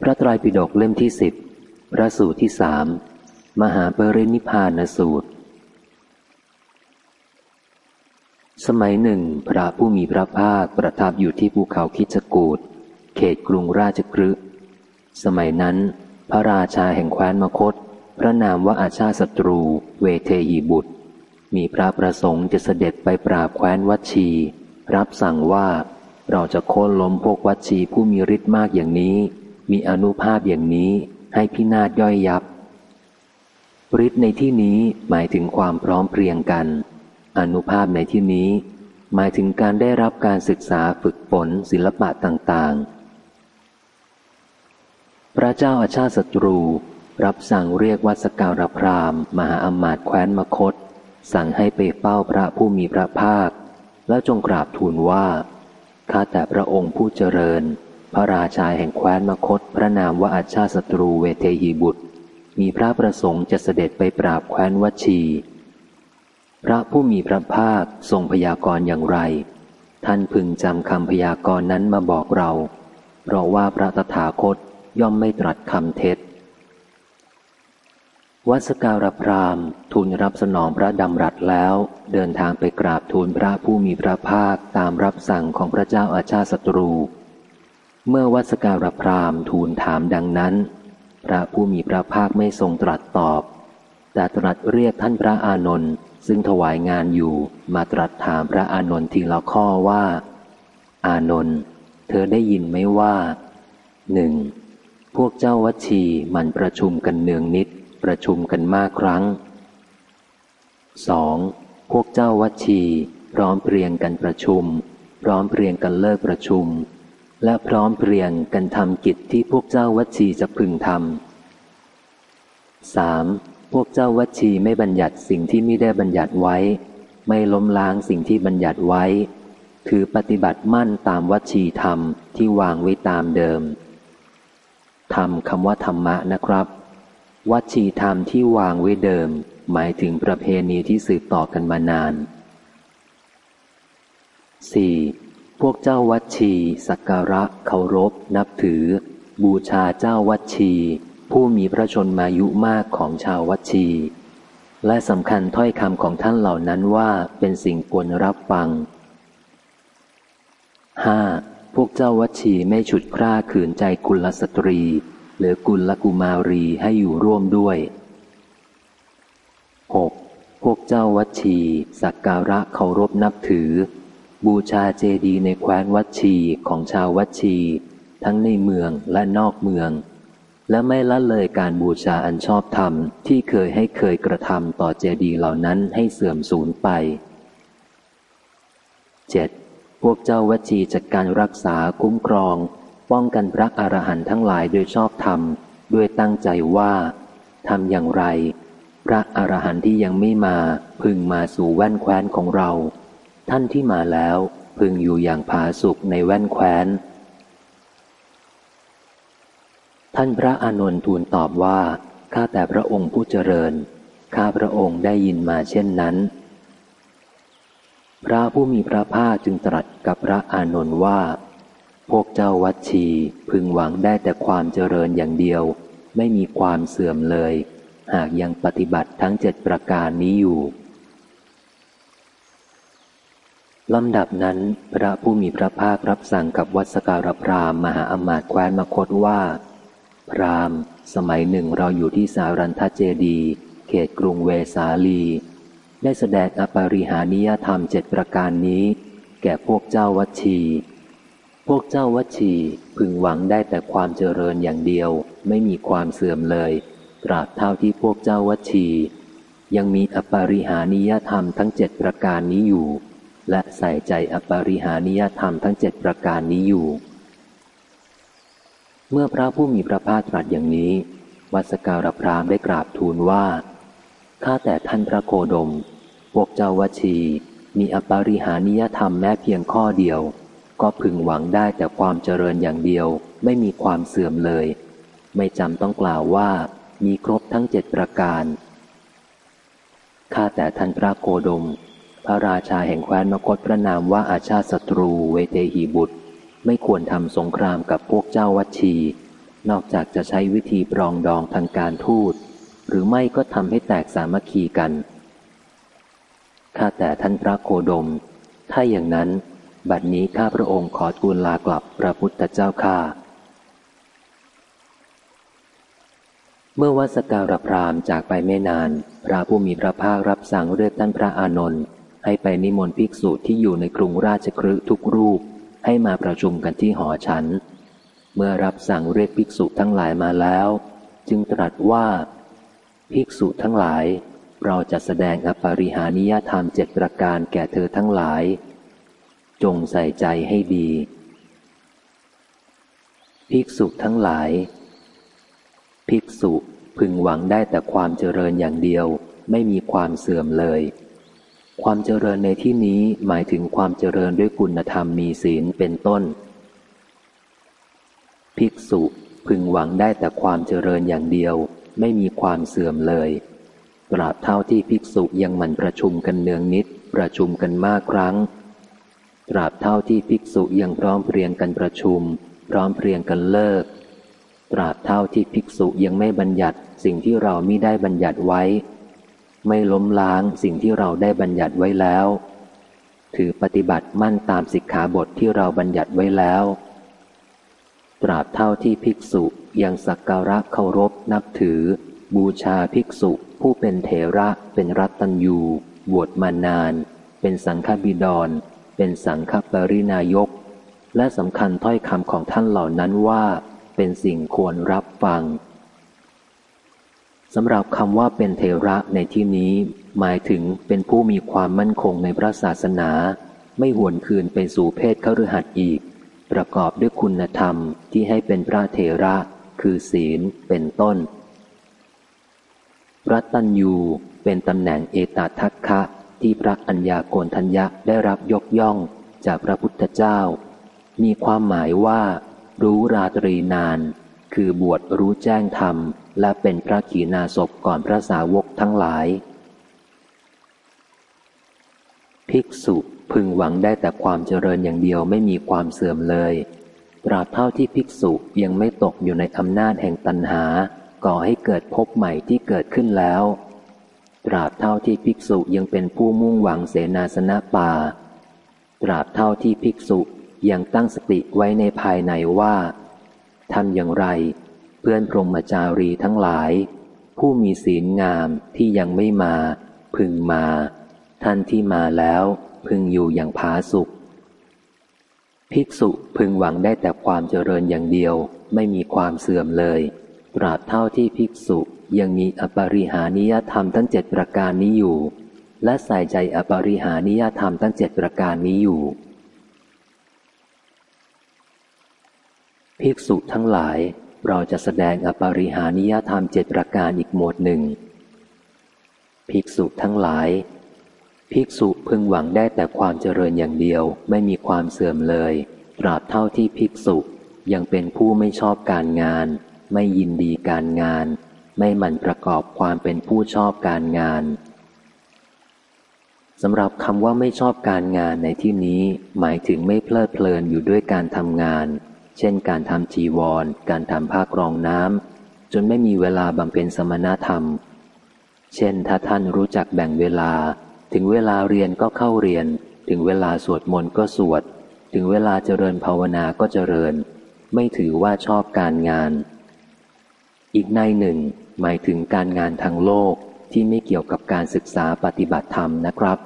พระไตรปิฎกเล่มที่สิบพระสูตรที่สามมหาปรินิพานสูตร สมัยหนึ่ง พระผู้มีพระภาคประทับอยู่ที่ภูเขาคิจกูดเขตกรุงราชกฤห์สมัยนั้น พระราชาแห่งแคว้นมคต พระนามว่าอาชาศัตรู เวเทหีบุตร มีพระประสงค์จะเสด็จไปปราบแคว้นวัชี รับสั่งว่าเราจะโค่นล้มพวกวัชีผู้มีฤทธิ์มากอย่างนี้ มีอนุภาพอย่างนี้ให้พินาศย่อยยับฤทธิ์ในที่นี้หมายถึงความพร้อมเพรียงกัน อนุภาพในที่นี้ หมายถึงการได้รับการศึกษาฝึกฝนศิลปะต่างๆ พระเจ้าอาชาติศัตรู รับสั่งเรียกวัสการพรามมหาอมาตย์แคว้นมคต สั่งให้ไปเฝ้าพระผู้มีพระภาค แล้วจงกราบทูลว่า ข้าแต่พระองค์ผู้เจริญ พระราชาแห่งแคว้นมคต พระนามว่าอาชาศัตรูเวเทหีบุตร มีพระประสงค์จะเสด็จไปปราบแคว้นวชี พระผู้มีพระภาคทรงพยากรณ์อย่างไร ท่านพึงจำคำพยากรณ์นั้นมาบอกเรา เพราะว่าพระตถาคตย่อมไม่ตรัสคำเท็จ วัสการพรามทูลรับสนองพระดำรัสแล้ว เดินทางไปกราบทูลพระผู้มีพระภาคตามรับสั่งของพระเจ้าอาชาศัตรู เมื่อวัสการพรามทูลถามดังนั้น พระผู้มีพระภาคไม่ทรงตรัสตอบ แต่ตรัสเรียกท่านพระอานนท์ซึ่งถวายงานอยู่มาตรัสถามพระอานนท์ทีละข้อว่า อานนท์เธอได้ยินไหมว่าหนึ่งพวกเจ้าวัชีมันประชุมกันเนืองนิด ประชุมกันมากครั้ง 2. พวกเจ้าวัชีพร้อมเพรียงกันประชุม พร้อมเพรียงกันเลิกประชุม และพร้อมเพรียงกันทำกิจที่พวกเจ้าวัชีจะพึงทำ 3. พวกเจ้าวัชีไม่บัญญัติสิ่งที่ไม่ได้บัญญัติไว้ ไม่ล้มล้างสิ่งที่บัญญัติไว้ คือปฏิบัติมั่นตามวัชีธรรมที่วางไว้ตามเดิมทำคำว่าธรรมะนะครับ วัชีธรรมที่วางไว้เดิม หมายถึงประเพณีที่สืบต่อกันมานาน 4. พวกเจ้าวัดชีสักการะเคารพ นับถือ บูชาเจ้าวัดชี ผู้มีพระชนมายุมากของชาววัดชี และสำคัญถ้อยคำของท่านเหล่านั้นว่าเป็นสิ่งควรรับฟัง 5. พวกเจ้าวัดชีไม่ฉุดคร่าขืนใจกุลสตรี หรือกุลกุมารีให้อยู่ร่วมด้วย 6. พวกเจ้าวัดชีสักการะเคารพนับถือ บูชาเจดีย์ในแคว้นวัชีของชาววัชี ทั้งในเมืองและนอกเมือง และไม่ละเลยการบูชาอันชอบธรรมที่เคยให้เคยกระทำต่อเจดีย์เหล่านั้นให้เสื่อมสูญไป 7. พวกเจ้าวัชีจัดการรักษาคุ้มครอง ป้องกันพระอรหันต์ทั้งหลายโดยชอบธรรมด้วยตั้งใจว่าทำอย่างไร พระอรหันต์ที่ยังไม่มาพึงมาสู่แว่นแคว้นของเรา ท่านที่มาแล้วพึงอยู่อย่างผาสุกในแว่นแคว้น ท่านพระอานนท์ทูลตอบว่า ข้าแต่พระองค์ผู้เจริญ ข้าพระองค์ได้ยินมาเช่นนั้น พระผู้มีพระภาคจึงตรัสกับพระอานนท์ว่า พวกเจ้าวัดชีพึงหวังได้แต่ความเจริญอย่างเดียว ไม่มีความเสื่อมเลย หากยังปฏิบัติทั้งเจ็ดประการนี้อยู่ ลำดับนั้น พระผู้มีพระภาครับสั่งกับวัสการพรามมหาอมาตย์แคว้นมคตว่า พรามสมัยหนึ่งเราอยู่ที่สารันทเจดี เขตกรุงเวสาลี ได้แสดงอปริหานิยธรรมเจ็ดประการนี้ แก่พวกเจ้าวัชี พวกเจ้าวัชีพึงหวังได้แต่ความเจริญอย่างเดียว ไม่มีความเสื่อมเลยตราบเท่าที่พวกเจ้าวัชี ยังมีอปริหานิยธรรมทั้งเจ็ดประการนี้อยู่ และใส่ใจอปาริหานิยธรรมทั้งเจ็ดประการนี้อยู่ เมื่อพระผู้มีพระภาคตรัสอย่างนี้ วัสการพรามได้กราบทูลว่า ข้าแต่ท่านพระโคดม พวกเจ้าวัชี มีอปาริหานิยธรรมแม้เพียงข้อเดียว ก็พึงหวังได้แต่ความเจริญอย่างเดียว ไม่มีความเสื่อมเลย ไม่จำต้องกล่าวว่ามีครบทั้งเจ็ดประการ ข้าแต่ท่านพระโกดม พระราชาแห่งแคว้นมคตพระนามว่าอาชาศัตรูเวเตหีบุตร ไม่ควรทำสงครามกับพวกเจ้าวัชี นอกจากจะใช้วิธีปรองดองทางการทูต หรือไม่ก็ทำให้แตกสามัคคีกัน ข้าแต่ท่านพระโคดม ถ้าอย่างนั้น บัดนี้ข้าพระองค์ขอทูลลากลับพระพุทธเจ้าข้าเมื่อวัสการพรามจากไปไม่นาน พระผู้มีพระภาครับสั่งเรียกท่านพระอานนท์ ให้ไปนิมนต์ภิกษุที่อยู่ในกรุงราชครืทุกรูป ให้มาประชุมกันที่หอฉัน เมื่อรับสั่งเรียกภิกษุทั้งหลายมาแล้ว จึงตรัสว่า ภิกษุทั้งหลาย เราจะแสดงอปริหานิยธรรมเจ็ดประการแก่เธอทั้งหลาย จงใส่ใจให้ดี ภิกษุทั้งหลาย ภิกษุพึงหวังได้แต่ความเจริญอย่างเดียวไม่มีความเสื่อมเลย ความเจริญในที่นี้หมายถึงความเจริญด้วยคุณธรรมมีศีลเป็นต้น ภิกษุพึงหวังได้แต่ความเจริญอย่างเดียว ไม่มีความเสื่อมเลยตราบเท่าที่ภิกษุยังมันประชุมกันเนืองนิด ประชุมกันมากครั้งตราบเท่าที่ภิกษุยังพร้อมเพรียงกันประชุม พร้อมเพรียงกันเลิก ตราบเท่าที่ภิกษุยังไม่บัญญัติสิ่งที่เราม่ได้บัญญัติไว้ ไม่ล้มล้างสิ่งที่เราได้บัญญัติไว้แล้ว ถือปฏิบัติมั่นตามสิกขาบทที่เราบัญญัติไว้แล้ว ตราบเท่าที่ภิกษุยังสักการะเคารพนับถือ บูชาภิกษุผู้เป็นเถระเป็นรัตตัญยูบวชมานาน เป็นสังฆบิดร เป็นสังฆปรินายก และสำคัญถ้อยคำของท่านเหล่านั้นว่า เป็นสิ่งควรรับฟัง สำหรับคำว่าเป็นเทระในที่นี้ หมายถึงเป็นผู้มีความมั่นคงในพระศาสนา ไม่หวนคืนไปสู่เพศขรือหัดอีก ประกอบด้วยคุณธรรมที่ให้เป็นพระเทระ คือศีลเป็นต้นพรัตัญยูเป็นตำแหน่งเอตทัคคะที่พระอัญญาโกณทัญญะได้รับยกย่องจากพระพุทธเจ้า มีความหมายว่า รู้ราตรีนาน คือบวชรู้แจ้งธรรม และเป็นพระขีณาสพก่อนพระสาวกทั้งหลาย ภิกษุพึงหวังได้แต่ความเจริญอย่างเดียวไม่มีความเสื่อมเลย ตราบเท่าที่ภิกษุยังไม่ตกอยู่ในอำนาจแห่งตัณหา ก่อให้เกิดภพใหม่ที่เกิดขึ้นแล้ว ตราบเท่าที่ภิกษุยังเป็นผู้มุ่งหวังเสนาสนะป่า ตราบเท่าที่ภิกษุยังตั้งสติไว้ในภายในว่าทำอย่างไร เพื่อนพรหมจารีทั้งหลาย ผู้มีศีลงามที่ยังไม่มา พึงมา ท่านที่มาแล้วพึงอยู่อย่างผาสุข ภิกษุพึงหวังได้แต่ความเจริญอย่างเดียว ไม่มีความเสื่อมเลย ตราบเท่าที่ภิกษุยังมีอปริหานิยธรรมทั้งเจ็ดประการนี้อยู่ และใส่ใจอปริหานิยธรรมทั้งเจ็ดประการนี้อยู่ ภิกษุทั้งหลาย เราจะแสดงอปริหานิยธรรมเจ็ดประการอีกหมวดหนึ่ง ภิกษุทั้งหลาย ภิกษุพึงหวังได้แต่ความเจริญอย่างเดียวไม่มีความเสื่อมเลย ตราบเท่าที่ภิกษุยังเป็นผู้ไม่ชอบการงาน ไม่ยินดีการงาน ไม่หมั่นประกอบความเป็นผู้ชอบการงานสำหรับคำว่าไม่ชอบการงานในที่นี้ หมายถึงไม่เพลิดเพลินอยู่ด้วยการทำงาน เช่นการทำจีวร การทำภาครองน้ำจนไม่มีเวลาบำเพ็ญสมณธรรม เช่นถ้าท่านรู้จักแบ่งเวลา ถึงเวลาเรียนก็เข้าเรียน ถึงเวลาสวดมนต์ก็สวด ถึงเวลาเจริญภาวนาก็เจริญ ไม่ถือว่าชอบการงาน อีกในหนึ่ง หมายถึงการงานทางโลกที่ไม่เกี่ยวกับการศึกษาปฏิบัติธรรมนะครับ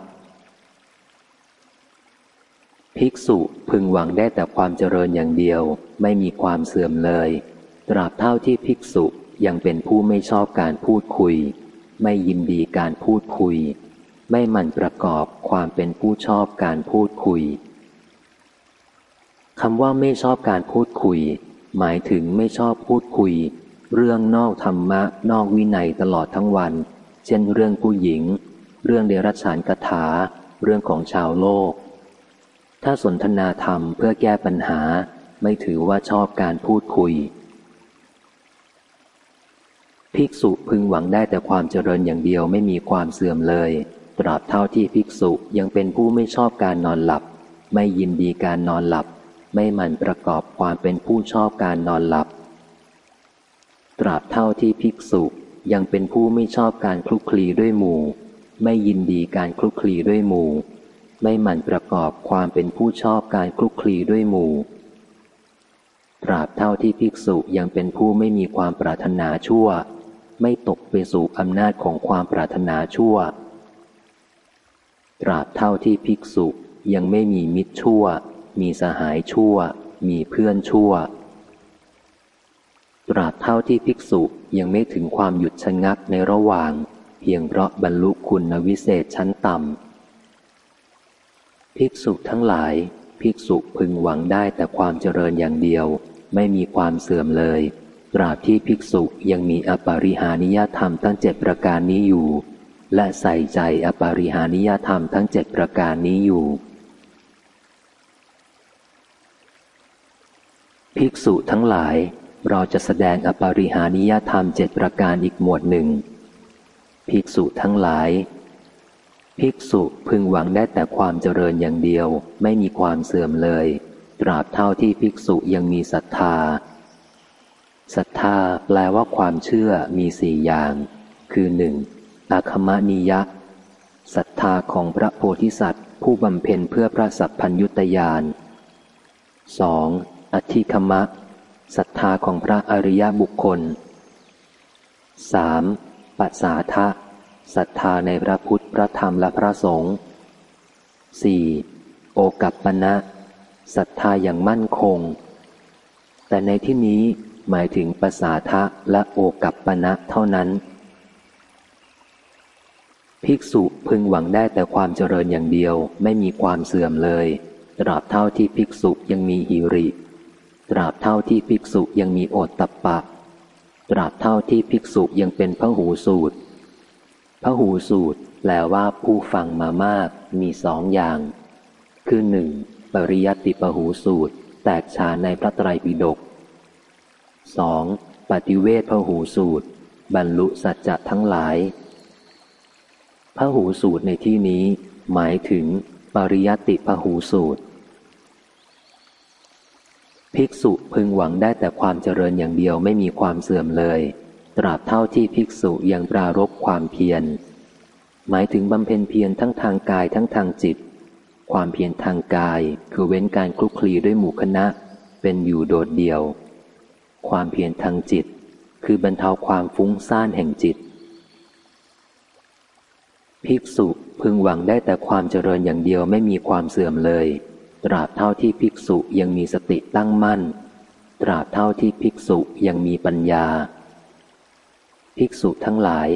ภิกษุพึงหวังได้แต่ความเจริญอย่างเดียว ไม่มีความเสื่อมเลย ตราบเท่าที่ภิกษุยังเป็นผู้ไม่ชอบการพูดคุย ไม่ยินดีการพูดคุย ไม่หมั่นประกอบความเป็นผู้ชอบการพูดคุยคำว่าไม่ชอบการพูดคุย หมายถึงไม่ชอบพูดคุย เรื่องนอกธรรมะนอกวินัยตลอดทั้งวัน เช่นเรื่องผู้หญิง เรื่องเดรัจฉานคาถา เรื่องของชาวโลก ถ้าสนทนาธรรมเพื่อแก้ปัญหาไม่ถือว่าชอบการพูดคุย ภิกษุพึงหวังได้แต่ความเจริญอย่างเดียวไม่มีความเสื่อมเลย ตราบเท่าที่ภิกษุยังเป็นผู้ไม่ชอบการนอนหลับ ไม่ยินดีการนอนหลับ ไม่หมั่นประกอบความเป็นผู้ชอบการนอนหลับ ตราบเท่าที่ภิกษุยังเป็นผู้ไม่ชอบการคลุกคลีด้วยหมู่ ไม่ยินดีการคลุกคลีด้วยหมู่ ไม่หมั่นประกอบความเป็นผู้ชอบการคลุกคลีด้วยหมู่ ตราบเท่าที่ภิกษุยังเป็นผู้ไม่มีความปรารถนาชั่ว ไม่ตกไปสู่อำนาจของความปรารถนาชั่ว ตราบเท่าที่ภิกษุยังไม่มีมิตรชั่ว มีสหายชั่ว มีเพื่อนชั่ว ตราบเท่าที่ภิกษุยังไม่ถึงความหยุดชะงักในระหว่าง เพียงเพราะบรรลุคุณวิเศษชั้นต่ำ ภิกษุทั้งหลาย ภิกษุพึงหวังได้แต่ความเจริญอย่างเดียว ไม่มีความเสื่อมเลย ตราบที่ภิกษุยังมีอปาริหานิยธรรมทั้งเจ็ดประการนี้อยู่ และใส่ใจอปาริหานิยธรรมทั้งเจ็ดประการนี้อยู่ ภิกษุทั้งหลาย เราจะแสดงอปาริหานิยธรรมเจ็ดประการอีกหมวดหนึ่ง ภิกษุทั้งหลาย ภิกษุพึงหวังได้แต่ความเจริญอย่างเดียว ไม่มีความเสื่อมเลย ตราบเท่าที่ภิกษุยังมีศรัทธาศรัทธาแปลว่าความเชื่อมีสี่อย่าง คือหนึ่งอาคมนิยะศรัทธาของพระโพธิสัตว์ ผู้บำเพ็ญเพื่อพระสัพพัญยุตยานสองอธิคมะศรัทธาของพระอริยบุคคล 3. ปัสสาทะ ศรัทธาในพระพุทธพระธรรมและพระสงฆ์ 4. โอกัปปณะศรัทธาอย่างมั่นคง แต่ในที่นี้หมายถึงปัสสาทะและโอกัปปณะเท่านั้น ภิกษุพึงหวังได้แต่ความเจริญอย่างเดียวไม่มีความเสื่อมเลย ตราบเท่าที่ภิกษุยังมีหิริ ตราบเท่าที่ภิกษุยังมีโอตตะปะ ตราบเท่าที่ภิกษุยังเป็นพระหูสูตร พระหูสูตรแปลว่าผู้ฟังมามากมีสองอย่าง คือหนึ่งปริยัติปหูสูตร แตกฉานในพระไตรปิฎกสองปฏิเวทพหูสูตร บรรลุสัจจะทั้งหลายพระหูสูตรในที่นี้ หมายถึง ปริยัติพหูสูตร ภิกษุพึงหวังได้แต่ความเจริญอย่างเดียวไม่มีความเสื่อมเลย ตราบเท่าที่ภิกษุยังปรารบความเพียร หมายถึงบำเพ็ญเพียรทั้งทางกายทั้งทางจิต ความเพียรทางกายคือเว้นการคลุกคลีด้วยหมู่คณะ เป็นอยู่โดดเดี่ยว ความเพียรทางจิต คือบรรเทาความฟุ้งซ่านแห่งจิต ภิกษุพึงหวังได้แต่ความเจริญอย่างเดียวไม่มีความเสื่อมเลย ตราบเท่าที่ภิกษุยังมีสติตั้งมั่น ตราบเท่าที่ภิกษุยังมีปัญญา ภิกษุทั้งหลาย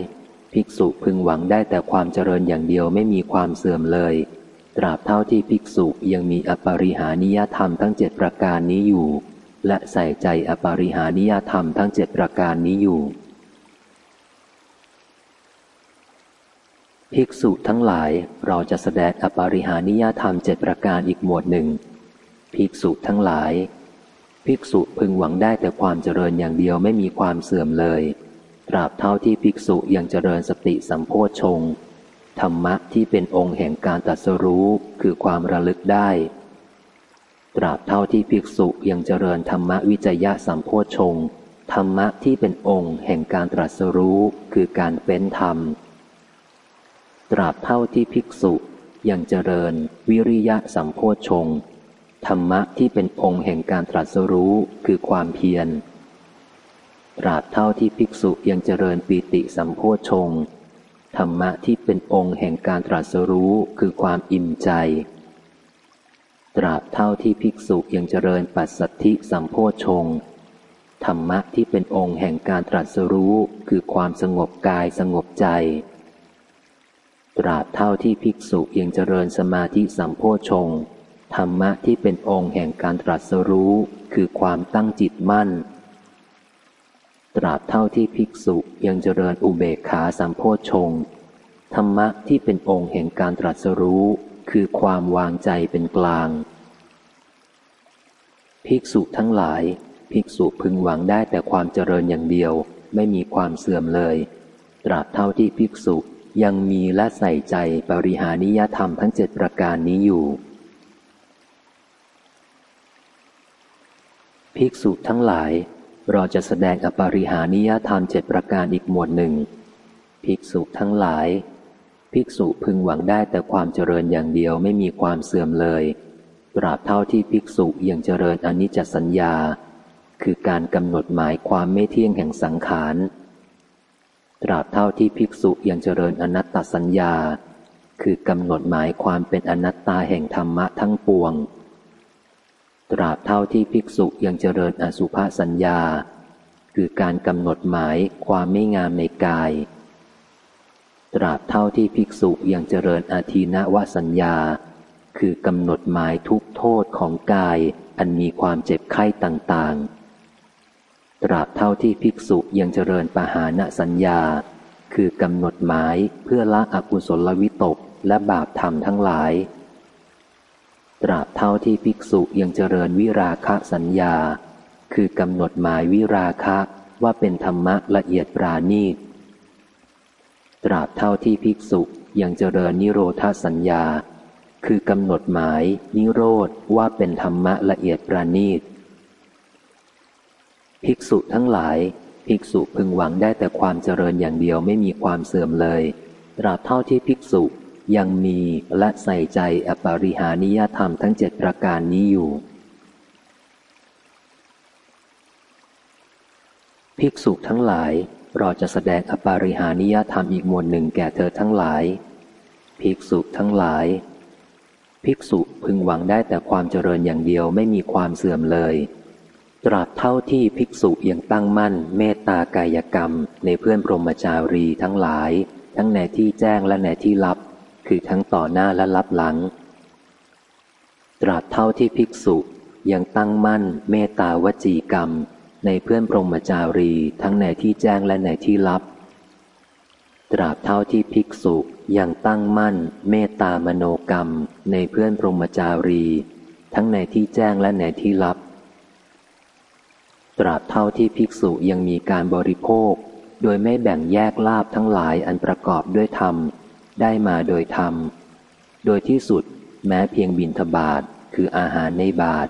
ภิกษุพึงหวังได้แต่ความเจริญอย่างเดียวไม่มีความเสื่อมเลย ตราบเท่าที่ภิกษุยังมีอปาริหานิยธรรมทั้งเจ็ดประการนี้อยู่ และใส่ใจอปาริหานิยธรรมทั้งเจ็ดประการนี้อยู่ ภิกษุทั้งหลายเราจะแสดงอปาริหานิยธรรมเจ็ดประการอีกหมวดหนึ่ง ภิกษุทั้งหลาย ภิกษุพึงหวังได้แต่ความเจริญอย่างเดียวไม่มีความเสื่อมเลย ตราบเท่าที่ภิกษุยังเจริญสติสัมโพชงธรรมะที่เป็นองค์แห่งการตัดสรู้คือความระลึกได้ ตราบเท่าที่ภิกษุยังเจริญธรรมะวิจยะสัมโพชงธรรมะที่เป็นองค์แห่งการตรัสรู้คือการเป็นธรรม ตราบเท่าที่ภิกษุยังเจริญวิริยะสัมโพชงธรรมะที่เป็นองค์แห่งการตรัสรู้คือความเพียร ตราบเท่าที่ภิกษุยังเจริญปีติสัมโพชงธรรมะที่เป็นองค์แห่งการตรัสรู้คือความอิ่มใจ ตราบเท่าที่ภิกษุยังเจริญปัสสัทธิสัมโพชงธรรมะที่เป็นองค์แห่งการตรัสรู้คือความสงบกายสงบใจ ตราบเท่าที่ภิกษุยังเจริญสมาธิสัมโพชงธรรมะที่เป็นองค์แห่งการตรัสรู้คือความตั้งจิตมั่น ตราบเท่าที่ภิกษุยังเจริญอุเบกขาสัมโพชงธรรมะที่เป็นองค์แห่งการตรัสรู้ คือความวางใจเป็นกลาง ภิกษุทั้งหลาย ภิกษุพึงหวังได้แต่ความเจริญอย่างเดียว ไม่มีความเสื่อมเลย ตราบเท่าที่ภิกษุยังมีและใส่ใจปริหานิยธรรมทั้งเจ็ดประการนี้อยู่ ภิกษุทั้งหลาย เราจะแสดงอปาริหานิยธรรมเจ็ดประการอีกหมวดหนึ่ง ภิกษุทั้งหลาย ภิกษุพึงหวังได้แต่ความเจริญอย่างเดียวไม่มีความเสื่อมเลย ตราบเท่าที่ภิกษุยังเจริญอนิจจสัญญา คือการกำหนดหมายความไม่เที่ยงแห่งสังขาร ตราบเท่าที่ภิกษุยังเจริญอนัตตสัญญา คือกำหนดหมายความเป็นอนัตตาแห่งธรรมะทั้งปวง ตราบเท่าที่ภิกษุยังเจริญอสุภาสัญญา คือการกำหนดหมายความไม่งามในกาย ตราบเท่าที่ภิกษุยังเจริญอาทีนวสัญญา คือกำหนดหมายทุกโทษของกาย อันมีความเจ็บไข้ต่างๆ ตราบเท่าที่ภิกษุยังเจริญปหาณสัญญา คือกำหนดหมายเพื่อละอกุศลวิตกและบาปธรรมทั้งหลาย ตราบเท่าที่ภิกษุยังเจริญวิราคะสัญญา คือกำหนดหมายวิราคะว่าเป็นธรรมะละเอียดปราณีต ตราบเท่าที่ภิกษุยังเจริญนิโรธาสัญญา คือกำหนดหมายนิโรธว่าเป็นธรรมะละเอียดปราณีต ภิกษุทั้งหลาย ภิกษุพึงหวังได้แต่ความเจริญอย่างเดียวไม่มีความเสื่อมเลย ตราบเท่าที่ภิกษุ ยังมีและใส่ใจอปริหานิยธรรมทั้งเจ็ดประการนี้อยู่ ภิกษุทั้งหลาย เราจะแสดงอปาริหานิยธรรมอีกหมวดหนึ่งแก่เธอทั้งหลาย ภิกษุทั้งหลาย ภิกษุพึงหวังได้แต่ความเจริญอย่างเดียวไม่มีความเสื่อมเลยตราบเท่าที่ภิกษุยังตั้งมั่นเมตตากายกรรม ในเพื่อนพรหมจารีทั้งหลาย ทั้งในที่แจ้งและในที่ลับ คือทั้งต่อหน้าและรับหลัง ตราบเท่าที่ภิกษุยังตั้งมั่นเมตตาวจีกรรม ในเพื่อนพรหมจารีทั้งในที่แจ้งและในที่ลับ ตราบเท่าที่ภิกษุยังตั้งมั่นเมตตามโนกรรม ในเพื่อนพรหมจารี ทั้งในที่แจ้งและในที่ลับ ตราบเท่าที่ภิกษุยังมีการบริโภค โดยไม่แบ่งแยกลาบทั้งหลายอันประกอบด้วยธรรม ได้มาโดยธรรม โดยที่สุดแม้เพียงบินทบาทคืออาหารในบาท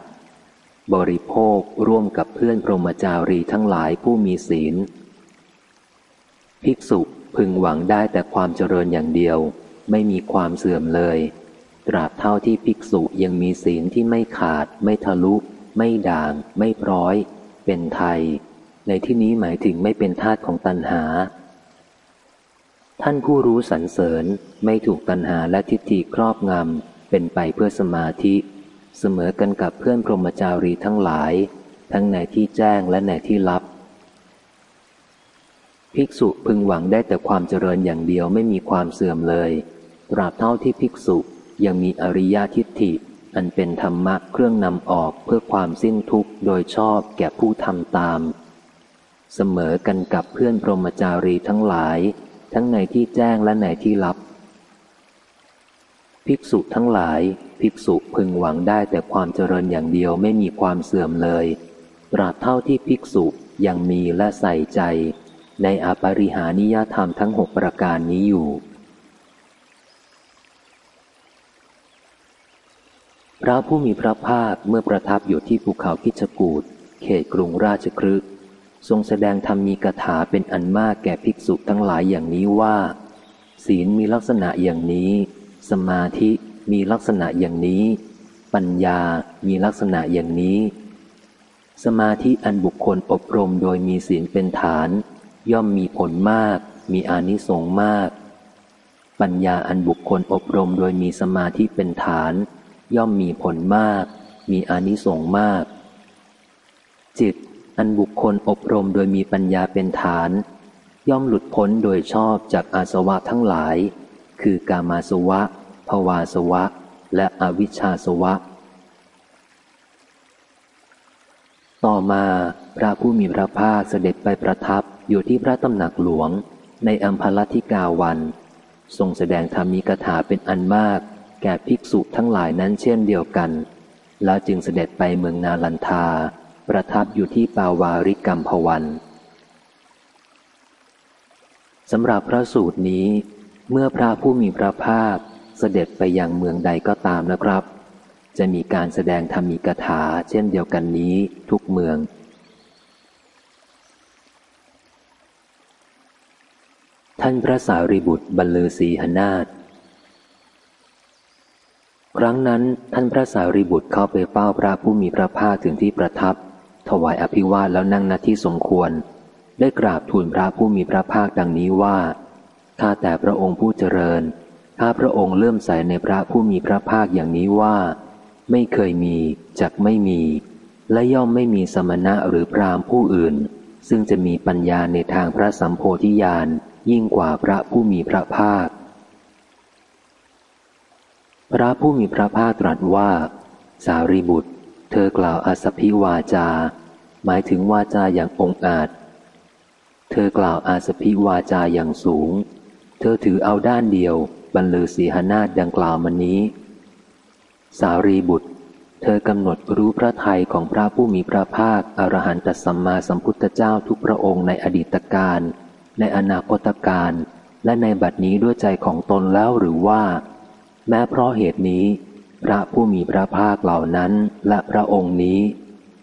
บริโภคร่วมกับเพื่อนพรหมจารีทั้งหลายผู้มีศีล ภิกษุพึงหวังได้แต่ความเจริญอย่างเดียว ไม่มีความเสื่อมเลย ตราบเท่าที่ภิกษุยังมีศีลที่ไม่ขาด ไม่ทะลุ ไม่ด่าง ไม่พร้อย เป็นไทย ในที่นี้หมายถึงไม่เป็นทาตของตัณหา ท่านผู้รู้สรรเสริญไม่ถูกตัณหาและทิฏฐิครอบงำ เป็นไปเพื่อสมาธิ เสมอกันกับเพื่อนพรหมจารีทั้งหลาย ทั้งในที่แจ้งและในที่ลับ ภิกษุพึงหวังได้แต่ความเจริญอย่างเดียวไม่มีความเสื่อมเลย ตราบเท่าที่ภิกษุยังมีอริยทิฏฐิ อันเป็นธรรมะเครื่องนำออกเพื่อความสิ้นทุกข์โดยชอบแก่ผู้ทำตาม เสมอกันกับเพื่อนพรหมจารีทั้งหลาย ทั้งในที่แจ้งและในที่ลับ ภิกษุทั้งหลาย ภิกษุพึงหวังได้แต่ความเจริญอย่างเดียวไม่มีความเสื่อมเลยตราบเท่าที่ภิกษุยังมีและใส่ใจ ในอปริหานิยธรรมทั้งหกประการนี้อยู่ พระผู้มีพระภาคเมื่อประทับอยู่ที่ภูเขาคิชกูดเขตกรุงราชครึ ทรงแสดงธรรมมีกถาเป็นอันมากแก่ภิกษุทั้งหลายอย่างนี้ว่า ศีลมีลักษณะอย่างนี้ สมาธิมีลักษณะอย่างนี้ ปัญญามีลักษณะอย่างนี้ สมาธิอันบุคคลอบรมโดยมีศีลเป็นฐาน ย่อมมีผลมาก มีอานิสงส์มาก ปัญญาอันบุคคลอบรมโดยมีสมาธิเป็นฐาน ย่อมมีผลมาก มีอานิสงส์มาก จิต อันบุคคลอบรมโดยมีปัญญาเป็นฐาน ย่อมหลุดพ้นโดยชอบจากอาสวะทั้งหลาย คือกามาสวะ ภวาสวะ และอวิชชาสวะ ต่อมาพระผู้มีพระภาคเสด็จไปประทับอยู่ที่พระตำหนักหลวง ในอัมพลธิกาวัน ทรงแสดงธรรมีกถาเป็นอันมาก แก่ภิกษุทั้งหลายนั้นเช่นเดียวกัน แล้วจึงเสด็จไปเมืองนาลันทา ประทับอยู่ที่ปาวาริกัมพวันสำหรับพระสูตรนี้ เมื่อพระผู้มีพระภาคเสด็จไปยังเมืองใดก็ตามนะครับ จะมีการแสดงธรรมีกถาเช่นเดียวกันนี้ทุกเมือง ท่านพระสารีบุตรบรรลือศีหนาฏครั้งนั้นท่านพระสารีบุตรเข้าไปเฝ้าพระผู้มีพระภาคถึงที่ประทับ ถวายอภิวาทแล้วนั่งณที่สมควร ได้กราบทูลพระผู้มีพระภาคดังนี้ว่า ข้าแต่พระองค์ผู้เจริญ ข้าพระองค์เลื่อมใสในพระผู้มีพระภาคอย่างนี้ว่า ไม่เคยมีจักไม่มี และย่อมไม่มีสมณะหรือพรามผู้อื่น ซึ่งจะมีปัญญาในทางพระสัมโพธิญาณยิ่งกว่าพระผู้มีพระภาค พระผู้มีพระภาคตรัสว่า สารีบุตร เธอกล่าวอาสพิวาจา หมายถึงวาจาอย่างองอาจ เธอกล่าวอาสพิวาจาอย่างสูง เธอถือเอาด้านเดียว บรรลือสีหนาฏดังกล่าวมานี้ สารีบุตร เธอกำหนดรู้พระทัยของพระผู้มีพระภาคอรหันตสัมมาสัมพุทธเจ้าทุกพระองค์ในอดีตการ ในอนาคตการและในบัดนี้ด้วยใจของตนแล้วหรือว่า แม้เพราะเหตุนี้ พระผู้มีพระภาคเหล่านั้นและพระองค์นี้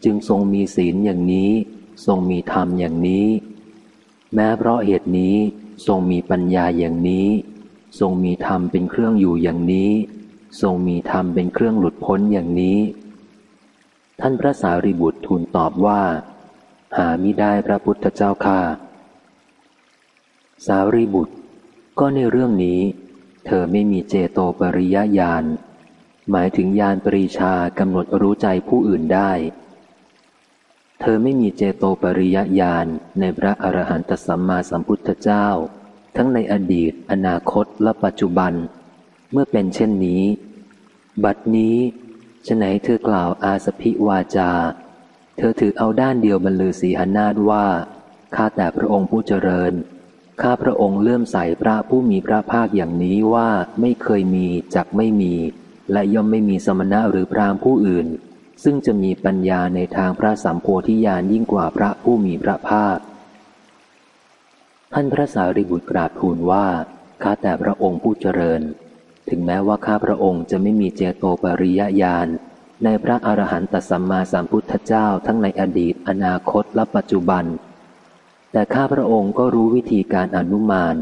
จึงทรงมีศีลอย่างนี้ ทรงมีธรรมอย่างนี้ แม้เพราะเหตุนี้ทรงมีปัญญาอย่างนี้ ทรงมีธรรมเป็นเครื่องอยู่อย่างนี้ ทรงมีธรรมเป็นเครื่องหลุดพ้นอย่างนี้ ท่านพระสารีบุตรทูลตอบว่า หามิได้พระพุทธเจ้าค่าสารีบุตร ก็ในเรื่องนี้ เธอไม่มีเจโตปริยญาณ หมายถึงญาณปรีชากำหนดรู้ใจผู้อื่นได้ เธอไม่มีเจโตปริยญาณในพระอรหันตสัมมาสัมพุทธเจ้า ทั้งในอดีต อนาคตและปัจจุบัน เมื่อเป็นเช่นนี้ บัดนี้ฉไหนเธอกล่าวอาสพิวาจา เธอถือเอาด้านเดียวบรรลือสีหนาดว่า ข้าแต่พระองค์ผู้เจริญ ข้าพระองค์เลื่อมใสพระผู้มีพระภาคอย่างนี้ว่าไม่เคยมีจักไม่มี และย่อมไม่มีสมณะหรือพราหมณ์ผู้อื่น ซึ่งจะมีปัญญาในทางพระสัมโพธิญาณยิ่งกว่าพระผู้มีพระภาค ท่านพระสารีบุตรกราบทูลว่า ข้าแต่พระองค์ผู้เจริญ ถึงแม้ว่าข้าพระองค์จะไม่มีเจโตปริยญาณในพระอรหันตสัมมาสัมพุทธเจ้าทั้งในอดีต อนาคตและปัจจุบัน แต่ข้าพระองค์ก็รู้วิธีการอนุมาน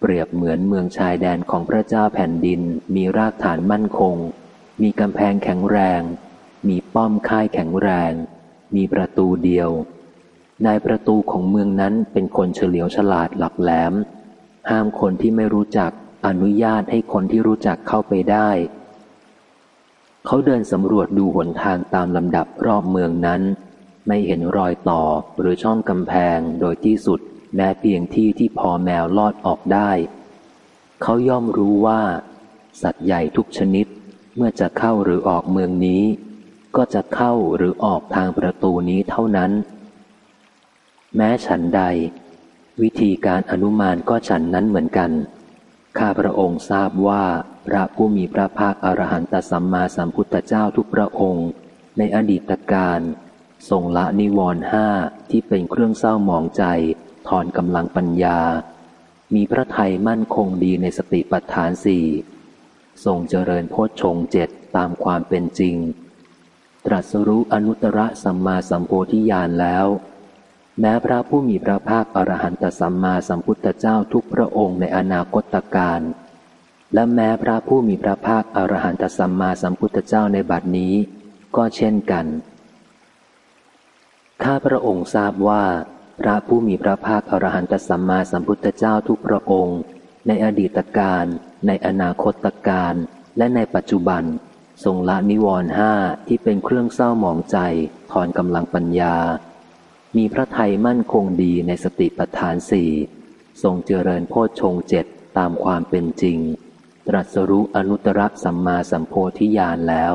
เปรียบเหมือนเมืองชายแดนของพระเจ้าแผ่นดิน มีรากฐานมั่นคง มีกำแพงแข็งแรง มีป้อมค่ายแข็งแรง มีประตูเดียวนายประตูของเมืองนั้นเป็นคนเฉลียวฉลาดหลักแหลม ห้ามคนที่ไม่รู้จักอนุญาตให้คนที่รู้จักเข้าไปได้ เขาเดินสำรวจดูหนทางตามลำดับรอบเมืองนั้น ไม่เห็นรอยต่อหรือช่องกำแพงโดยที่สุด แม้เพียงที่ที่พอแมวลอดออกได้ เขาย่อมรู้ว่า สัตว์ใหญ่ทุกชนิดเมื่อจะเข้าหรือออกเมืองนี้ ก็จะเข้าหรือออกทางประตูนี้เท่านั้น แม้ฉันใด วิธีการอนุมานก็ฉันนั้นเหมือนกัน ข้าพระองค์ทราบว่าพระผู้มีพระภาคอรหันตสัมมาสัมพุทธเจ้าทุกพระองค์ ในอดีตการทรงละนิวรณ์ห้าที่เป็นเครื่องเศร้าหมองใจ ถอนกำลังปัญญา มีพระไทยมั่นคงดีในสติปัฏฐานสี่ทรงเจริญโพชฌงเจ็ดตามความเป็นจริง ตรัสรู้อนุตตรสัมมาสัมโพธิญาณแล้ว แม้พระผู้มีพระภาคอรหันตสัมมาสัมพุทธเจ้าทุกพระองค์ในอนาคตการและแม้พระผู้มีพระภาคอรหันตสัมมาสัมพุทธเจ้าในบัดนี้ ก็เช่นกัน ข้าพระองค์ทราบว่า พระผู้มีพระภาคอรหันตสัมมาสัมพุทธเจ้าทุกพระองค์ ในอดีตการ ในอนาคตการ และในปัจจุบัน ทรงละนิวรณ์ห้าที่เป็นเครื่องเศร้าหมองใจ ถอนกำลังปัญญา มีพระไทยมั่นคงดีในสติปัฏฐานสี่ทรงเจริญโพชฌงเจ็ดตามความเป็นจริง ตรัสรู้อนุตตรสัมมาสัมโพธิญาณแล้ว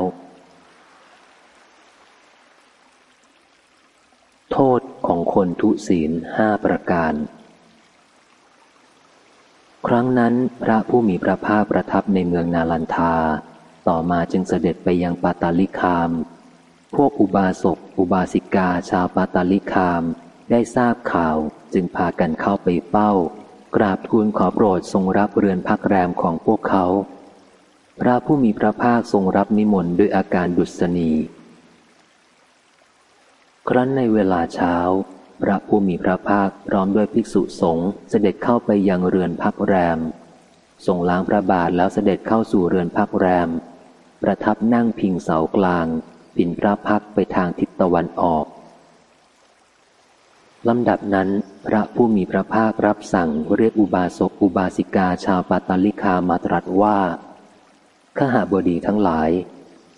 โทษของคนทุศีลห้าประการ ครั้งนั้นพระผู้มีพระภาคประทับในเมืองนาลันทา ต่อมาจึงเสด็จไปยังปาตาลิคาม พวกอุบาสกอุบาสิกาชาวปาตาลิคามได้ทราบข่าวจึงพากันเข้าไปเฝ้า กราบทูลขอโปรดทรงรับเรือนพักแรมของพวกเขา พระผู้มีพระภาคทรงรับนิมนต์ด้วยอาการดุษณี ครั้นในเวลาเช้า พระผู้มีพระภาคพร้อมด้วยภิกษุสงฆ์เสด็จเข้าไปยังเรือนพักแรมทรงล้างพระบาทแล้วเสด็จเข้าสู่เรือนพักแรม ประทับนั่งพิงเสากลางปินพระพักไปทางทิศตะวันออกลำดับนั้น พระผู้มีพระภาครับสั่งเรียกอุบาสกอุบาสิกาชาวปาตาลิคามาตรัสว่าข้าหาบดีทั้งหลาย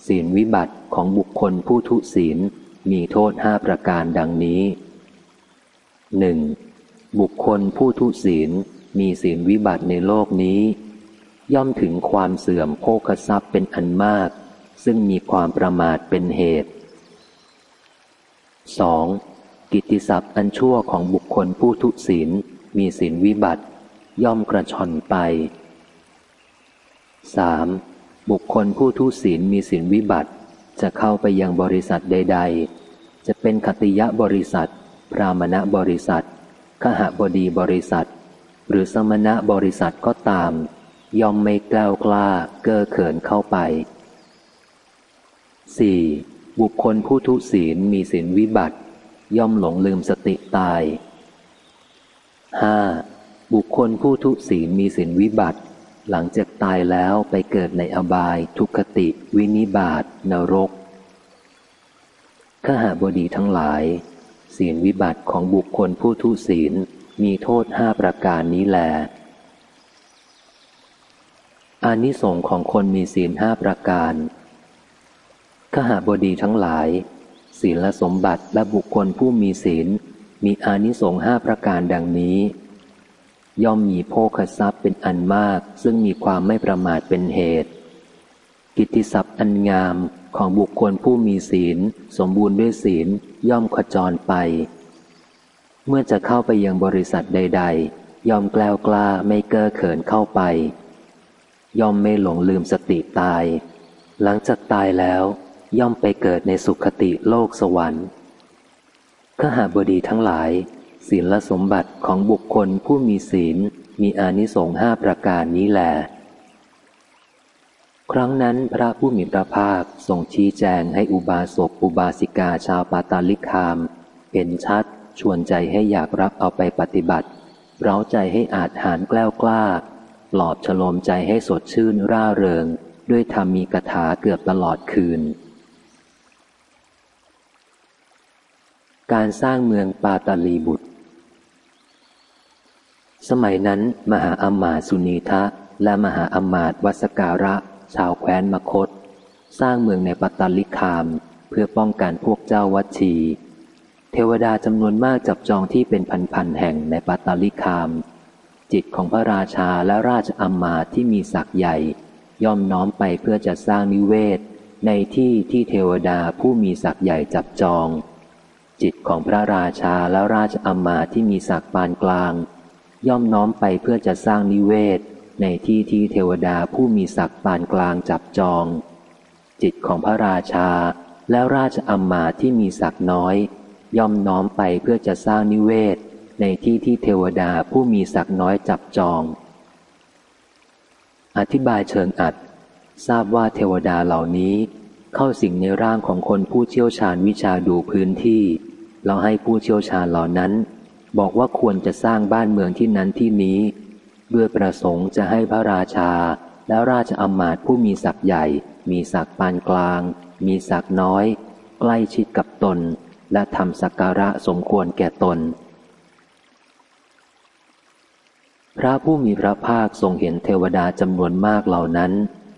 ศีลวิบัติของบุคคลผู้ทุศีล มีโทษห้าประการดังนี้หนึ่งบุคคลผู้ทุศีลมีศีลวิบัติในโลกนี้ ย่อมถึงความเสื่อมโภคทรัพย์เป็นอันมาก ซึ่งมีความประมาทเป็นเหตุ 2. กิตติศัพท์อันชั่วของบุคคลผู้ทุศีลมีศีลวิบัติ ย่อมกระชอนไป 3. บุคคลผู้ทุศีลมีศีลวิบัติ จะเข้าไปยังบริษัทใด ๆ จะเป็นคติยะบริษัท พรามณบริษัท ขหบดีบริษัท หรือสมณะบริษัทก็ตาม ย่อมไม่กล้ากล้าเก้อเขินเข้าไป 4. บุคคลผู้ทุศีลมีศีลวิบัติ ย่อมหลงลืมสติตาย 5. บุคคลผู้ทุศีลมีศีลวิบัติ หลังจากตายแล้วไปเกิดในอบาย ทุกติ วินิบาตนรกขหาบดีทั้งหลาย ศีลวิบัติของบุคคลผู้ทุศีลมีโทษห้าประการนี้แลอานิสงของคนมีศีลห้าประการขหาบดีทั้งหลาย ศีลสมบัติและบุคคลผู้มีศีล มีอานิสงห้าประการดังนี้ ย่อมมีโภคทรัพย์เป็นอันมาก ซึ่งมีความไม่ประมาทเป็นเหตุ กิตติศัพท์อันงามของบุคคลผู้มีศีล สมบูรณ์ด้วยศีลย่อมขจรไป เมื่อจะเข้าไปยังบริษัทใด ๆ ย่อมแกล้วกล้าไม่เก้อเขินเข้าไป ย่อมไม่หลงลืมสติตาย หลังจากตายแล้ว ย่อมไปเกิดในสุขติโลกสวรรค์ขหาบดีทั้งหลาย ศีลสมบัติของบุคคลผู้มีศีลมีอานิสงส์ห้าประการนี้แหลครั้งนั้นพระผู้มีพระภาคทรงชี้แจงให้อุบาสกอุบาสิกาชาวปาตาลิคาม เห็นชัด ชวนใจให้อยากรับเอาไปปฏิบัติ เร้าใจให้อาจหารแกล้วกล้าปลอบฉลมใจให้สดชื่นร่าเริง ด้วยธรรมีกถาเกือบตลอดคืน การสร้างเมืองปาตาลีบุตร สมัยนั้น มหาอมาสุนีทะ และมหาอมาตวัสการะ ชาวแคว้นมคต สร้างเมืองในปาตาลิคาม เพื่อป้องกันพวกเจ้าวัชี เทวดาจำนวนมากจับจองที่เป็นพันๆแห่งในปาตาลิคาม จิตของพระราชาและราชอมาตที่มีศักย์ใหญ่ ย่อมน้อมไปเพื่อจะสร้างนิเวศ ในที่ที่เทวดาผู้มีศักย์ใหญ่จับจอง จิตของพระราชาและราชอัมมาที่มีศักดิ์ปานกลาง ย่อมน้อมไปเพื่อจะสร้างนิเวศ ในที่ที่เทวดาผู้มีศักดิ์ปานกลางจับจอง จิตของพระราชาและราชอัมมาที่มีศักดิ์น้อย ย่อมน้อมไปเพื่อจะสร้างนิเวศ ในที่ที่เทวดาผู้มีศักดิ์น้อยจับจอง อธิบายเชิงอัด ทราบว่าเทวดาเหล่านี้ เข้าสิงในร่างของคนผู้เชี่ยวชาญวิชาดูพื้นที่เราให้ผู้เชี่ยวชาญเหล่านั้น บอกว่าควรจะสร้างบ้านเมืองที่นั้นที่นี้ ด้วยประสงค์จะให้พระราชา และราชอมาตย์ผู้มีศักย์ใหญ่ มีศักย์ปานกลาง มีศักย์น้อย ใกล้ชิดกับตน และทำสักการะสมควรแก่ตน พระผู้มีพระภาคทรงเห็นเทวดาจำนวนมากเหล่านั้น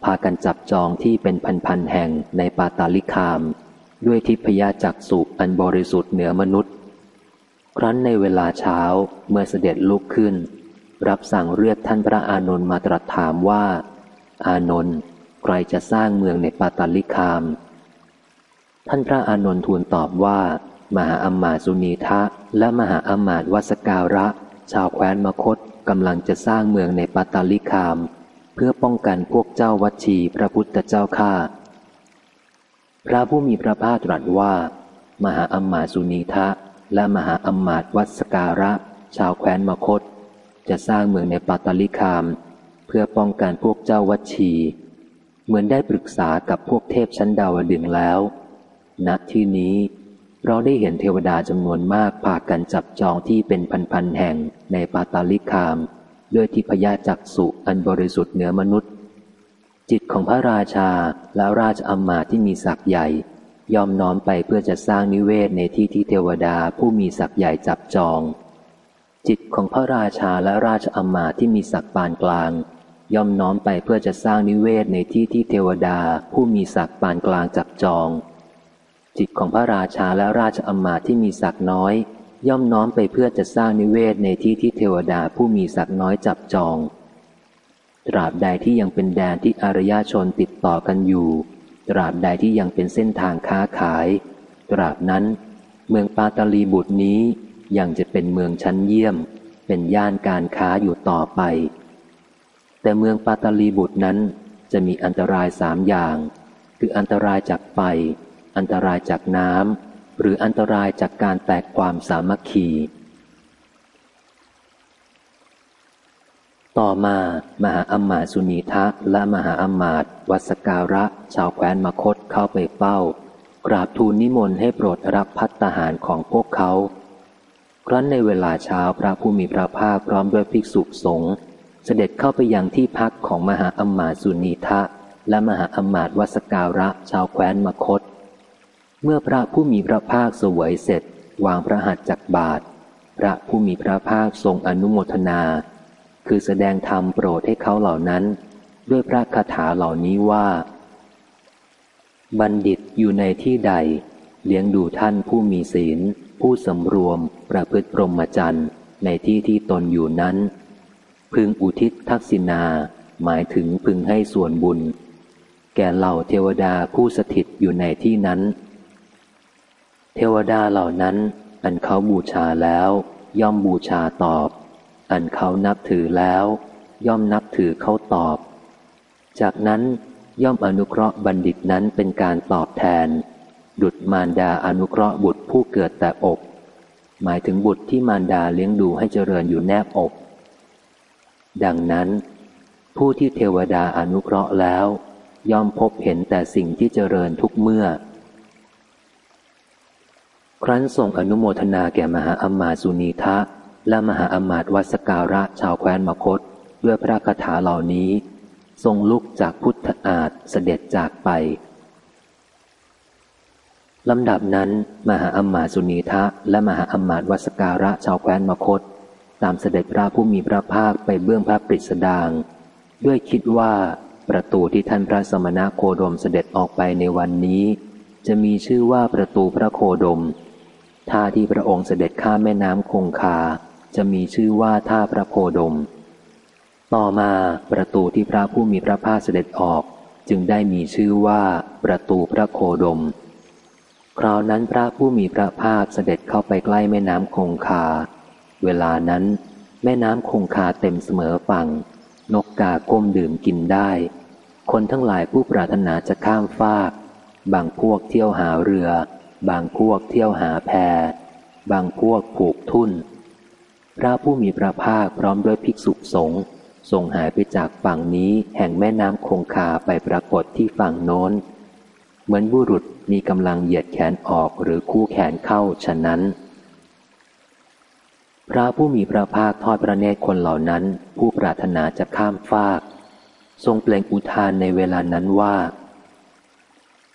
พากันจับจองที่เป็นพันๆแห่งในปาตาลิคาม ด้วยทิพยจักสุอันบริสุทธิ์เหนือมนุษย์ ครั้นในเวลาเช้าเมื่อเสด็จลุกขึ้น รับสั่งเรียกท่านพระอานนท์มาตรัสถามว่า อานนท์ใครจะสร้างเมืองในปาตาลิคาม ท่านพระอานนท์ทูลตอบว่า มหาอัมมาสุนีทะ และมหาอัมมาตวัสการะ ชาวแคว้นมคตกำลังจะสร้างเมืองในปาตาลิคาม เพื่อป้องกันพวกเจ้าวัชีพระพุทธเจ้าข้าพระผู้มีพระภาคตรัสว่า มหาอัมมาสุนีทะ และมหาอัมมาตวัสการะ ชาวแคว้นมคต จะสร้างเมืองในปัตตลิคาม เพื่อป้องกันพวกเจ้าวัชี เหมือนได้ปรึกษากับพวกเทพชั้นดาวดึงแล้ว ณที่นี้เราได้เห็นเทวดาจำนวนมากพากันจับจองที่เป็นพันๆแห่งในปาตาลิคาม ด้วยทิพยาจักสุอันบริสุทธิ์เหนือมนุษย์ จิตของพระราชาและราชอัมมาที่มีศักย์ใหญ่ ยอมน้อมไปเพื่อจะสร้างนิเวศในที่ที่เทวดาผู้มีศักย์ใหญ่จับจอง จิตของพระราชาและราชอัมมาที่มีศักย์ปานกลาง ย่อมน้อมไปเพื่อจะสร้างนิเวศในที่ที่เทวดาผู้มีศักย์ปานกลางจับจอง จิตของพระราชาและราชอมาที่มีศักน้อย ย่อมน้อมไปเพื่อจะสร้างนิเวศในที่ที่เทวดาผู้มีศักน้อยจับจอง ตราบใดที่ยังเป็นแดนที่อารยชนติดต่อกันอยู่ ตราบใดที่ยังเป็นเส้นทางค้าขาย ตราบนั้น เมืองปาตาลีบุตรนี้ยังจะเป็นเมืองชั้นเยี่ยม เป็นย่านการค้าอยู่ต่อไป แต่เมืองปาตาลีบุตรนั้นจะมีอันตรายสามอย่าง คืออันตรายจากไฟ อันตรายจากน้ำหรืออันตรายจากการแตกความสามัคคี ต่อมามหาอัมมาสุนีทะและมหาอัมมาตวัสการะ ชาวแคว้นมคตเข้าไปเฝ้า กราบทูลนิมนต์ให้โปรดรับพัตหารของพวกเขา ครั้นในเวลาเช้าพระผู้มีพระภาคพร้อมด้วยภิกษุสงฆ์เสด็จเข้าไปยังที่พักของมหาอัมมาสุนีทะ และมหาอัมมาตวัสการะ ชาวแคว้นมคต เมื่อพระผู้มีพระภาคสวยเสร็จ วางพระหัตถ์จักบาท พระผู้มีพระภาคทรงอนุโมทนา คือแสดงธรรมโปรดให้เขาเหล่านั้น ด้วยพระคาถาเหล่านี้ว่า บัณฑิตอยู่ในที่ใด เลี้ยงดูท่านผู้มีศีล ผู้สำรวม ประพฤติพรหมจรรย์ในที่ที่ตนอยู่นั้น พึงอุทิศทักษิณาหมายถึงพึงให้ส่วนบุญ แก่เหล่าเทวดาผู้สถิตอยู่ในที่นั้น เทวดาเหล่านั้นอันเขาบูชาแล้ว ย่อมบูชาตอบ อันเขานับถือแล้ว ย่อมนับถือเขาตอบ จากนั้นย่อมอนุเคราะห์บัณฑิตนั้นเป็นการตอบแทน ดุดมารดาอนุเคราะห์บุตรผู้เกิดแต่อก หมายถึงบุตรที่มารดาเลี้ยงดูให้เจริญอยู่แนบอก ดังนั้น ผู้ที่เทวดาอนุเคราะห์แล้ว ย่อมพบเห็นแต่สิ่งที่เจริญทุกเมื่อ ครั้นส่งอนุโมทนาแก่มหาอมาสุนีทะ และมหาอมาตย์วัสการะชาวแคว้นมคต ด้วยพระคาถาเหล่านี้ ทรงลุกจากพุทธอาฏเสด็จจากไปลำดับนั้น มหาอมาตย์สุนีทะและมหาอมาตย์วัสการะชาวแคว้นมคต ตามเสด็จพระผู้มีพระภาคไปเบื้องพระปริสดาง ด้วยคิดว่าประตูที่ท่านพระสมณะโคดมเสด็จออกไปในวันนี้ จะมีชื่อว่าประตูพระโคดมท่าที่พระองค์เสด็จข้ามแม่น้ำคงคา จะมีชื่อว่าท่าพระโพดม ต่อมาประตูที่พระผู้มีพระภาคเสด็จออก จึงได้มีชื่อว่าประตูพระโคดม คราวนั้นพระผู้มีพระภาคเสด็จเข้าไปใกล้แม่น้ำคงคา เวลานั้นแม่น้ำคงคาเต็มเสมอฝั่ง นกกาก้มดื่มกินได้ คนทั้งหลายผู้ปรารถนาจะข้ามฟาก บางพวกเที่ยวหาเรือ บางพวกเที่ยวหาแพบางพวกผูกทุ่น พระผู้มีพระภาคพร้อมด้วยภิกษุสงฆ์ส่งหายไปจากฝั่งนี้แห่งแม่น้ำคงคาไปปรากฏที่ฝั่งโน้น เหมือนบุรุษมีกำลังเหยียดแขนออกหรือคู่แขนเข้าฉะนั้น พระผู้มีพระภาคทอดพระเนตรคนเหล่านั้น ผู้ปรารถนาจะข้ามฟาก ทรงเปล่งอุทานในเวลานั้นว่า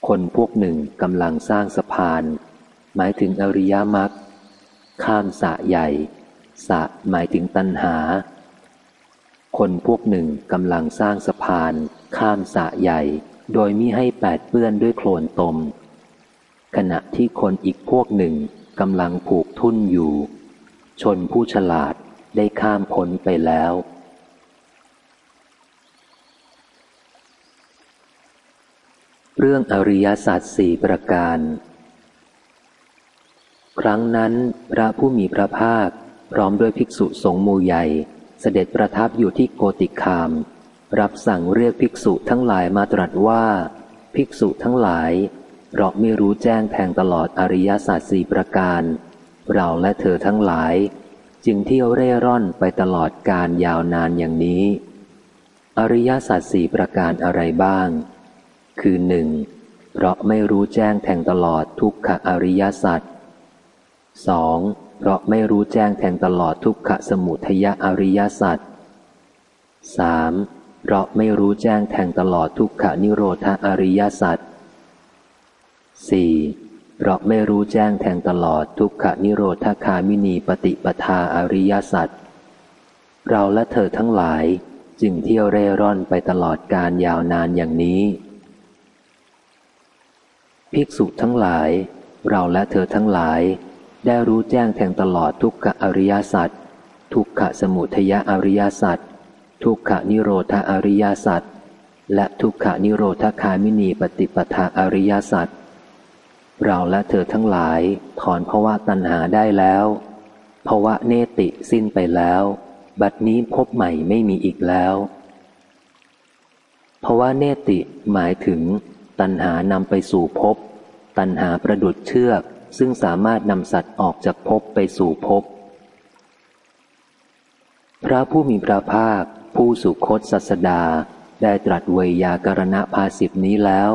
คนพวกหนึ่งกำลังสร้างสะพาน หมายถึงอริยมรรคข้ามสะใหญ่ สะหมายถึงตัณหา คนพวกหนึ่งกำลังสร้างสะพาน ข้ามสะใหญ่ โดยมิให้แปดเปื้อนด้วยโคลนตม ขณะที่คนอีกพวกหนึ่งกำลังผูกทุ่นอยู่ ชนผู้ฉลาดได้ข้ามพ้นไปแล้ว เรื่องอริยสัจสี่ประการ ครั้งนั้นพระผู้มีพระภาค พร้อมด้วยภิกษุสงฆ์มูใหญ่ เสด็จประทับอยู่ที่โกติคาม รับสั่งเรียกภิกษุทั้งหลายมาตรัสว่า ภิกษุทั้งหลายเราไม่รู้แจ้งแทงตลอดอริยสัจสี่ประการ เราและเธอทั้งหลาย จึงเที่ยวเร่ร่อนไปตลอดการยาวนานอย่างนี้ อริยสัจสี่ประการอะไรบ้าง คือหนึ่งเพราะไม่รู้แจ้งแทงตลอดทุกขอริยสัจสอง เพราะไม่รู้แจ้งแทงตลอดทุกขสมุทยอริยสัจสามเพราะไม่รู้แจ้งแทงตลอดทุกขนิโรธอริยสัจสี่เพราะไม่รู้แจ้งแทงตลอดทุกขนิโรธคามินีปฏิปทาอริยสัจ เราและเธอทั้งหลายจึงเที่ยวเร่ร่อนไปตลอดการยาวนานอย่างนี้ ภิกษุทั้งหลาย เราและเธอทั้งหลาย ได้รู้แจ้งแทงตลอดทุกขอริยสัจทุกขสมุทยอริยสัจทุกขนิโรธอริยสัจและทุกขนิโรธคามินีปฏิปทาอริยสัจเราและเธอทั้งหลายถอนภาวะตัณหาได้แล้วภาวะเนติสิ้นไปแล้ว บัดนี้พบใหม่ไม่มีอีกแล้วภาวะเนติหมายถึง ตัณหานำไปสู่ภพตัณหาประดุดเชือก ซึ่งสามารถนำสัตว์ออกจากภพไปสู่ภพ พระผู้มีพระภาค ผู้สุคตสัสดา ได้ตรัสเวยากรณภาสิบนี้แล้ว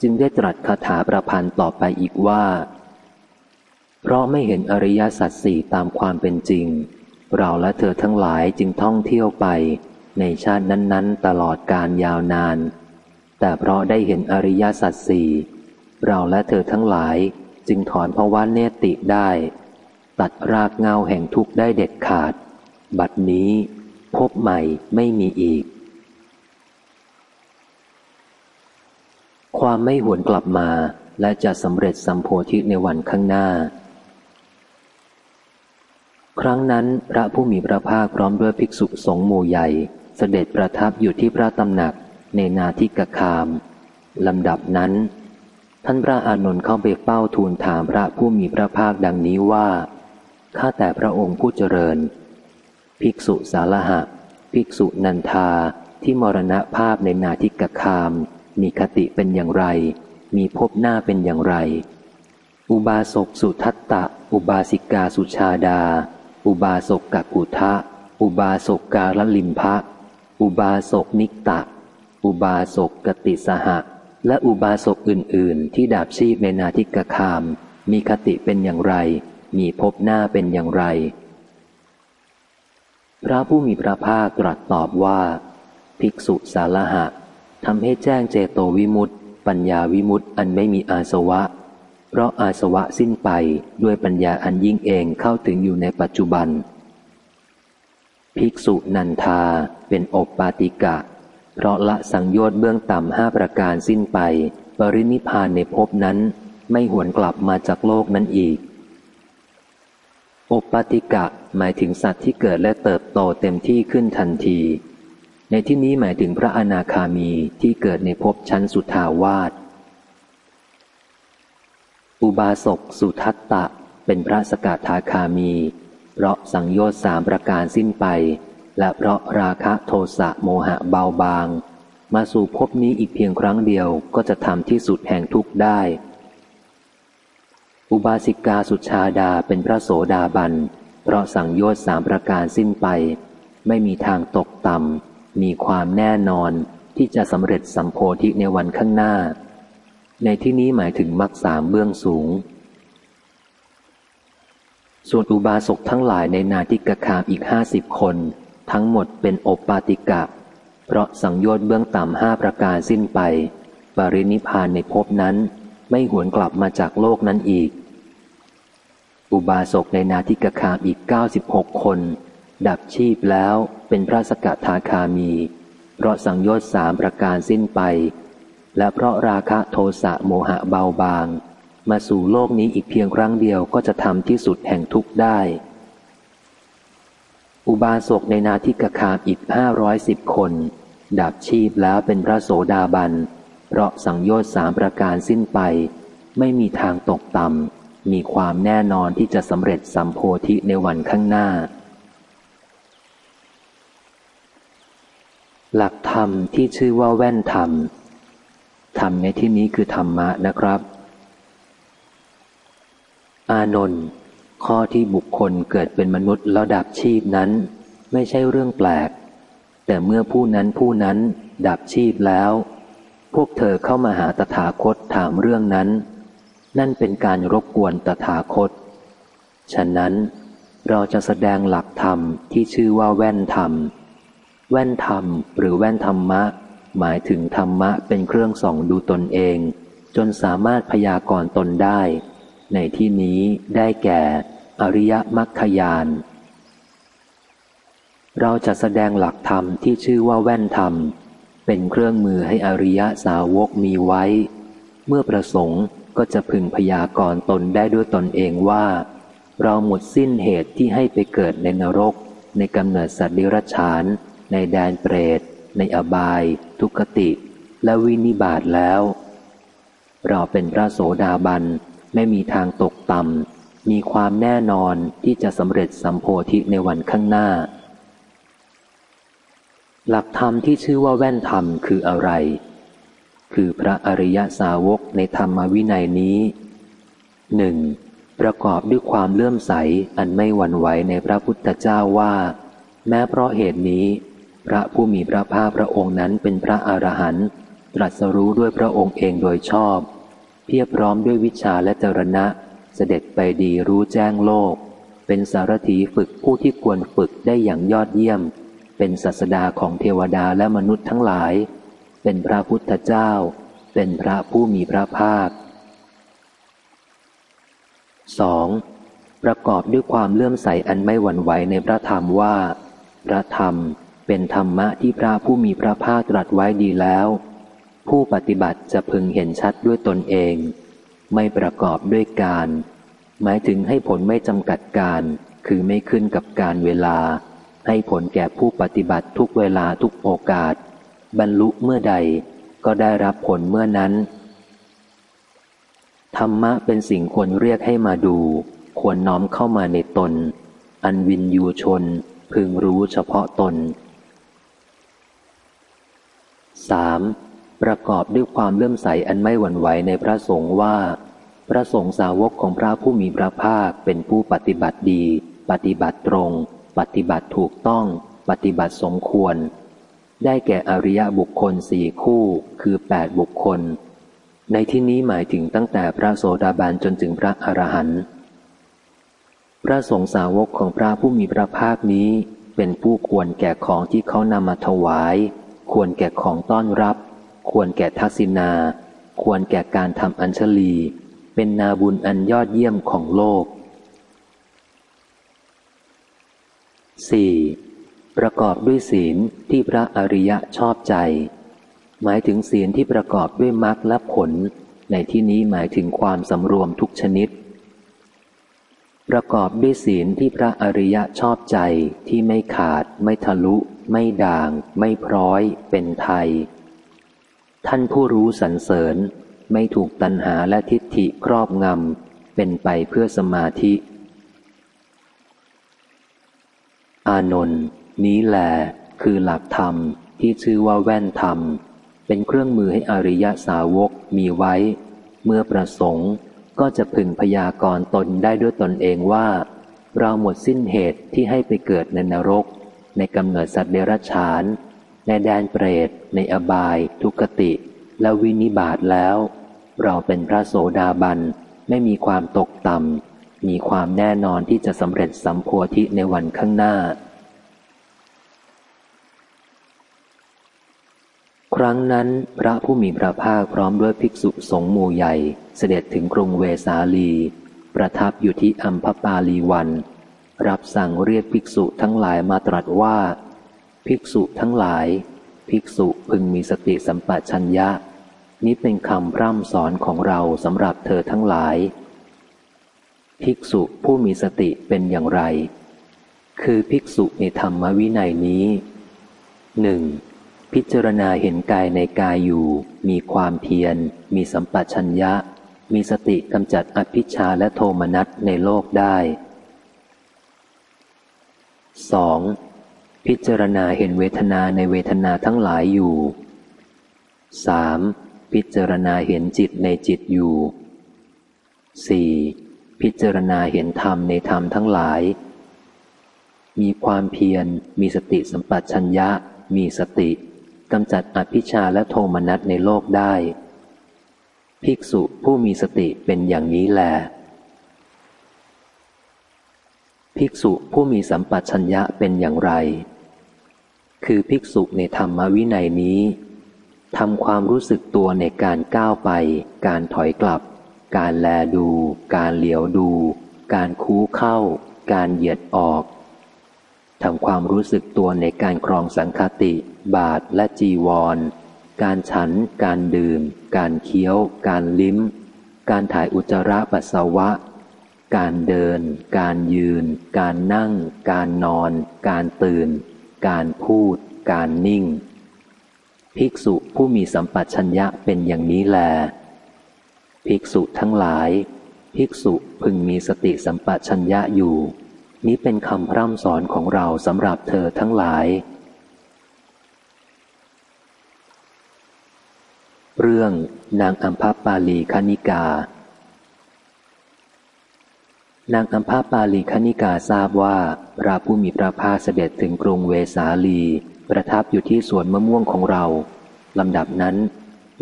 จึงได้ตรัสคาถาประพันธ์ต่อไปอีกว่า เพราะไม่เห็นอริยสัจสี่ตามความเป็นจริง เราและเธอทั้งหลายจึงท่องเที่ยวไป ในชาตินั้น ๆ ตลอดการยาวนาน แต่เพราะได้เห็นอริยสัจสี่เราและเธอทั้งหลาย จึงถอนภาวะเนติได้ ตัดรากเงาแห่งทุกข์ได้เด็ดขาด บัดนี้พบใหม่ไม่มีอีก ความไม่หวนกลับมาและจะสำเร็จสัมโพธิในวันข้างหน้า ครั้งนั้นพระผู้มีพระภาคพร้อมด้วยภิกษุสงฆ์หมู่ใหญ่ เสด็จประทับอยู่ที่พระตำหนักในนาทิกคามลำดับนั้น ท่านพระอานนท์เข้าไปเฝ้าทูลถามพระผู้มีพระภาคดังนี้ว่า ข้าแต่พระองค์ผู้เจริญ ภิกษุสาลหะ ภิกษุนันทาที่มรณภาพในนาทิกคาม มีคติเป็นอย่างไร มีภพหน้าเป็นอย่างไร อุบาสกสุทัตตะ อุบาสิกาสุชาดา อุบาสกกกุทะ อุบาสกกาลลิมพะอุบาสกนิกตะ อุบาสกกติสหะ และอุบาสกอื่น ๆ ที่ดาบชีพในนาทิกคาม มีคติเป็นอย่างไร มีภพหน้าเป็นอย่างไร พระผู้มีพระภาคตรัสตอบว่า ภิกษุสาลหะทำให้แจ้งเจโตวิมุตติปัญญาวิมุตติอันไม่มีอาสวะ เพราะอาสวะสิ้นไปด้วยปัญญาอันยิ่งเองเข้าถึงอยู่ในปัจจุบัน ภิกษุนันทาเป็นอบปาติกะ เพราะละสังโยชน์เบื้องต่ำห้าประการสิ้นไป ปรินิพานในภพนั้นไม่หวนกลับมาจากโลกนั้นอีกอบปติกะหมายถึงสัตว์ที่เกิดและเติบโตเต็มที่ขึ้นทันที ในที่นี้หมายถึงพระอนาคามีที่เกิดในภพชั้นสุทาวาส อุบาสกสุทัตตะ เป็นพระสกทาคามี เพราะสังโยชน์สามประการสิ้นไป และเพราะราคะโทสะโมหะเบาบาง มาสู่ภพนี้อีกเพียงครั้งเดียวก็จะทำที่สุดแห่งทุกข์ได้ อุบาสิกาสุชาดาเป็นพระโสดาบัน เพราะสั่งโยชน์สามประการสิ้นไป ไม่มีทางตกต่ำมีความแน่นอนที่จะสำเร็จสัมโพธิในวันข้างหน้า ในที่นี้หมายถึงมรรคสามเบื้องสูง ส่วนอุบาสกทั้งหลายในนาติกคามอีกห้าสิบคน ทั้งหมดเป็นอบปาติกะ เพราะสังโยชน์เบื้องต่ำห้าประการสิ้นไป ปรินิพานในภพนั้น ไม่หวนกลับมาจากโลกนั้นอีก อุบาสกในนาทิกคามอีก 96 คน ดับชีพแล้วเป็นพระสกทาคามี เพราะสังโยชน์สามประการสิ้นไป และเพราะราคะโทสะโมหะเบาบาง มาสู่โลกนี้อีกเพียงครั้งเดียวก็จะทำที่สุดแห่งทุกข์ได้ อุบาสกในนาทิกคามอีกห้าร้อยสิบคน ดับชีพแล้วเป็นพระโสดาบัน เพราะสังโยชน์สามประการสิ้นไป ไม่มีทางตกต่ำ มีความแน่นอนที่จะสำเร็จสัมโพธิในวันข้างหน้า หลักธรรมที่ชื่อว่าแว่นธรรม ธรรมในที่นี้คือธรรมะนะครับ อานนท์ ข้อที่บุคคลเกิดเป็นมนุษย์แล้วดับชีพนั้น ไม่ใช่เรื่องแปลก แต่เมื่อผู้นั้นผู้นั้นดับชีพแล้ว พวกเธอเข้ามาหาตถาคตถามเรื่องนั้น นั่นเป็นการรบกวนตถาคต ฉะนั้นเราจะแสดงหลักธรรมที่ชื่อว่าแว่นธรรม แว่นธรรมหรือแว่นธรรมะ หมายถึงธรรมะเป็นเครื่องส่องดูตนเอง จนสามารถพยากรณ์ตนได้ ในที่นี้ได้แก่ อริยมรรคยาน เราจะแสดงหลักธรรมที่ชื่อว่าแว่นธรรม เป็นเครื่องมือให้อริยสาวกมีไว้ เมื่อประสงค์ก็จะพึงพยากรณ์ตนได้ด้วยตนเองว่า เราหมดสิ้นเหตุที่ให้ไปเกิดในนรก ในกำเนิดสัตว์ดิรัจฉาน ในแดนเปรต ในอบาย ทุกติ และวินิบาตแล้ว เราเป็นพระโสดาบันไม่มีทางตกต่ำ มีความแน่นอนที่จะสำเร็จสัมโพธิในวันข้างหน้า หลักธรรมที่ชื่อว่าแว่นธรรมคืออะไร คือพระอริยสาวกในธรรมวินัยนี้หนึ่งประกอบด้วยความเลื่อมใสอันไม่หวั่นไหวในพระพุทธเจ้าว่า แม้เพราะเหตุนี้ พระผู้มีพระภาคพระองค์นั้นเป็นพระอรหันต์ตรัสรู้ด้วยพระองค์เองโดยชอบ เพียบพร้อมด้วยวิชาและจรณะ เสด็จไปดีรู้แจ้งโลก เป็นสารถีฝึกผู้ที่ควรฝึกได้อย่างยอดเยี่ยม เป็นศาสดาของเทวดาและมนุษย์ทั้งหลาย เป็นพระพุทธเจ้า เป็นพระผู้มีพระภาค 2. ประกอบด้วยความเลื่อมใสอันไม่หวั่นไหวในพระธรรมว่า พระธรรมเป็นธรรมะที่พระผู้มีพระภาคตรัสไว้ดีแล้ว ผู้ปฏิบัติจะพึงเห็นชัดด้วยตนเอง ไม่ประกอบด้วยการ หมายถึงให้ผลไม่จำกัดการ คือไม่ขึ้นกับการเวลา ให้ผลแก่ผู้ปฏิบัติทุกเวลาทุกโอกาส บรรลุเมื่อใดก็ได้รับผลเมื่อนั้น ธรรมะเป็นสิ่งควรเรียกให้มาดู ควรน้อมเข้ามาในตน อันวินยูชน พึงรู้เฉพาะตน 3. ประกอบด้วยความเลื่อมใสอันไม่หวั่นไหวในพระสงฆ์ว่า พระสงฆ์สาวกของพระผู้มีพระภาคเป็นผู้ปฏิบัติดี ปฏิบัติตรง ปฏิบัติถูกต้อง ปฏิบัติสมควร ได้แก่อริยบุคคลสี่คู่ คือแปดบุคคล ในที่นี้หมายถึงตั้งแต่พระโสดาบันจนถึงพระอรหันต์พระสงฆ์สาวกของพระผู้มีพระภาคนี้ เป็นผู้ควรแก่ของที่เขานำมาถวาย ควรแก่ของต้อนรับ ควรแก่ทักษิณา ควรแก่การทำอัญชลี เป็นนาบุญอันยอดเยี่ยมของโลก 4. ประกอบด้วยศีลที่พระอริยะชอบใจ หมายถึงศีลที่ประกอบด้วยมรรคและผล ในที่นี้หมายถึงความสำรวมทุกชนิด ประกอบด้วยศีลที่พระอริยะชอบใจที่ไม่ขาด ไม่ทะลุ ไม่ด่าง ไม่พร้อย เป็นไทย ท่านผู้รู้สรรเสริญไม่ถูกตัณหาและทิฏฐิครอบงำ เป็นไปเพื่อสมาธิ อานนท์นี้แหลคือหลักธรรมที่ชื่อว่าแว่นธรรม เป็นเครื่องมือให้อริยสาวกมีไว้ เมื่อประสงค์ก็จะพึงพยากรณ์ตนได้ด้วยตนเองว่า เราหมดสิ้นเหตุที่ให้ไปเกิดในนรก ในกำเนิดสัตว์เดรัจฉาน ในแดนเปรต ในอบาย ทุกติ และวินิบาตแล้ว เราเป็นพระโสดาบัน ไม่มีความตกต่ำ มีความแน่นอนที่จะสำเร็จสัมโพธิในวันข้างหน้า ครั้งนั้นพระผู้มีพระภาคพร้อมด้วยภิกษุสงฆ์หมู่ใหญ่ เสด็จถึงกรุงเวสาลี ประทับอยู่ที่อัมพปาลีวัน รับสั่งเรียกภิกษุทั้งหลายมาตรัสว่า ภิกษุทั้งหลาย ภิกษุพึงมีสติสัมปชัญญะ นี้เป็นคำพร่ำสอนของเราสำหรับเธอทั้งหลาย ภิกษุผู้มีสติเป็นอย่างไร คือภิกษุในธรรมวินัยนี้หนึ่งพิจารณาเห็นกายในกายอยู่ มีความเพียร มีสัมปชัญญะ มีสติกำจัดอภิชาและโทมนัสในโลกได้ 2. พิจารณาเห็นเวทนาในเวทนาทั้งหลายอยู่ 3. พิจารณาเห็นจิตในจิตอยู่ 4. พิจารณาเห็นธรรมในธรรมทั้งหลาย มีความเพียร มีสติสัมปชัญญะ มีสติกำจัดอภิชาและโทมนัสในโลกได้ ภิกษุผู้มีสติเป็นอย่างนี้แล ภิกษุผู้มีสัมปชัญญะเป็นอย่างไร คือภิกษุในธรรมวินัยนี้ทำความรู้สึกตัวในการก้าวไป การถอยกลับ การแลดู การเหลียวดู การคูเข้า การเหยียดออกทำความรู้สึกตัวในการครองสังคติ บาทและจีวร การฉัน การดื่ม การเคี้ยว การลิ้ม การถ่ายอุจจาระปัสสาวะ การเดิน การยืน การนั่ง การนอน การตื่น การพูด การนิ่ง ภิกษุผู้มีสัมปัชัญญะเป็นอย่างนี้แล ภิกษุทั้งหลาย ภิกษุพึงมีสติสัมปชัญญะอยู่ นี้เป็นคำพร่ำสอนของเราสำหรับเธอทั้งหลาย เรื่องนางอัมพปาลีคณิกา นางอัมพาปาลีคณิกาทราบว่าพระผู้มีพระภาคเสด็จถึงกรุงเวสาลี ประทับอยู่ที่สวนมะม่วงของเราลำดับนั้น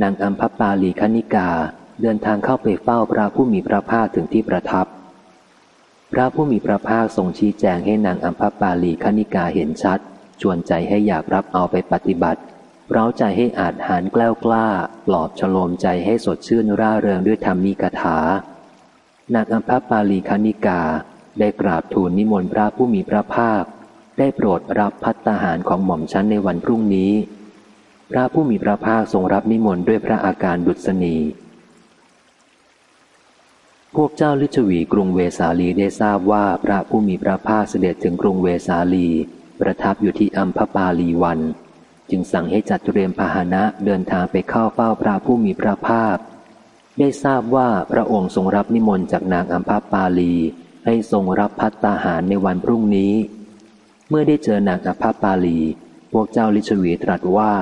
นางอัมพาปาลีคณิกาเดินทางเข้าไปเฝ้าพระผู้มีพระภาคถึงที่ประทับ พระผู้มีพระภาคทรงชี้แจงให้นางอัมพปาลีคณิกาเห็นชัด ชวนใจให้อยากรับเอาไปปฏิบัติเร้าใจให้อาจหารแกล้วกล้า ปลอบฉโลมใจให้สดชื่นร่าเริงด้วยธรรมีกถา นางอัมพปาลีคณิกาได้กราบทูลนิมนต์พระผู้มีพระภาค ได้โปรดรับพัตหารของหม่อมชั้นในวันพรุ่งนี้ พระผู้มีพระภาคทรงรับนิมนต์ด้วยพระอาการดุษณีพวกเจ้าลิชวีกรุงเวสาลีได้ทราบว่าพระผู้มีพระภาคเสด็จถึงกรุงเวสาลี ประทับอยู่ที่อัมพปาลีวัน จึงสั่งให้จัดเตรียมพาหนะเดินทางไปเข้าเฝ้าพระผู้มีพระภาค ได้ทราบว่าพระองค์ทรงรับนิมนต์จากนางอัมพาปาลี ให้ทรงรับพัตตาหารในวันพรุ่งนี้ เมื่อได้เจอนางอัมพาปาลี พวกเจ้าลิชวีตรัสว่า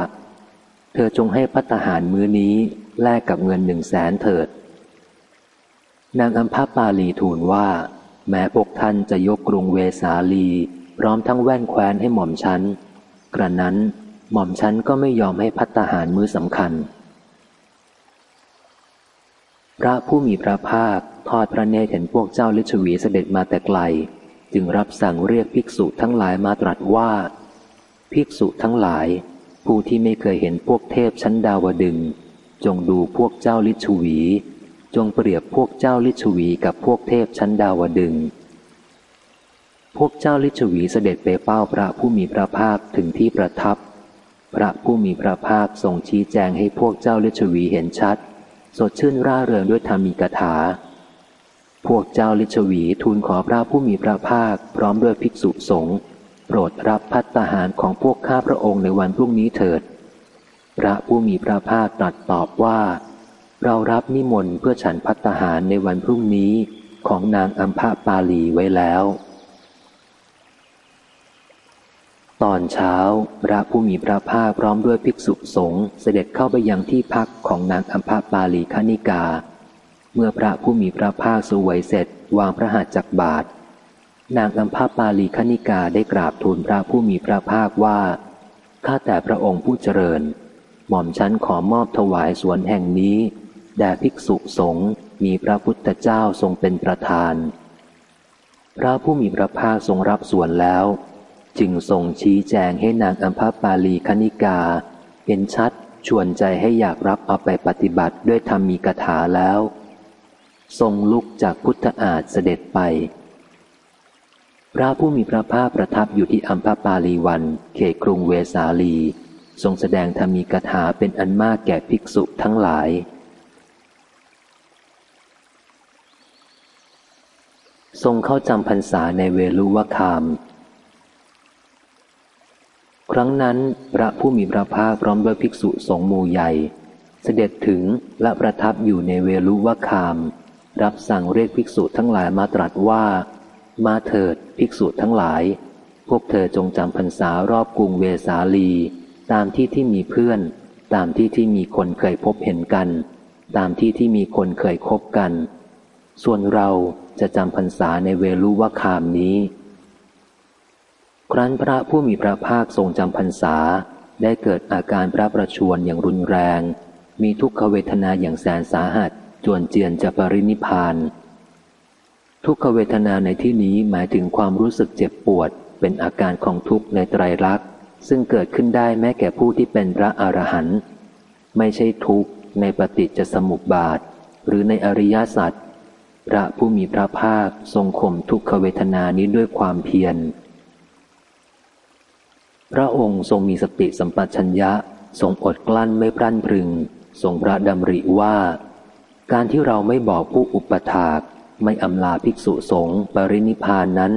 เธอจงให้พัตตาหารมื้อนี้แลกกับเงินหนึ่งแสนเถิด นางอัมพาปาลีทูลว่า แม้พวกท่านจะยกกรุงเวสาลี พร้อมทั้งแว่นแคว้นให้หม่อมชั้น กระนั้นหม่อมชั้นก็ไม่ยอมให้พัตหารมื้อสำคัญ พระผู้มีพระภาคทอดพระเนตรเห็นพวกเจ้าลิชวีเสด็จมาแต่ไกล จึงรับสั่งเรียกภิกษุทั้งหลายมาตรัสว่า ภิกษุทั้งหลาย ผู้ที่ไม่เคยเห็นพวกเทพชั้นดาวดึง จงดูพวกเจ้าลิชวี จงเปรียบพวกเจ้าลิชวีกับพวกเทพชั้นดาวดึง พวกเจ้าลิชวีเสด็จไปเฝ้าพระผู้มีพระภาคถึงที่ประทับ พระผู้มีพระภาคทรงชี้แจงให้พวกเจ้าลิชวีเห็นชัด สดชื่นร่าเริงด้วยธรรมีกถา พวกเจ้าลิชวีทูลขอพระผู้มีพระภาค พร้อมด้วยภิกษุสงฆ์โปรดรับพัตหารของพวกข้าพระองค์ในวันพรุ่งนี้เถิด พระผู้มีพระภาคตรัสตอบว่า เรารับนิมนต์เพื่อฉันพัตหารในวันพรุ่งนี้ของนางอัมพาปาลีไว้แล้ว ตอนเช้า พระผู้มีพระภาคพร้อมด้วยภิกษุสงฆ์เสด็จเข้าไปยังที่พักของนางอัมพาปาลีคณิกา เมื่อพระผู้มีพระภาคสวยเสร็จวางพระหัตถ์จักบาท นางอัมพาปาลีคณิกาได้กราบทูลพระผู้มีพระภาคว่าข้าแต่พระองค์ผู้เจริญ หม่อมฉันขอมอบถวายสวนแห่งนี้แด่ภิกษุสงฆ์มีพระพุทธเจ้าทรงเป็นประธาน พระผู้มีพระภาคทรงรับส่วนแล้ว จึงทรงชี้แจงให้นางอัมพปาลีคณิกา เห็นชัดชวนใจให้อยากรับเอาไปปฏิบัติด้วยธรรมีกถาแล้ว ทรงลุกจากพุทธอาฏเสด็จไป พระผู้มีพระภาคประทับอยู่ที่อัมพปาลีวัน เขตกรุงเวสาลี ทรงแสดงธรรมีกถาเป็นอันมากแก่ภิกษุทั้งหลาย ทรงเข้าจำพรรษาในเวลุวคาม ครั้งนั้นพระผู้มีพระภาคพร้อมด้วยภิกษุสงฆ์หมู่ใหญ่ เสด็จถึงและประทับอยู่ในเวลุวคาม รับสั่งเรียกภิกษุทั้งหลายมาตรัสว่า มาเถิดภิกษุทั้งหลาย พวกเธอจงจำพรรษารอบกรุงเวสาลี ตามที่ที่มีเพื่อน ตามที่ที่มีคนเคยพบเห็นกัน ตามที่ที่มีคนเคยคบกัน ส่วนเราจะจำพรรษาในเวลุวคามนี้ ครั้นพระผู้มีพระภาคทรงจำพรรษา ได้เกิดอาการพระประชวรอย่างรุนแรง มีทุกขเวทนาอย่างแสนสาหัส จวนเจียนจะปรินิพาน ทุกขเวทนาในที่นี้หมายถึงความรู้สึกเจ็บปวด เป็นอาการของทุกข์ในไตรลักษณ์ ซึ่งเกิดขึ้นได้แม้แก่ผู้ที่เป็นพระอรหันต์ไม่ใช่ทุกข์ในปฏิจจสมุปบาท หรือในอริยสัจพระผู้มีพระภาคทรงข่มทุกขเวทนานี้ด้วยความเพียร พระองค์ทรงมีสติสัมปชัญญะ ทรงอดกลั้นไม่พรั่นพรึง ทรงพระดำริว่า การที่เราไม่บอกผู้อุปถาก ไม่อำลาภิกษุสงฆ์ปรินิพานนั้น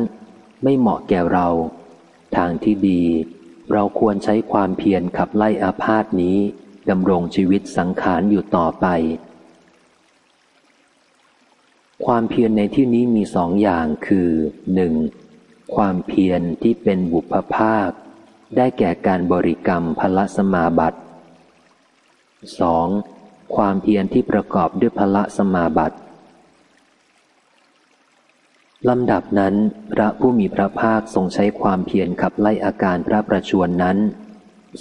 ไม่เหมาะแก่เรา ทางที่ดี เราควรใช้ความเพียรขับไล่อาพาธนี้ดำรงชีวิตสังขารอยู่ต่อไป ความเพียรในที่นี้มีสองอย่างคือหนึ่งความเพียรที่เป็นบุพภาค ได้แก่การบริกรรมพละสมาบัติ 2. ความเพียรที่ประกอบด้วยพละสมาบัติลำดับนั้น พระผู้มีพระภาคทรงใช้ความเพียรขับไล่อาการพระประชวนนั้น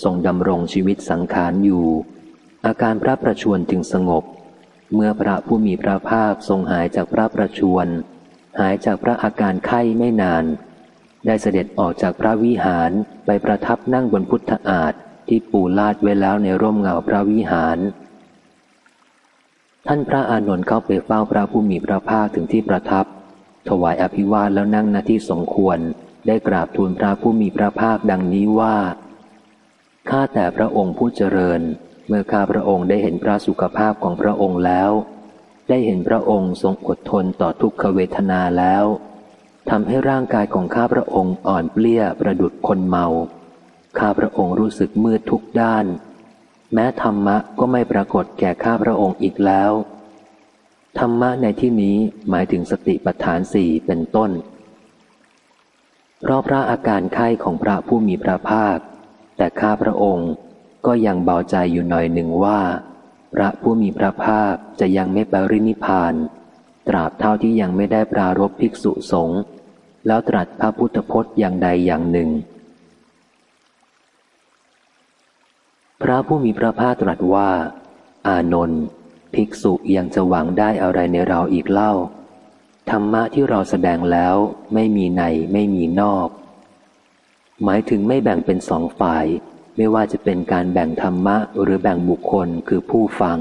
ทรงดำรงชีวิตสังขารอยู่ อาการพระประชวนจึงสงบ เมื่อพระผู้มีพระภาคทรงหายจากพระประชวนหายจากพระอาการไข้ไม่นาน ได้เสด็จออกจากพระวิหารไปประทับนั่งบนพุทธอาฏที่ปูลาดไว้แล้วในร่มเงาพระวิหาร ท่านพระอานนท์เข้าไปเฝ้าพระผู้มีพระภาคถึงที่ประทับ ถวายอภิวาทแล้วนั่งหน้าที่สมควรได้กราบทูลพระผู้มีพระภาคดังนี้ว่าข้าแต่พระองค์ผู้เจริญ เมื่อข้าพระองค์ได้เห็นพระสุขภาพของพระองค์แล้ว ได้เห็นพระองค์ทรงอดทนต่อทุกขเวทนาแล้ว ทำให้ร่างกายของข้าพระองค์อ่อนเปลี้ยประดุดคนเมา ข้าพระองค์รู้สึกมืดทุกด้าน แม้ธรรมะก็ไม่ปรากฏแก่ข้าพระองค์อีกแล้ว ธรรมะในที่นี้หมายถึงสติปัฏฐานสี่เป็นต้น เพราะพระอาการไข้ของพระผู้มีพระภาค แต่ข้าพระองค์ก็ยังเบาใจอยู่หน่อยหนึ่งว่า พระผู้มีพระภาคจะยังไม่ปรินิพาน ตราบเท่าที่ยังไม่ได้ปรารบภิกษุสงฆ์ แล้วตรัสพระพุทธพจน์อย่างใดอย่างหนึ่ง พระผู้มีพระภาคตรัสว่า อานนท์ภิกษุยังจะหวังได้อะไรในเราอีกเล่า ธรรมะที่เราแสดงแล้วไม่มีในไม่มีนอก หมายถึงไม่แบ่งเป็นสองฝ่าย ไม่ว่าจะเป็นการแบ่งธรรมะหรือแบ่งบุคคลคือผู้ฟัง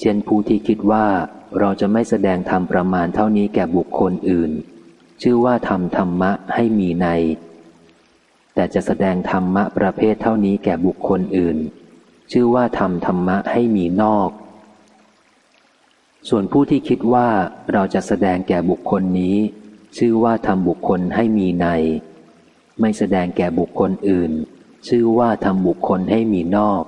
เช่นผู้ที่คิดว่าเราจะไม่แสดงธรรมประมาณเท่านี้แก่บุคคลอื่น ชื่อว่าทำธรรมะให้มีใน แต่จะแสดงธรรมะประเภทเท่านี้แก่บุคคลอื่น ชื่อว่าทำธรรมะให้มีนอก ส่วนผู้ที่คิดว่าเราจะแสดงแก่บุคคลนี้ ชื่อว่าทำบุคคลให้มีใน ไม่แสดงแก่บุคคลอื่น ชื่อว่าทำบุคคลให้มีนอก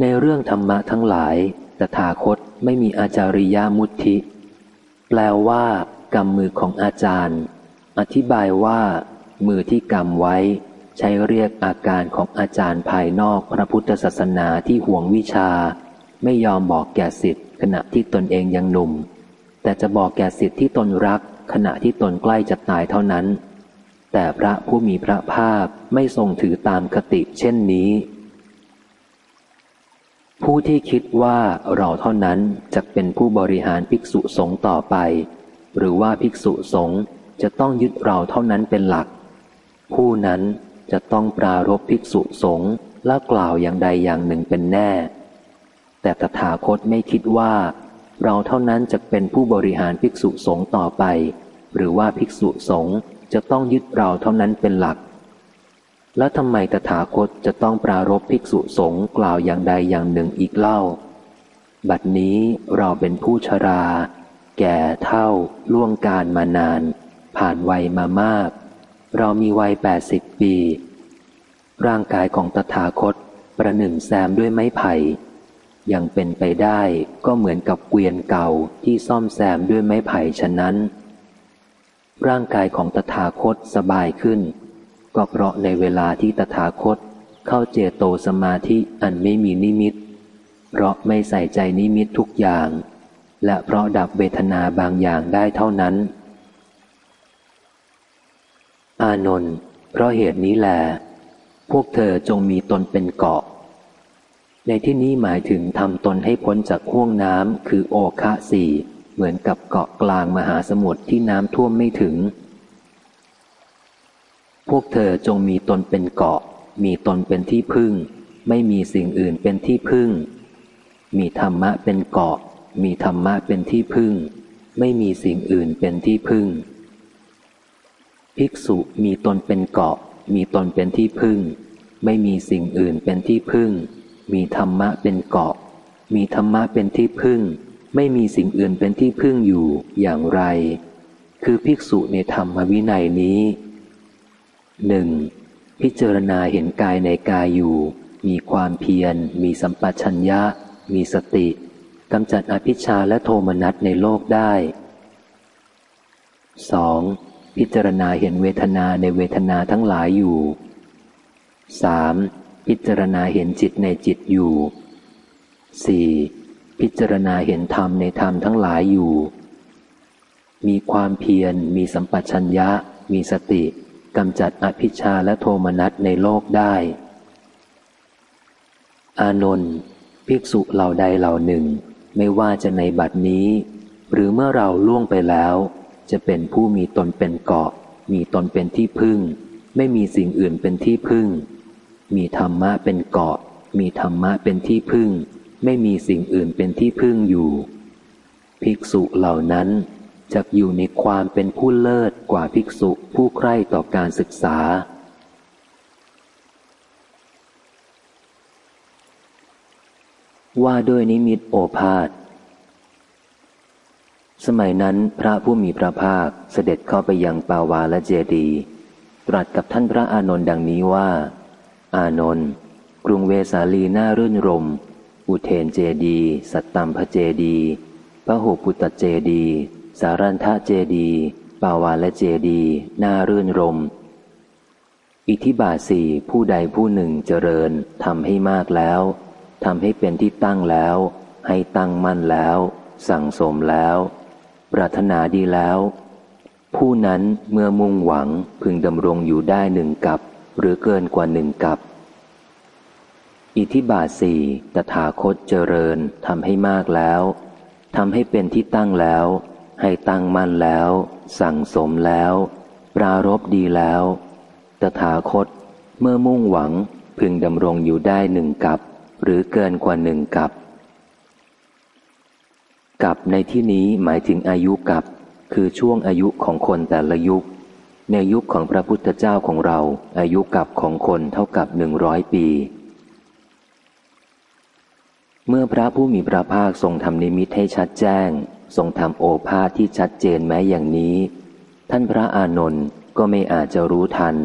ในเรื่องธรรมะทั้งหลายตถาคตไม่มีอาจาริยามุทิ แปลว่ากำมือของอาจารย์ อธิบายว่า มือที่กำไว้ ใช้เรียกอาการของอาจารย์ภายนอกพระพุทธศาสนาที่ห่วงวิชา ไม่ยอมบอกแก่สิทธิ์ขณะที่ตนเองยังหนุ่ม แต่จะบอกแก่สิทธิ์ที่ตนรัก ขณะที่ตนใกล้จะตายเท่านั้น แต่พระผู้มีพระภาคไม่ทรงถือตามคติเช่นนี้ ผู้ที่คิดว่าเราเท่านั้นจะเป็นผู้บริหารภิกษุสงฆ์ต่อไป หรือว่าภิกษุสงฆ์จะต้องยึดเราเท่านั้นเป็นหลัก ผู้นั้นจะต้องปรารบภิกษุสงฆ์และกล่าวอย่างใดอย่างหนึ่งเป็นแน่ แต่ตถาคตไม่คิดว่า เราเท่านั้นจะเป็นผู้บริหารภิกษุสงฆ์ต่อไป หรือว่าภิกษุสงฆ์จะต้องยึดเราเท่านั้นเป็นหลัก แล้วทำไมตถาคตจะต้องปรารบภิกษุสงฆ์กล่าวอย่างใดอย่างหนึ่งอีกเล่า บัดนี้เราเป็นผู้ชรา แก่เท่า ล่วงการมานาน ผ่านวัยมามาก เรามีวัยแปดสิบปี ร่างกายของตถาคตประหนึ่งแซมด้วยไม้ไผ่ยังเป็นไปได้ก็เหมือนกับเกวียนเก่าที่ซ่อมแซมด้วยไม้ไผ่ฉะนั้น ร่างกายของตถาคตสบายขึ้น ก็เพราะในเวลาที่ตถาคต เข้าเจโตสมาธิอันไม่มีนิมิต เพราะไม่ใส่ใจนิมิตทุกอย่าง และเพราะดับเวทนาบางอย่างได้เท่านั้น อานนท์เพราะเหตุนี้แหลพวกเธอจงมีตนเป็นเกาะ ในที่นี้หมายถึงทำตนให้พ้นจากห่วงน้ำคือโอคะสี่เหมือนกับเกาะกลางมหาสมุทรที่น้ำท่วมไม่ถึง พวกเธอจงมีตนเป็นเกาะ มีตนเป็นที่พึ่ง ไม่มีสิ่งอื่นเป็นที่พึ่ง มีธรรมะเป็นเกาะ มีธรรมะเป็นที่พึ่ง ไม่มีสิ่งอื่นเป็นที่พึ่ง ภิกษุมีตนเป็นเกาะ มีตนเป็นที่พึ่ง ไม่มีสิ่งอื่นเป็นที่พึ่ง มีธรรมะเป็นเกาะ มีธรรมะเป็นที่พึ่ง ไม่มีสิ่งอื่นเป็นที่พึ่งอยู่อย่างไร คือภิกษุในธรรมวินัยนี้ หนึ่งพิจารณาเห็นกายในกายอยู่ มีความเพียร มีสัมปชัญญะ มีสติกำจัดอภิชาและโทมนัสในโลกได้ 2. พิจารณาเห็นเวทนาในเวทนาทั้งหลายอยู่ 3. พิจารณาเห็นจิตในจิตอยู่ 4. พิจารณาเห็นธรรมในธรรมทั้งหลายอยู่ มีความเพียร มีสัมปชัญญะ มีสติ กำจัดอภิชาและโทมนัสในโลกได้ อานนท์ภิกษุเหล่าใดเหล่าหนึ่ง ไม่ว่าจะในบัดนี้ หรือเมื่อเราล่วงไปแล้ว จะเป็นผู้มีตนเป็นเกาะ มีตนเป็นที่พึ่ง ไม่มีสิ่งอื่นเป็นที่พึ่ง มีธรรมะเป็นเกาะ มีธรรมะเป็นที่พึ่ง ไม่มีสิ่งอื่นเป็นที่พึ่งอยู่ ภิกษุเหล่านั้น จะอยู่ในความเป็นผู้เลิศกว่าภิกษุผู้ใคร่ต่อการศึกษา ว่าด้วยนิมิตโอภาษสมัยนั้นพระผู้มีพระภาคเสด็จเข้าไปยังปาวาและเจดีตรัสกับท่านพระอานนท์ดังนี้ว่า อานนท์กรุงเวสาลีน่ารื่นรม อุเทนเจดี สัตตัมพเจดีพระหูปุตตเจดี สารันทะเจดีปาวาและเจดีน่ารื่นรม อิทิบาสีผู้ใดผู้หนึ่งเจริญทำให้มากแล้วทำให้เป็นที่ตั้งแล้ว ให้ตั้งมั่นแล้ว สั่งสมแล้ว ปรารถนาดีแล้ว ผู้นั้นเมื่อมุ่งหวังพึงดำรงอยู่ได้หนึ่งกับ หรือเกินกว่าหนึ่งกับ อิทิบาสีตถาคตเจริญทำให้มากแล้วทำให้เป็นที่ตั้งแล้ว ให้ตั้งมั่นแล้ว สั่งสมแล้ว ปรารบดีแล้ว ตถาคต เมื่อมุ่งหวังพึงดำรงอยู่ได้หนึ่งกับ หรือเกินกว่าหนึ่งกับ กับในที่นี้หมายถึงอายุกับ คือช่วงอายุของคนแต่ละยุค ในยุคของพระพุทธเจ้าของเรา อายุกับของคนเท่ากับหนึ่งร้อยปีเมื่อพระผู้มีพระภาคทรงทำนิมิตให้ชัดแจ้ง ทรงทำโอภาษที่ชัดเจนแม้อย่างนี้ ท่านพระอานนท์ก็ไม่อาจจะรู้ทัน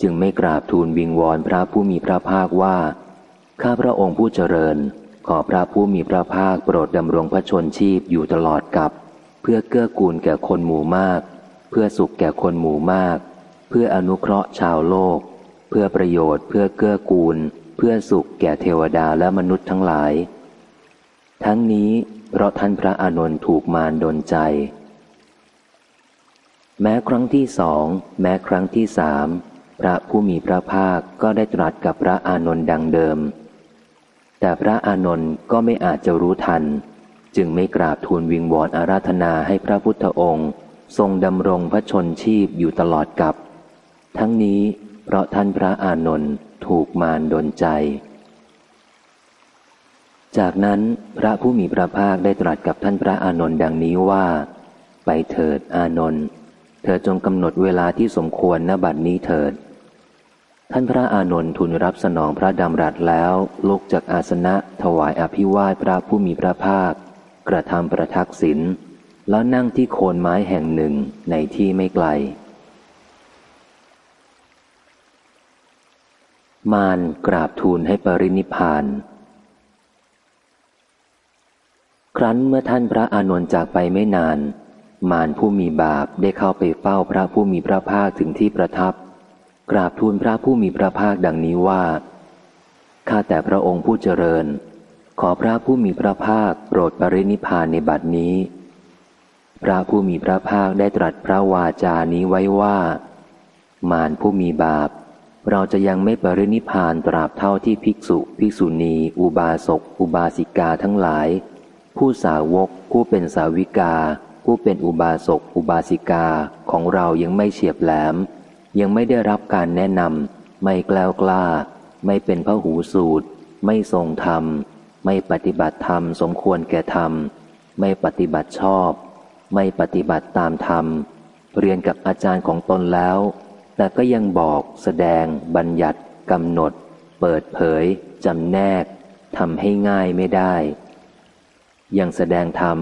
จึงไม่กราบทูลวิงวอนพระผู้มีพระภาคว่า ข้าพระองค์ผู้เจริญ ขอพระผู้มีพระภาคโปรดดำรงพระชนชีพอยู่ตลอดกับ เพื่อเกื้อกูลแก่คนหมู่มาก เพื่อสุขแก่คนหมู่มาก เพื่ออนุเคราะห์ชาวโลก เพื่อประโยชน์ เพื่อเกื้อกูล เพื่อสุขแก่เทวดาและมนุษย์ทั้งหลาย ทั้งนี้ เพราะท่านพระอานนท์ถูกมารดนใจ แม้ครั้งที่สอง แม้ครั้งที่สาม พระผู้มีพระภาคก็ได้ตรัสกับพระอานนท์ดังเดิม แต่พระอานนท์ก็ไม่อาจจะรู้ทัน จึงไม่กราบทูลวิงวอนอาราธนาให้พระพุทธองค์ ทรงดำรงพระชนชีพอยู่ตลอดกับ ทั้งนี้เพราะท่านพระอานนท์ถูกมารดนใจ จากนั้นพระผู้มีพระภาคได้ตรัสกับท่านพระอานนท์ดังนี้ว่า ไปเถิดอานนท์เธอจงกำหนดเวลาที่สมควรณบัดนี้เถิด ท่านพระอานนท์ทูลรับสนองพระดำรัสแล้วลุกจากอาสนะถวายอภิวาทพระผู้มีพระภาค กระทำประทักษิณแล้วนั่งที่โคนไม้แห่งหนึ่งในที่ไม่ไกล มารกราบทูลให้ปรินิพาน ครั้นเมื่อท่านพระอานนท์จากไปไม่นาน มารผู้มีบาปได้เข้าไปเฝ้าพระผู้มีพระภาคถึงที่ประทับ กราบทูลพระผู้มีพระภาคดังนี้ว่าข้าแต่พระองค์ผู้เจริญ ขอพระผู้มีพระภาคโปรดปรินิพานในบัดนี้ พระผู้มีพระภาคได้ตรัสพระวาจานี้ไว้ว่า มารผู้มีบาป เราจะยังไม่ปรินิพานตราบเท่าที่ภิกษุ ภิกษุณี อุบาสก อุบาสิกาทั้งหลาย ผู้สาวก ผู้เป็นสาวิกา ผู้เป็นอุบาสก อุบาสิกาของเรายังไม่เฉียบแหลม ยังไม่ได้รับการแนะนำไม่กล้วกล้า ไม่เป็นพระหูสูตร ไม่ทรงธรรม ไม่ปฏิบัติธรรมสมควรแก่ธรรม ไม่ปฏิบัติชอบ ไม่ปฏิบัติตามธรรม เรียนกับอาจารย์ของตนแล้ว แต่ก็ยังบอกแสดง บัญญัติกำหนด เปิดเผยจำแนกทำให้ง่ายไม่ได้ ยังแสดงธรรม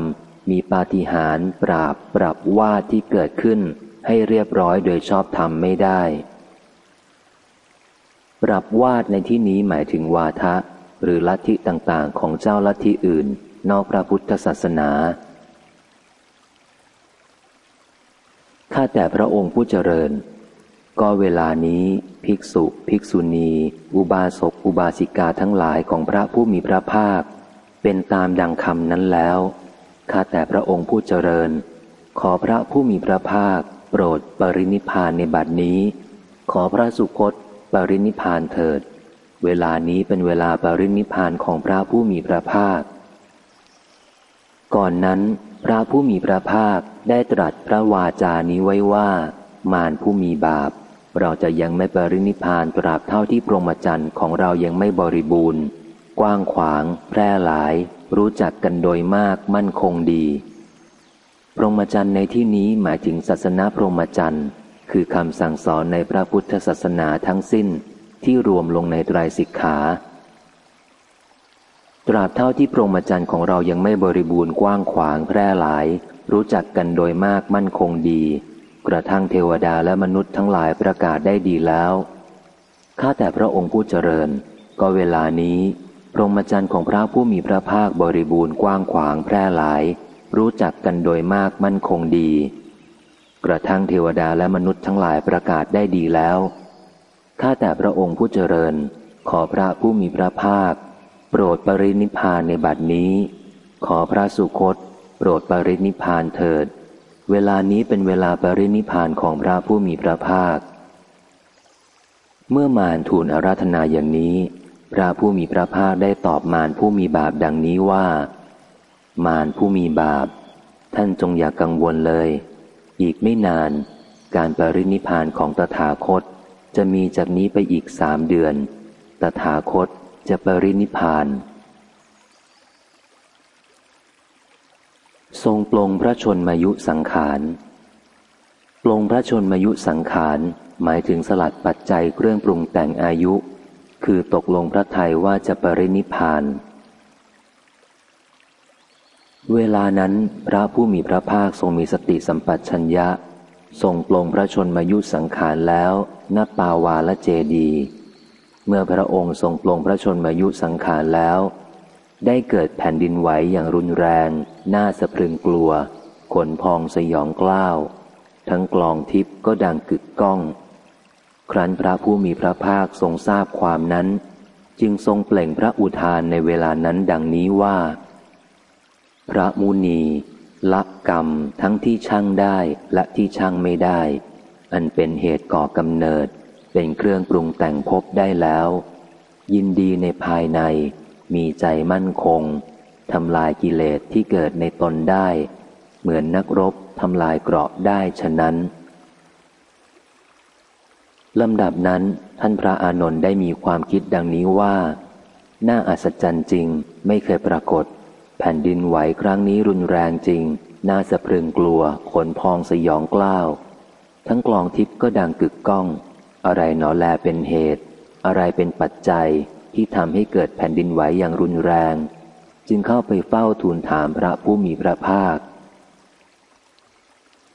มีปาฏิหาริย์ปราบปรับว่าที่เกิดขึ้นให้เรียบร้อยโดยชอบธรรมไม่ได้ ปรับวาดในที่นี้หมายถึงวาทะ หรือลัทธิต่างๆ ของเจ้าลัทธิอื่น นอกพระพุทธศาสนา ข้าแต่พระองค์ผู้เจริญ ก็เวลานี้ภิกษุ ภิกษุณี อุบาสก อุบาสิกาทั้งหลายของพระผู้มีพระภาค เป็นตามดังคำนั้นแล้ว ข้าแต่พระองค์ผู้เจริญ ขอพระผู้มีพระภาค โปรดปรินิพานในบัดนี้ ขอพระสุคตปรินิพานเถิด เวลานี้เป็นเวลาปรินิพานของพระผู้มีพระภาค ก่อนนั้น พระผู้มีพระภาคได้ตรัสพระวาจานี้ไว้ว่า มารผู้มีบาป เราจะยังไม่ปรินิพานตราบเท่าที่พรหมจรรย์ของเรายังไม่บริบูรณ์ กว้างขวาง แพร่หลาย รู้จักกันโดยมากมั่นคงดี พรหมจรรย์ในที่นี้หมายถึงศาสนาพรหมจรรย์คือคำสั่งสอนในพระพุทธศาสนาทั้งสิ้นที่รวมลงในไตรสิกขา ตราบเท่าที่พรหมจรรย์ของเรายังไม่บริบูรณ์กว้างขวางแพร่หลาย รู้จักกันโดยมากมั่นคงดี กระทั่งเทวดาและมนุษย์ทั้งหลายประกาศได้ดีแล้ว ข้าแต่พระองค์ผู้เจริญ ก็เวลานี้ รหมจรรย์ของพระผู้มีพระภาคบริบูรณ์กว้างขวางแพร่หลาย รู้จักกันโดยมากมั่นคงดี กระทั่งเทวดาและมนุษย์ทั้งหลายประกาศได้ดีแล้ว ข้าแต่พระองค์ผู้เจริญ ขอพระผู้มีพระภาค โปรดปรินิพานในบัดนี้ ขอพระสุคต โปรดปรินิพานเถิด เวลานี้เป็นเวลาปรินิพานของพระผู้มีพระภาค เมื่อมารทูลอาราธนาอย่างนี้ พระผู้มีพระภาคได้ตอบมารผู้มีบาปดังนี้ว่า มารผู้มีบาป ท่านจงอย่ากกังวลเลย อีกไม่นาน การปรินิพานของตถาคต จะมีจากนี้ไปอีกสามเดือน ตถาคตจะปรินิพาน ทรงปลงพระชนมายุสังขารปลงพระชนมายุสังขารหมายถึงสลัดปัจจัยเครื่องปรุงแต่งอายุ คือตกลงพระทัยว่าจะปรินิพาน เวลานั้นพระผู้มีพระภาคทรงมีสติสัมปชัญญะ ทรงปลงพระชนมายุสังขารแล้วณปาวาละเจดี เมื่อพระองค์ทรงปลงพระชนมายุสังขารแล้ว ได้เกิดแผ่นดินไหวอย่างรุนแรง น่าสะพรึงกลัว ขนพองสยองกล้าว ทั้งกลองทิพย์ก็ดังกึกก้อง ครั้นพระผู้มีพระภาคทรงทราบความนั้น จึงทรงเปล่งพระอุทานในเวลานั้นดังนี้ว่า พระมุนีละกรรมทั้งที่ช่างได้และที่ช่างไม่ได้ อันเป็นเหตุก่อกำเนิด เป็นเครื่องปรุงแต่งพบได้แล้ว ยินดีในภายใน มีใจมั่นคงทำลายกิเลสที่เกิดในตนได้ เหมือนนักรบทำลายเกราะได้ฉะนั้น ลำดับนั้นท่านพระอานนท์ได้มีความคิดดังนี้ว่า น่าอัศจรรย์จริงไม่เคยปรากฏ แผ่นดินไหวครั้งนี้รุนแรงจริง น่าสะพรึงกลัวขนพองสยองกล้าว ทั้งกลองทิพย์ก็ดังกึกก้อง อะไรหนอแลเป็นเหตุ อะไรเป็นปัจจัยที่ทำให้เกิดแผ่นดินไหวอย่างรุนแรง จึงเข้าไปเฝ้าทูลถามพระผู้มีพระภาค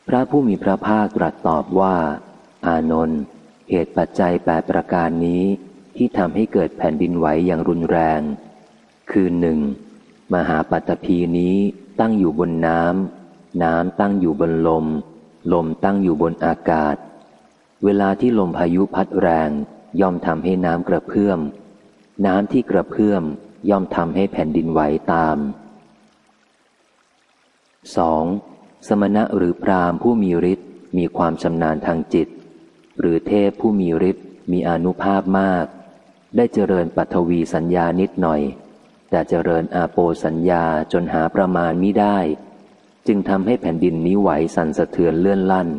พระผู้มีพระภาคตรัสตอบว่า อานนท์ เหตุปัจจัยแปดประการนี้ที่ทำให้เกิดแผ่นดินไหวอย่างรุนแรง คือหนึ่งมหาปัตภีนี้ตั้งอยู่บนน้ำน้ำตั้งอยู่บนลม ลมตั้งอยู่บนอากาศ เวลาที่ลมพายุพัดแรง ย่อมทำให้น้ำกระเพื่อม น้ำที่กระเพื่อมย่อมทำให้แผ่นดินไหวตาม 2. สมณะหรือพรามผู้มีฤทธิ์มีความชำนาญทางจิต หรือเทพผู้มีฤทธิ์มีอนุภาพมาก ได้เจริญปัทวีสัญญานิดหน่อย แต่เจริญอาโปสัญญาจนหาประมาณมิได้ จึงทำให้แผ่นดินนี้ไหวสั่นสะเทือนเลื่อนลั่น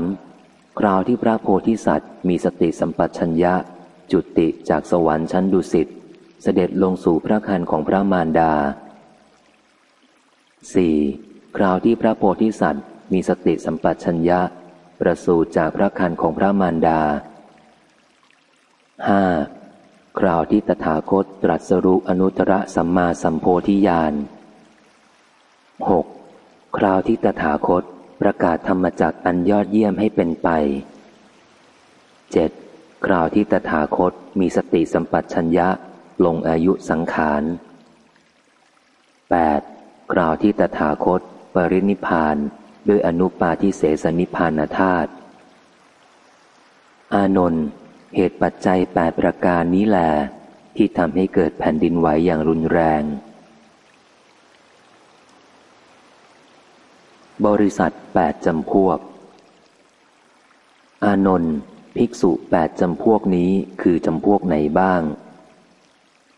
3. คราวที่พระโพธิสัตว์ มีสติสัมปชัญญะ จุติจากสวรรค์ชั้นดุสิตเสด็จลงสู่พระคันของพระมารดา 4. คราวที่พระโพธิสัตว์ มีสติสัมปชัญญะ ประสูติจากพระคันของพระมารดา 5. คราวที่ตถาคตตรัสรู้อนุตตรสัมมาสัมโพธิญาณ 6. คราวที่ตถาคตประกาศธรรมจักอันยอดเยี่ยมให้เป็นไป 7. คราวที่ตถาคตมีสติสัมปชัญญะลงอายุสังขาร 8. คราวที่ตถาคต ปรินิพาน ด้วยอนุปาทิเสสนิพานธาตุอานนท์เหตุปัจจัยแปดประการนี้แหลที่ทำให้เกิดแผ่นดินไหวอย่างรุนแรง บริษัทแปดจำพวก อานนท์ภิกษุแปดจำพวกนี้คือจำพวกไหนบ้าง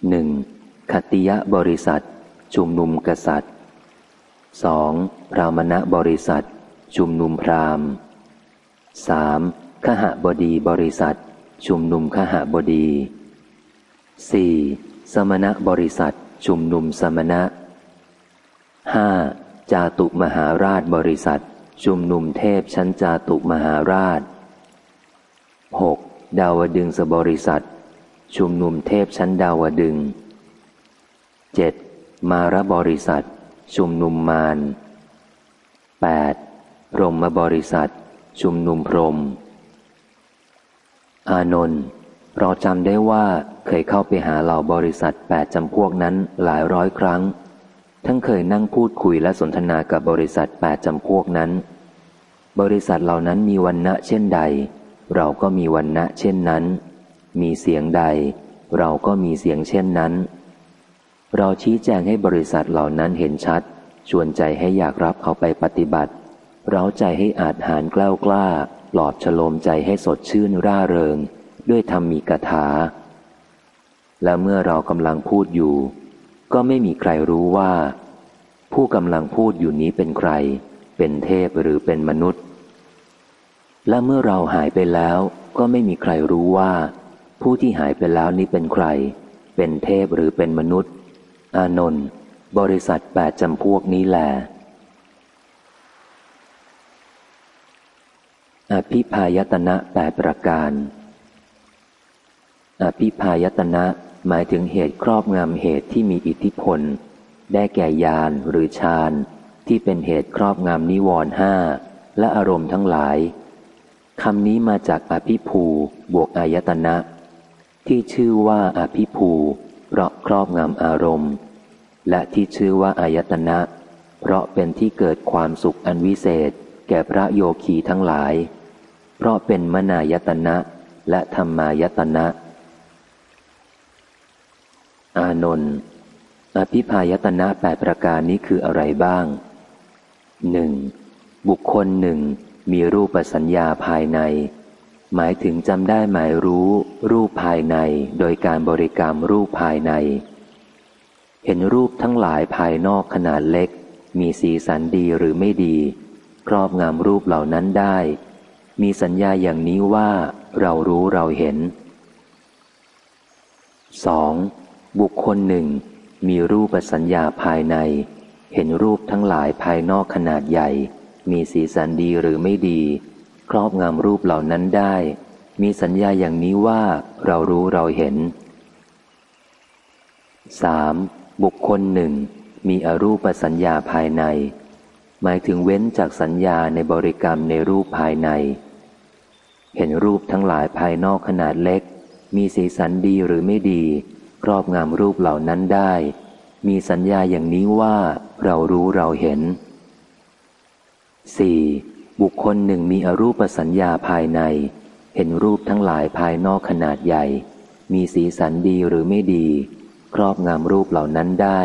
หนึ่งขติยะบริษัท ชุมนุมกษัตริย์ สองพรามณบริษัท ชุมนุมพราหมณ์สามขหบดีบริษัท ชุมนุมขหบดีสี่สมณบริษัท ชุมนุมสมณะห้าจาตุมหาราชบริษัท ชุมนุมเทพชั้นจาตุมหาราชหกดาวดึงสบริษัท ชุมนุมเทพชั้นดาวดึง 7. มารบริษัท ชุมนุมมาร 8. พรหมบริษัท ชุมนุมพรหมอานนท์เราจำได้ว่าเคยเข้าไปหาเหล่าบริษัทแปดจำพวกนั้นหลายร้อยครั้ง ทั้งเคยนั่งพูดคุยและสนทนากับบริษัทแปดจำพวกนั้น บริษัทเหล่านั้นมีวันณะเช่นใด เราก็มีวันณะเช่นนั้น มีเสียงใด เราก็มีเสียงเช่นนั้น เราชี้แจงให้บริษัทเหล่านั้นเห็นชัด ชวนใจให้อยากรับเอาไปปฏิบัติ เราใจให้อาจหารกล้ากล้า ปลอบฉโลมใจให้สดชื่นร่าเริง ด้วยธรรมมีกถา และเมื่อเรากำลังพูดอยู่ ก็ไม่มีใครรู้ว่า ผู้กำลังพูดอยู่นี้เป็นใคร เป็นเทพหรือเป็นมนุษย์ และเมื่อเราหายไปแล้วก็ไม่มีใครรู้ว่า ผู้ที่หายไปแล้วนี้เป็นใคร เป็นเทพหรือเป็นมนุษย์ อานนท์บริษัทแปดจำพวกนี้แหลอภิพายตนะแปดประการ อภิพายตนะหมายถึงเหตุครอบงำเหตุที่มีอิทธิพล ได้แก่ยานหรือฌานที่เป็นเหตุครอบงำนิวรห้าและอารมณ์ทั้งหลายคำนี้มาจากอภิภูบวกอายตนะ ที่ชื่อว่าอภิภู เพราะครอบงำอารมณ์ และที่ชื่อว่าอายตนะ เพราะเป็นที่เกิดความสุขอันวิเศษ แก่พระโยคีทั้งหลาย เพราะเป็นมนายตนะและธรรมายตนะ อานนท์อภิพายตนะแปดประการนี้คืออะไรบ้างหนึ่งบุคคลหนึ่งมีรูปสัญญาภายใน หมายถึงจำได้หมายรู้ รูปภายในโดยการบริกรรมรูปภายใน เห็นรูปทั้งหลายภายนอกขนาดเล็ก มีสีสันดีหรือไม่ดี ครอบงำรูปเหล่านั้นได้ มีสัญญาอย่างนี้ว่าเรารู้เราเห็น 2. บุคคลหนึ่ง มีรูปสัญญาภายใน เห็นรูปทั้งหลายภายนอกขนาดใหญ่ มีสีสันดีหรือไม่ดี ครอบงำรูปเหล่านั้นได้ มีสัญญาอย่างนี้ว่าเรารู้เราเห็น 3. บุคคลหนึ่ง มีอรูปสัญญาภายใน หมายถึงเว้นจากสัญญาในบริกรรมในรูปภายใน เห็นรูปทั้งหลายภายนอกขนาดเล็ก มีสีสันดีหรือไม่ดี ครอบงำรูปเหล่านั้นได้ มีสัญญาอย่างนี้ว่าเรารู้เราเห็น 4. บุคคลหนึ่งมีอรูปสัญญาภายใน เห็นรูปทั้งหลายภายนอกขนาดใหญ่ มีสีสันดีหรือไม่ดี ครอบงำรูปเหล่านั้นได้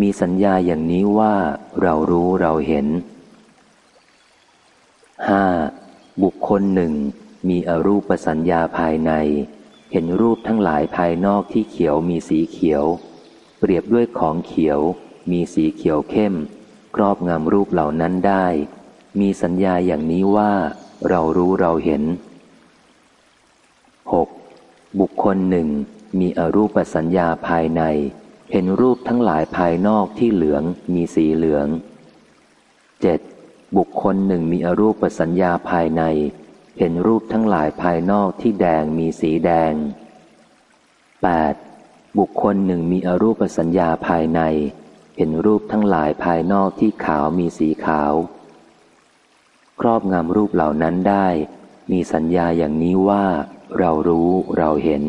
มีสัญญาอย่างนี้ว่าเรารู้เราเห็น 5. บุคคลหนึ่งมีอรูปสัญญาภายใน เห็นรูปทั้งหลายภายนอกที่เขียวมีสีเขียว เปรียบด้วยของเขียว มีสีเขียวเข้ม ครอบงำรูปเหล่านั้นได้ มีสัญญาอย่างนี้ว่าเรารู้เราเห็น 6. บุคคลหนึ่งมีอรูปสัญญาภายใน เห็นรูปทั้งหลายภายนอกที่เหลืองมีสีเหลือง 7. บุคคลหนึ่งมีอรูปสัญญาภายใน เห็นรูปทั้งหลายภายนอกที่แดงมีสีแดง 8. บุคคลหนึ่งมีอรูปสัญญาภายใน เห็นรูปทั้งหลายภายนอกที่ขาวมีสีขาว ครอบงำรูปเหล่านั้นได้ มีสัญญาอย่างนี้ว่า เรารู้เราเห็น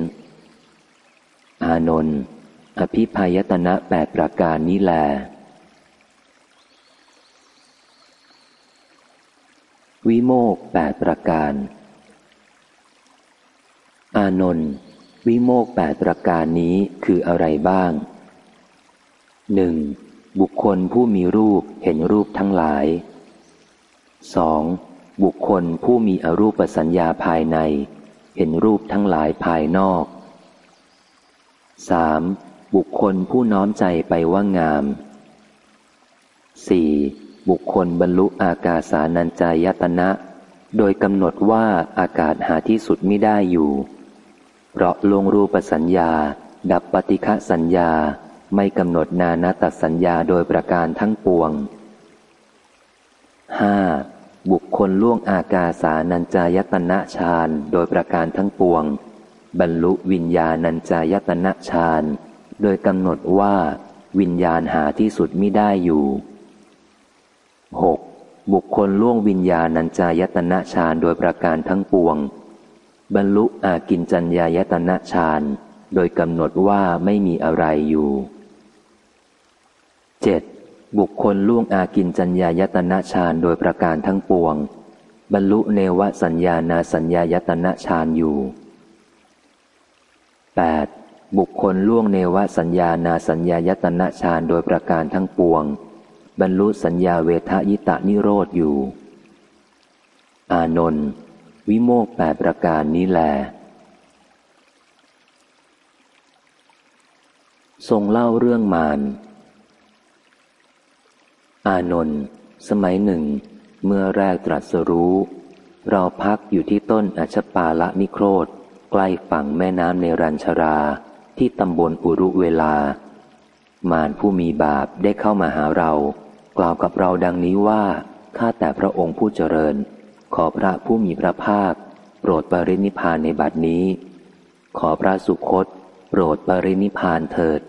อานนท์อภิพายตนะแปดประการนี้แล วิโมกแปดประการ อานนท์วิโมกแปดประการนี้คืออะไรบ้างหนึ่งบุคคลผู้มีรูปเห็นรูปทั้งหลาย สองบุคคลผู้มีอรูปสัญญาภายใน เห็นรูปทั้งหลายภายนอก 3. บุคคลผู้น้อมใจไปว่างาม 4. บุคคลบรรลุอากาสานัญจายตนะ โดยกำหนดว่าอากาศหาที่สุดไม่ได้อยู่ เพราะลงรูปสัญญา ดับปฏิฆะสัญญาไม่กำหนดนานาตสัญญาโดยประการทั้งปวง 5. บุคคลล่วงอากาสานัญจายตนะฌานโดยประการทั้งปวง บรรลุวิญญาณัญจายตนะฌานโดยกำหนดว่าวิญญาณหาที่สุดไม่ได้อยู่ 6. บุคคลล่วงวิญญาณัญจายตนะฌานโดยประการทั้งปวง บรรลุอากินจัญญายตนะฌานโดยกำหนดว่าไม่มีอะไรอยู่ 7. บุคคลล่วงอากินจัญญายตนะฌานโดยประการทั้งปวง บรรลุเนวสัญญานาสัญญายตนะฌานอยู่ 8. บุคคลล่วงเนวสัญญานาสัญญายตนะฌานโดยประการทั้งปวง บรรลุสัญญาเวทยิตะนิโรธอยู่ อานนท์วิโมกแปดประการนี้แลทรงเล่าเรื่องมาร อานนท์สมัยหนึ่ง เมื่อแรกตรัสรู้ เราพักอยู่ที่ต้นอัชปาละนิโครธ ใกล้ฝั่งแม่น้ำในรัญชราที่ตำบลอุรุเวลา มารผู้มีบาปได้เข้ามาหาเรา กล่าวกับเราดังนี้ว่า ข้าแต่พระองค์ผู้เจริญ ขอพระผู้มีพระภาค โปรดปรินิพานในบัดนี้ ขอพระสุคต โปรดปรินิพานเถิด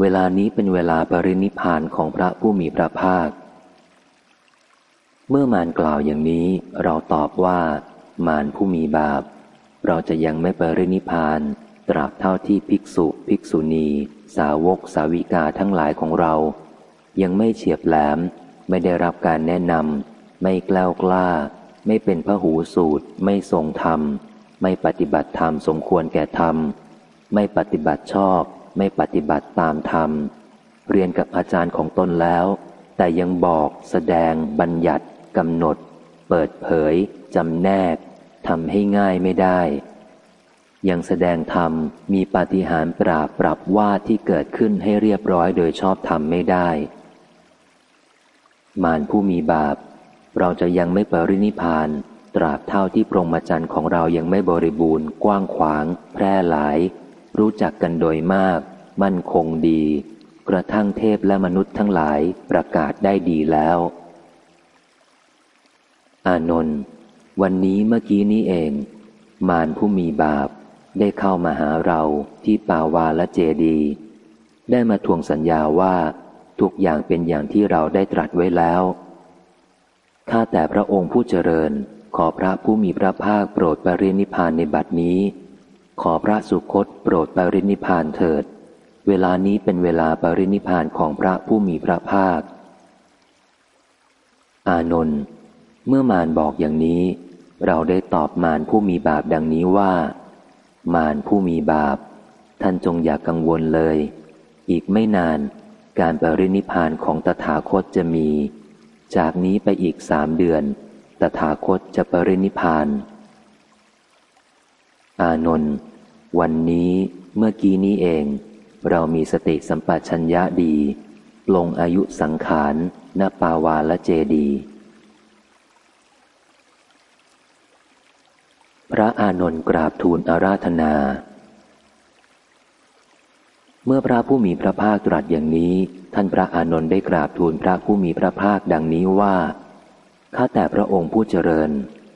เวลานี้เป็นเวลาปรินิพานของพระผู้มีพระภาค เมื่อมารกล่าวอย่างนี้เราตอบว่า มารผู้มีบาป เราจะยังไม่ไปรินิพาน ตราบเท่าที่ภิกษุ ภิกษุณี สาวกสาวิกาทั้งหลายของเรา ยังไม่เฉียบแหลม ไม่ได้รับการแนะนำไม่กล้ากล้า ไม่เป็นพระหูสูตร ไม่ทรงธรรม ไม่ปฏิบัติธรรมสมควรแก่ธรรม ไม่ปฏิบัติชอบ ไม่ปฏิบัติตามธรรม เรียนกับอาจารย์ของตนแล้ว แต่ยังบอกแสดงบัญญัติ กำหนด เปิดเผยจำแนกทำให้ง่ายไม่ได้ ยังแสดงธรรมมีปาฏิหาริย์ปราบปรับว่าที่เกิดขึ้นให้เรียบร้อยโดยชอบธรรมไม่ได้ มารผู้มีบาป เราจะยังไม่ปรินิพาน ตราบเท่าที่ปรงมาจันของเรายังไม่บริบูรณ์ กว้างขวาง แพร่หลาย รู้จักกันโดยมาก มั่นคงดี กระทั่งเทพและมนุษย์ทั้งหลายประกาศได้ดีแล้ว อานนท์วันนี้เมื่อกี้นี้เอง มารผู้มีบาปได้เข้ามาหาเราที่ปาวาและเจดี ได้มาทวงสัญญาว่า ทุกอย่างเป็นอย่างที่เราได้ตรัสไว้แล้วข้าแต่พระองค์ผู้เจริญ ขอพระผู้มีพระภาคโปรดปรินิพานในบัดนี้ ขอพระสุคตโปรดปรินิพานเถิด เวลานี้เป็นเวลาปรินิพานของพระผู้มีพระภาค อานนท์ เมื่อมารบอกอย่างนี้ เราได้ตอบมารผู้มีบาปดังนี้ว่า มารผู้มีบาป ท่านจงอย่ากกังวลเลย อีกไม่นานการปรินิพานของตถาคตจะมี จากนี้ไปอีกสามเดือน ตถาคตจะปรินิพาน อานนท์วันนี้เมื่อกี้นี้เอง เรามีสติสัมปชัญญะดี ลงอายุสังขารณปาวาละเจดี พระอานนท์กราบทูลอาราธนา เมื่อพระผู้มีพระภาคตรัสอย่างนี้ ท่านพระอานนท์ได้กราบทูลพระผู้มีพระภาคดังนี้ว่า ข้าแต่พระองค์ผู้เจริญ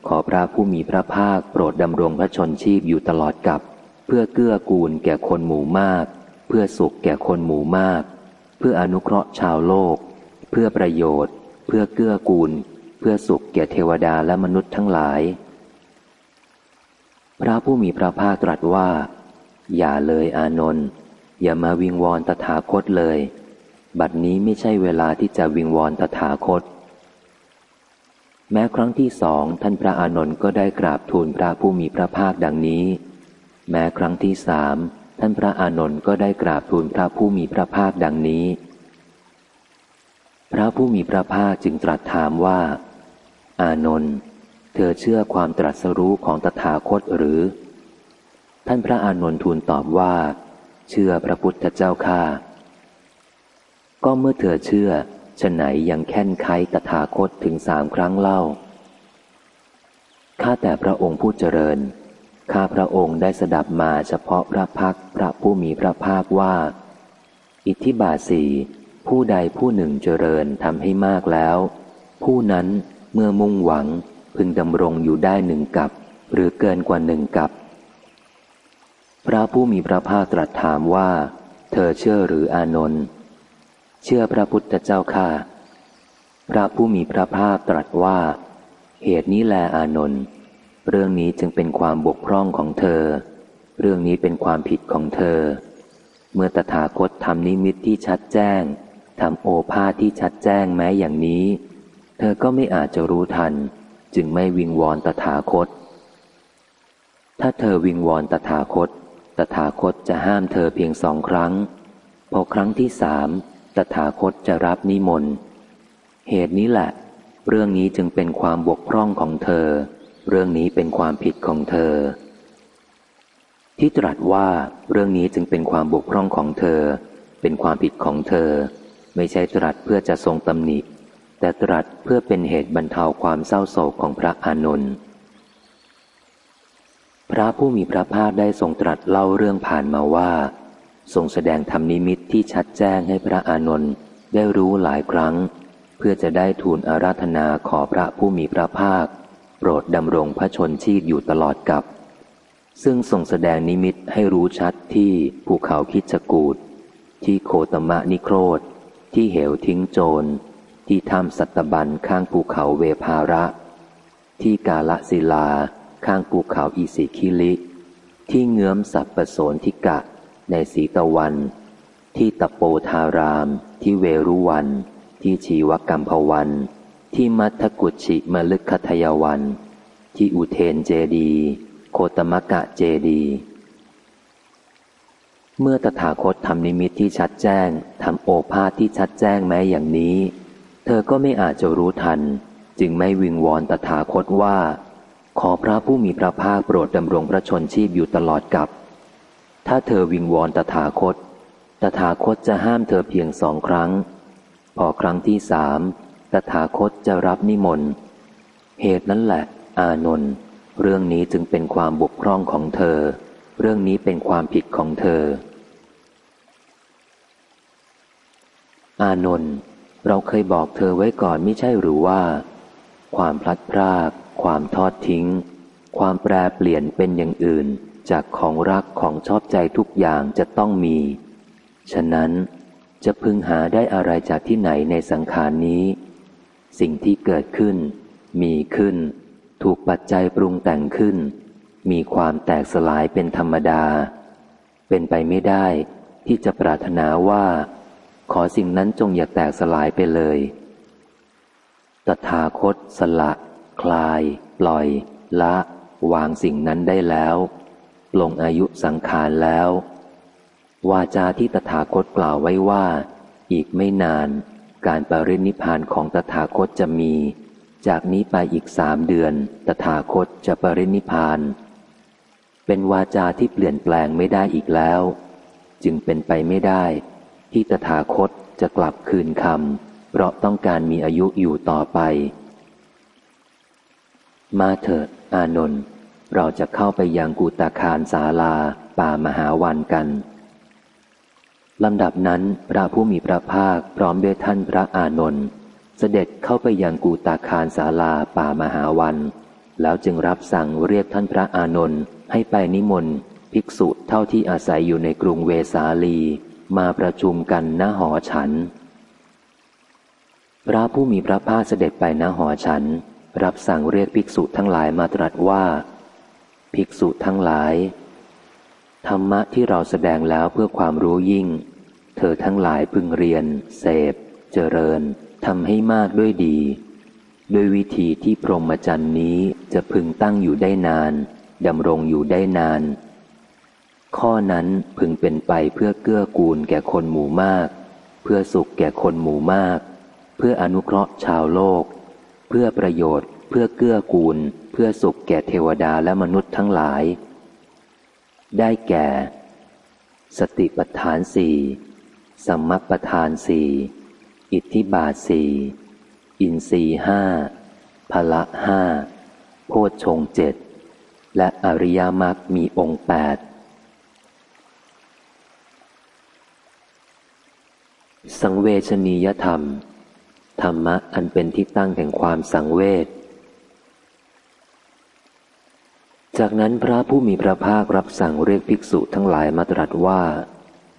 ขอพระผู้มีพระภาคโปรดดำรงพระชนชีพอยู่ตลอดกับ เพื่อเกื้อกูลแก่คนหมู่มาก เพื่อสุขแก่คนหมู่มาก เพื่ออนุเคราะห์ชาวโลก เพื่อประโยชน์ เพื่อเกื้อกูล เพื่อสุขแก่เทวดาและมนุษย์ทั้งหลาย พระผู้มีพระภาคตรัสว่า อย่าเลยอานนท์อย่ามาวิงวอนตถาคตเลย บัดนี้ไม่ใช่เวลาที่จะวิงวอนตถาคต แม้ครั้งที่สองท่านพระอานนท์ก็ได้กราบทูลพระผู้มีพระภาคดังนี้ แม้ครั้งที่สามท่านพระอานนท์ก็ได้กราบทูลพระผู้มีพระภาคดังนี้ พระผู้มีพระภาคจึงตรัสถามว่า อานนท์ เธอเชื่อความตรัสรู้ของตถาคตหรือ ท่านพระอานนท์ทูลตอบว่า เชื่อพระพุทธเจ้าค่าก็เมื่อเธอเชื่อฉไหนยังแค่นไขตถาคตถึงสามครั้งเล่า ข้าแต่พระองค์ผู้เจริญ ข้าพระองค์ได้สดับมาเฉพาะพระพักพระผู้มีพระภาคว่า อิทธิบาสีผู้ใดผู้หนึ่งเจริญทำให้มากแล้ว ผู้นั้นเมื่อมุ่งหวัง พึงดำรงอยู่ได้หนึ่งกับ หรือเกินกว่าหนึ่งกับ พระผู้มีพระภาคตรัสถามว่า เธอเชื่อหรืออานนท์เชื่อพระพุทธเจ้าค่ะ พระผู้มีพระภาคตรัสว่า เหตุนี้แลอานนท์เรื่องนี้จึงเป็นความบกพร่องของเธอ เรื่องนี้เป็นความผิดของเธอ เมื่อตถาคตทำนิมิตที่ชัดแจ้งทำโอภาษที่ชัดแจ้งแม้อย่างนี้ เธอก็ไม่อาจจะรู้ทัน จึงไม่วิงวอนตถาคต ถ้าเธอวิงวอนตถาคต ตถาคตจะห้ามเธอเพียงสองครั้ง พอครั้งที่สามตถาคตจะรับนิมนต์ เหตุนี้แหละ เรื่องนี้จึงเป็นความบกพร่องของเธอ เรื่องนี้เป็นความผิดของเธอ ที่ตรัสว่าเรื่องนี้จึงเป็นความบกพร่องของเธอ เป็นความผิดของเธอ ไม่ใช่ตรัสเพื่อจะทรงตำหนิ แต่ตรัสเพื่อเป็นเหตุบรรเทาความเศร้าโศกของพระอานนท์พระผู้มีพระภาคได้ทรงตรัสเล่าเรื่องผ่านมาว่า ทรงแสดงธรรมนิมิตที่ชัดแจ้งให้พระอานนท์ได้รู้หลายครั้ง เพื่อจะได้ทูลอาราธนาขอพระผู้มีพระภาค โปรดดำรงพระชนชีพอยู่ตลอดกับ ซึ่งทรงแสดงนิมิตให้รู้ชัดที่ภูเขาคิดจกูดที่โคตมะนิโครธที่เหวทิ้งโจร ที่ถ้ำสัตบันข้างภูเขาเวภาระ ที่กาละศิลาข้างภูเขาอิสิคิลิ ที่เงื้อมสัพปโสนทิกะในสีตะวัน ที่ตะโปธาราม ที่เวรุวัน ที่ชีวกัมพวัน ที่มัทกุชิมลึกคทยวัน ที่อุเทนเจดี โคตมกะเจดีเมื่อตถาคตทำนิมิตที่ชัดแจ้งทำโอภาษที่ชัดแจ้งแม้อย่างนี้ เธอก็ไม่อาจจะรู้ทัน จึงไม่วิงวอนตถาคตว่า ขอพระผู้มีพระภาคโปรดดำรงพระชนชีพอยู่ตลอดกับ ถ้าเธอวิงวอนตถาคต ตถาคตจะห้ามเธอเพียงสองครั้ง พอครั้งที่สามตถาคตจะรับนิมนต์ เหตุนั้นแหละ อานนท์เรื่องนี้จึงเป็นความบกพร่องของเธอ เรื่องนี้เป็นความผิดของเธอ อานนท์ เราเคยบอกเธอไว้ก่อนไม่ใช่หรือว่า ความพลัดพราก ความทอดทิ้ง ความแปรเปลี่ยนเป็นอย่างอื่น จากของรักของชอบใจทุกอย่างจะต้องมี ฉะนั้นจะพึงหาได้อะไรจากที่ไหนในสังขารนี้ สิ่งที่เกิดขึ้น มีขึ้น ถูกปัจจัยปรุงแต่งขึ้น มีความแตกสลายเป็นธรรมดา เป็นไปไม่ได้ที่จะปรารถนาว่า ขอสิ่งนั้นจงอย่าแตกสลายไปเลย ตถาคตสละ คลาย ปล่อย ละ วางสิ่งนั้นได้แล้วลงอายุสังขารแล้ว วาจาที่ตถาคตกล่าวไว้ว่า อีกไม่นานการปรินิพานของตถาคตจะมี จากนี้ไปอีกสามเดือน ตถาคตจะปรินิพาน เป็นวาจาที่เปลี่ยนแปลงไม่ได้อีกแล้ว จึงเป็นไปไม่ได้ ที่ตถาคตจะกลับคืนคำเพราะต้องการมีอายุอยู่ต่อไป มาเถิด อานนท์เราจะเข้าไปยังกุตาคารศาลาป่ามหาวันกันลำดับนั้นพระผู้มีพระภาคพร้อมด้วยท่านพระอานนท์เสด็จเข้าไปยังกูตาคารศาลาป่ามหาวัน แล้วจึงรับสั่งเรียกท่านพระอานนท์ให้ไปนิมนต์ ภิกษุเท่าที่อาศัยอยู่ในกรุงเวสาลี มาประชุมกันณหอฉัน พระผู้มีพระภาคเสด็จไปณหอฉัน รับสั่งเรียกภิกษุทั้งหลายมาตรัสว่า ภิกษุทั้งหลาย ธรรมะที่เราแสดงแล้วเพื่อความรู้ยิ่ง เธอทั้งหลายพึงเรียน เสพ เจริญทำให้มากด้วยดี ด้วยวิธีที่พรหมจรรย์นี้จะพึงตั้งอยู่ได้นานดำรงอยู่ได้นาน ข้อนั้นพึงเป็นไปเพื่อเกื้อกูลแก่คนหมู่มาก เพื่อสุขแก่คนหมู่มาก เพื่ออนุเคราะห์ชาวโลก เพื่อประโยชน์ เพื่อเกื้อกูล เพื่อสุขแก่เทวดาและมนุษย์ทั้งหลาย ได้แก่ สติปัฏฐานสี่สัมมัปทานสี่อิทธิบาทสี่อินสี่ห้าพละห้าโพชฌงเจ็ดและอริยมรรคมีองค์แปด สังเวชนียธรรม ธรรมะอันเป็นที่ตั้งแห่งความสังเวช จากนั้นพระผู้มีพระภาครับสั่งเรียกภิกษุทั้งหลายมาตรัสว่า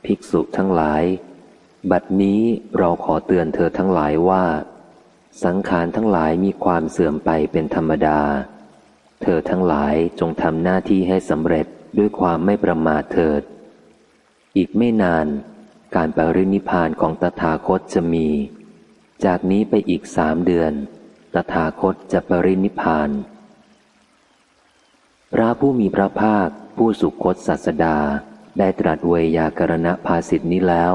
ภิกษุทั้งหลาย บัดนี้เราขอเตือนเธอทั้งหลายว่า สังขารทั้งหลายมีความเสื่อมไปเป็นธรรมดา เธอทั้งหลายจงทำหน้าที่ให้สำเร็จด้วยความไม่ประมาทเถิด อีกไม่นาน การปรินิพานของตถาคตจะมี จากนี้ไปอีกสามเดือน ตถาคตจะปรินิพาน พระผู้มีพระภาคผู้สุคตศาสดาได้ตรัสเวยากรณภาสิทธินี้แล้ว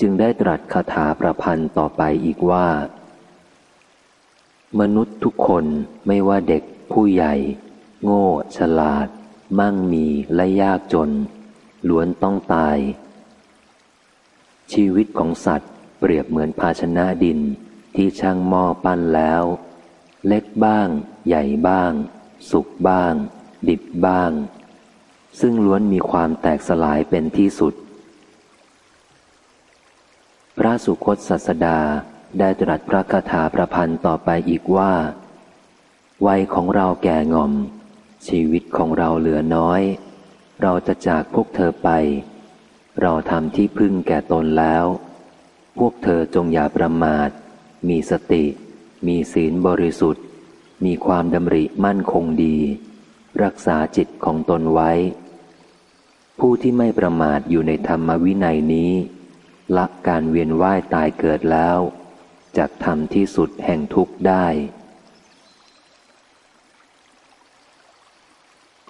จึงได้ตรัสคาถาประพันธ์ต่อไปอีกว่า มนุษย์ทุกคนไม่ว่าเด็กผู้ใหญ่ โง่ ฉลาด มั่งมีและยากจน ล้วนต้องตาย ชีวิตของสัตว์เปรียบเหมือนภาชนะดิน ที่ช่างหม้อปั้นแล้ว เล็กบ้าง ใหญ่บ้าง สุกบ้าง ดิบบ้าง ซึ่งล้วนมีความแตกสลายเป็นที่สุด พระสุคตศาสดาได้ตรัสพระคาถาประพันธ์ต่อไปอีกว่า วัยของเราแก่งอม ชีวิตของเราเหลือน้อย เราจะจากพวกเธอไป เราทำที่พึ่งแก่ตนแล้ว พวกเธอจงอย่าประมาท มีสติ มีศีลบริสุทธิ์ มีความดำริมั่นคงดี รักษาจิตของตนไว้ ผู้ที่ไม่ประมาทอยู่ในธรรมวินัยนี้ ละการเวียนว่ายตายเกิดแล้วจะทำที่สุดแห่งทุกข์ได้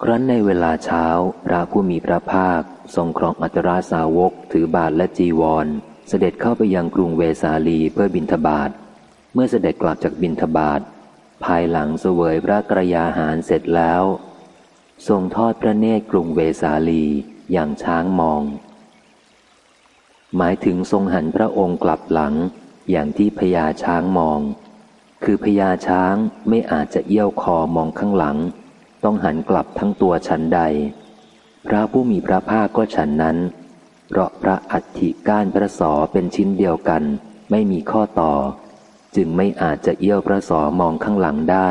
ครั้นในเวลาเช้าพระผู้มีพระภาค ทรงครองอัตราสาวก ถือบาทและจีวร เสด็จเข้าไปยังกรุงเวสาลีเพื่อบินทบาท เมื่อเสด็จกลับจากบินทบาท ภายหลังเสวยพระกระยาหารเสร็จแล้ว ทรงทอดพระเนตรกรุงเวสาลีอย่างช้างมอง หมายถึงทรงหันพระองค์กลับหลังอย่างที่พญาช้างมอง คือพญาช้างไม่อาจจะเอี้ยวคอมองข้างหลัง ต้องหันกลับทั้งตัวฉันใด พระผู้มีพระภาคก็ฉันนั้น เพราะพระอัฐิก้านพระสอเป็นชิ้นเดียวกัน ไม่มีข้อต่อ จึงไม่อาจจะเอี้ยวพระสอมองข้างหลังได้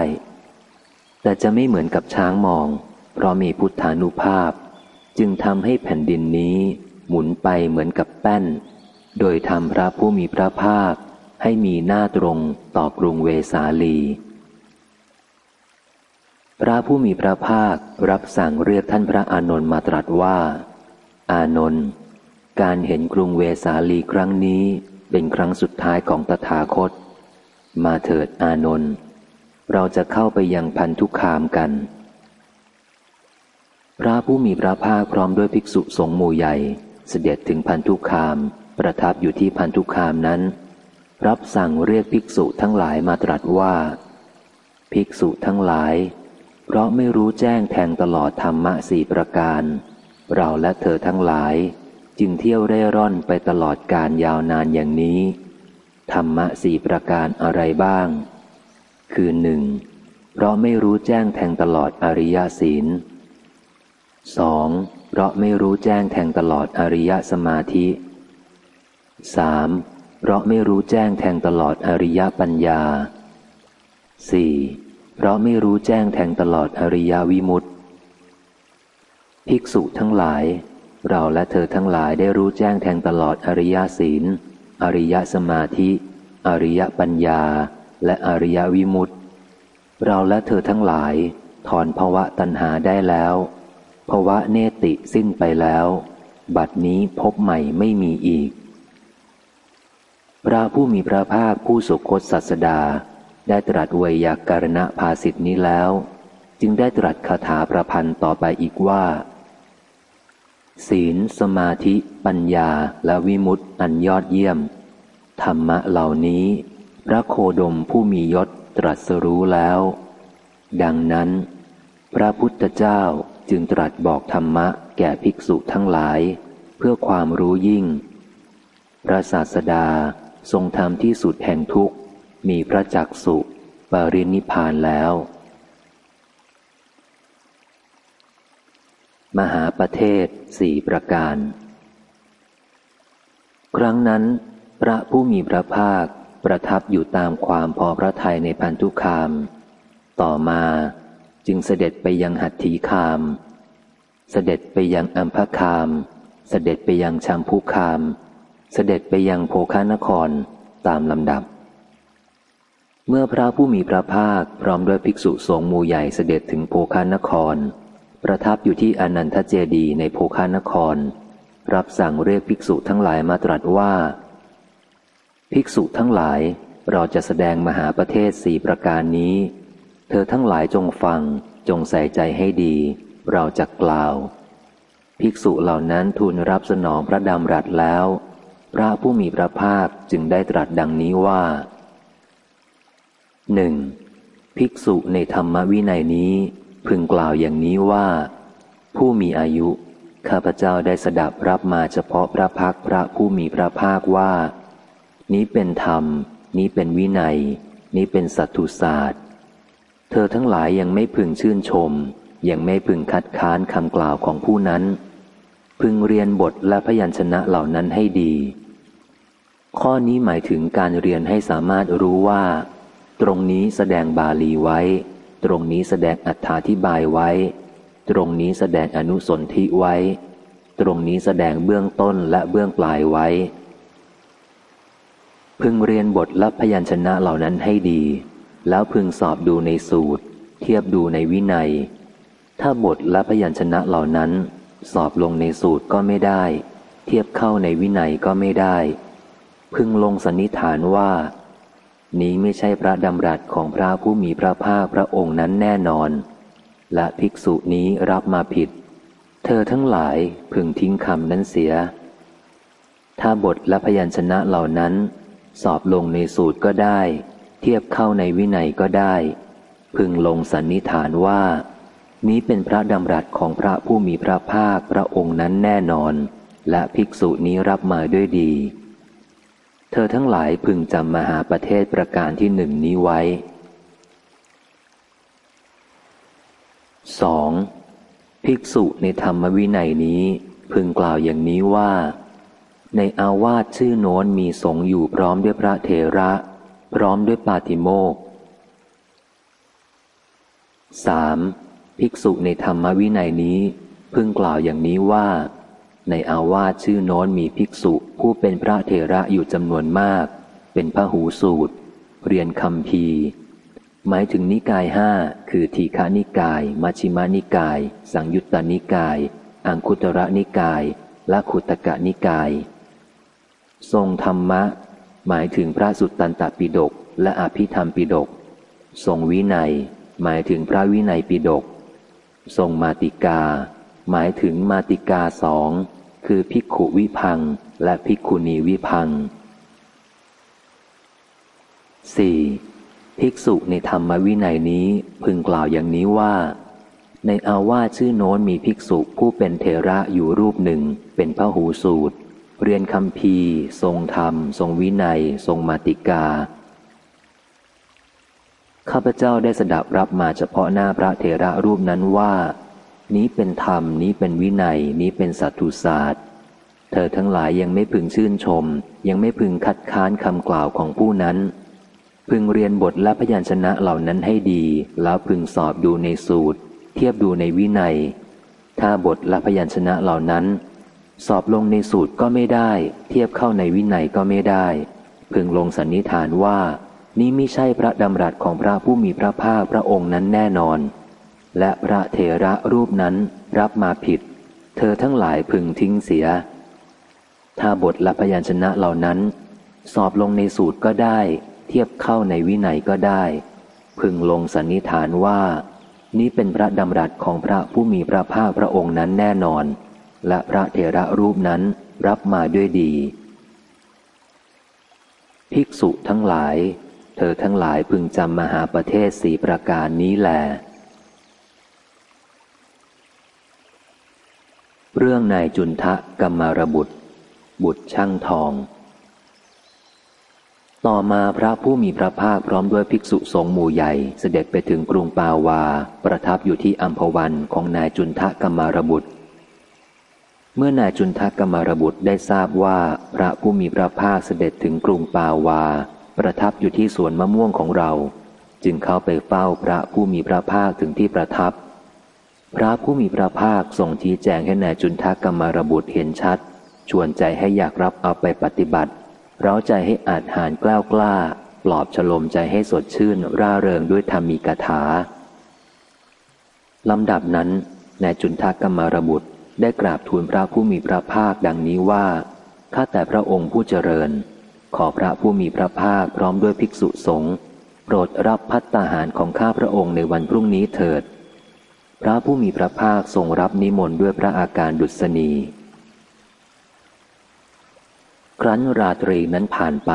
แต่จะไม่เหมือนกับช้างมอง เพราะมีพุทธานุภาพ จึงทำให้แผ่นดินนี้ หมุนไปเหมือนกับแป้น โดยทำพระผู้มีพระภาคให้มีหน้าตรงต่อกรุงเวสาลี พระผู้มีพระภาครับสั่งเรียกท่านพระอานนท์มาตรัสว่า อานนท์การเห็นกรุงเวสาลีครั้งนี้เป็นครั้งสุดท้ายของตถาคต มาเถิดอานนท์เราจะเข้าไปยังพันทุกคามกัน พระผู้มีพระภาคพร้อมด้วยภิกษุสงฆ์หมู่ใหญ่ เสด็จถึงพันธุคาม ประทับอยู่ที่พันธุคามนั้น รับสั่งเรียกภิกษุทั้งหลายมาตรัสว่า ภิกษุทั้งหลาย เพราะไม่รู้แจ้งแทงตลอดธรรมะสี่ประการ เราและเธอทั้งหลาย จึงเที่ยวเร่ร่อนไปตลอดการยาวนานอย่างนี้ ธรรมะสี่ประการอะไรบ้าง คือหนึ่งเพราะไม่รู้แจ้งแทงตลอดอริยศีลสองเพราะไม่รู้แจ้งแทงตลอดอริยสมาธิสามเพราะไม่รู้แจ้งแทงตลอดอริยปัญญาสี่ เพราะไม่รู้แจ้งแทงตลอดอริยวิมุตติ ภิกษุทั้งหลาย เราและเธอทั้งหลายได้รู้แจ้งแทงตลอดอริยศีล อริยสมาธิ อริยปัญญา และอริยวิมุตติ เราและเธอทั้งหลาย ถอนภวะตัณหาได้แล้วภวะเนติสิ้นไปแล้ว บัดนี้พบใหม่ไม่มีอีก พระผู้มีพระภาคผู้สุคตศาสดา ได้ตรัสวยยาการณภาสิทธินี้แล้ว จึงได้ตรัสคาถาประพันธ์ต่อไปอีกว่า ศีล สมาธิ ปัญญาและวิมุตติอันยอดเยี่ยม ธรรมะเหล่านี้ พระโคดมผู้มียศตรัสรู้แล้ว ดังนั้น พระพุทธเจ้าจึงตรัสบอกธรรมะแก่ภิกษุทั้งหลาย เพื่อความรู้ยิ่ง พระศาสดาทรงทำที่สุดแห่งทุกข์ มีพระจักสุปรินิพานแล้ว มหาประเทศสี่ประการ ครั้งนั้น พระผู้มีพระภาคประทับอยู่ตามความพอพระทัยในพันธุคาม ต่อมาจึงเสด็จไปยังหัตถีคาม เสด็จไปยังอัมพคาม เสด็จไปยังชัมพุคาม เสด็จไปยังโภคานครตามลำดับ เมื่อพระผู้มีพระภาคพร้อมด้วยภิกษุสงฆ์มูใหญ่เสด็จถึงโภคานคร ประทับอยู่ที่อนันทเจดีในโภคานคร รับสั่งเรียกภิกษุทั้งหลายมาตรัสว่า ภิกษุทั้งหลายเราจะแสดงมหาประเทศสี่ประการนี้ เธอทั้งหลายจงฟังจงใส่ใจให้ดี เราจะกล่าว ภิกษุเหล่านั้นทูลรับสนองพระดำรัสแล้ว พระผู้มีพระภาคจึงได้ตรัสดังนี้ว่า หนึ่งภิกษุในธรรมวินัยนี้ พึงกล่าวอย่างนี้ว่า ผู้มีอายุ ข้าพเจ้าได้สดับรับมาเฉพาะพระพักพระผู้มีพระภาคว่า นี้เป็นธรรม นี้เป็นวินัย นี้เป็นสัตตุศาสตร์ เธอทั้งหลายยังไม่พึงชื่นชม ยังไม่พึงคัดค้านคำกล่าวของผู้นั้น พึงเรียนบทและพยัญชนะเหล่านั้นให้ดี ข้อนี้หมายถึงการเรียนให้สามารถรู้ว่า ตรงนี้แสดงบาลีไว้ ตรงนี้แสดงอัธาธิบายไว้ ตรงนี้แสดงอนุสนธิไว้ ตรงนี้แสดงเบื้องต้นและเบื้องปลายไว้ พึงเรียนบทและพยัญชนะเหล่านั้นให้ดี แล้วพึงสอบดูในสูตร เทียบดูในวินัย ถ้าบทและพยัญชนะเหล่านั้น สอบลงในสูตรก็ไม่ได้ เทียบเข้าในวินัยก็ไม่ได้ พึงลงสันนิษฐานว่า นี้ไม่ใช่พระดำรัสของพระผู้มีพระภาคพระองค์นั้นแน่นอน และภิกษุนี้รับมาผิด เธอทั้งหลายพึงทิ้งคำนั้นเสีย ถ้าบทและพยัญชนะเหล่านั้น สอบลงในสูตรก็ได้ เทียบเข้าในวินัยก็ได้ พึงลงสันนิฐานว่า นี้เป็นพระดำรัสของพระผู้มีพระภาคพระองค์นั้นแน่นอน และภิกษุนี้รับมาด้วยดี ธอทั้งหลายพึงจำมหาประเทศประการที่หนึ่งนี้ไว้ 2. ภิกษุในธรรมวินัยนี้พึงกล่าวอย่างนี้ว่า ในอาวาสชื่อโน้นมีสงอยู่พร้อมด้วยพระเทระ พร้อมด้วยปาติโมก 3. ภิกษุในธรรมวินัยนี้พึงกล่าวอย่างนี้ว่า ในอาวาสชื่อโน้นมีภิกษุผู้เป็นพระเถระอยู่จำนวนมาก เป็นพระหูสูตร เรียนคำพีหมายถึงนิกายห้าคือทีฆานิกาย มัชิมานิกาย สังยุตตานิกาย อังคุตระนิกายและขุตกะนิกาย ทรงธรรมะ หมายถึงพระสุตตันตปิฎกและอภิธรรมปิฎกทรงวินัย หมายถึงพระวินัยปิฎกทรงมาติกา หมายถึงมาติกาสอง คือภิกขุวิพังและภิกขุณีวิพัง 4. ภิกษุในธรรมวินัยนี้พึงกล่าวอย่างนี้ว่า ในอาวาชื่อโน้นมีภิกษุผู้เป็นเทระอยู่รูปหนึ่งเป็นพระหูสูตร เรียนคำพีทรงธรรม ทรงวินัย ทรงมาติกา ข้าพเจ้าได้สดับรับมาเฉพาะหน้าพระเทระรูปนั้นว่า นี้เป็นธรรม นี้เป็นวินัย นี้เป็นสัตตุศาสตร์ เธอทั้งหลายยังไม่พึงชื่นชม ยังไม่พึงคัดค้านคำกล่าวของผู้นั้น พึงเรียนบทและพยัญชนะเหล่านั้นให้ดี แล้วพึงสอบดูในสูตร เทียบดูในวินัย ถ้าบทและพยัญชนะเหล่านั้น สอบลงในสูตรก็ไม่ได้ เทียบเข้าในวินัยก็ไม่ได้ พึงลงสันนิษฐานว่า นี้ไม่ใช่พระดำรัสของพระผู้มีพระภาคพระองค์นั้นแน่นอน และพระเถระรูปนั้นรับมาผิด เธอทั้งหลายพึงทิ้งเสีย ถ้าบทและพยัญชนะเหล่านั้น สอบลงในสูตรก็ได้ เทียบเข้าในวินัยก็ได้ พึงลงสันนิฐานว่า นี้เป็นพระดำรัสของพระผู้มีพระภาคพระองค์นั้นแน่นอน และพระเถระรูปนั้นรับมาด้วยดี ภิกษุทั้งหลาย เธอทั้งหลายพึงจำมหาประเทศสีประการนี้แหละ เรื่องนายจุนทะกรรมารบุตร บุตรช่างทอง ต่อมาพระผู้มีพระภาคพร้อมด้วยภิกษุสงฆ์หมู่ใหญ่เสด็จไปถึงกรุงปาวา ประทับอยู่ที่อัมพวันของนายจุนทะกรรมารบุตร เมื่อนายจุนทะกรรมารบุตรได้ทราบว่าพระผู้มีพระภาคเสด็จถึงกรุงปาวา ประทับอยู่ที่สวนมะม่วงของเรา จึงเข้าไปเฝ้าพระผู้มีพระภาคถึงที่ประทับ พระผู้มีพระภาคทรงชี้แจงให้นายจุนทะกรรมรบุตรเห็นชัด ชวนใจให้อยากรับเอาไปปฏิบัติ เร้าใจให้อาจหารกล้ากล้า ปลอบฉลมใจให้สดชื่นร่าเริงด้วยธรรมีกถาลำดับนั้นนายจุนทากรรมรบุตรได้กราบทูลพระผู้มีพระภาคดังนี้ว่าข้าแต่พระองค์ผู้เจริญ ขอพระผู้มีพระภาคพร้อมด้วยภิกษุสงฆ์โปรดรับพัตตาหารของข้าพระองค์ในวันพรุ่งนี้เถิด พระผู้มีพระภาคทรงรับนิมนต์ด้วยพระอาการดุษณี ครั้นราตรีนั้นผ่านไป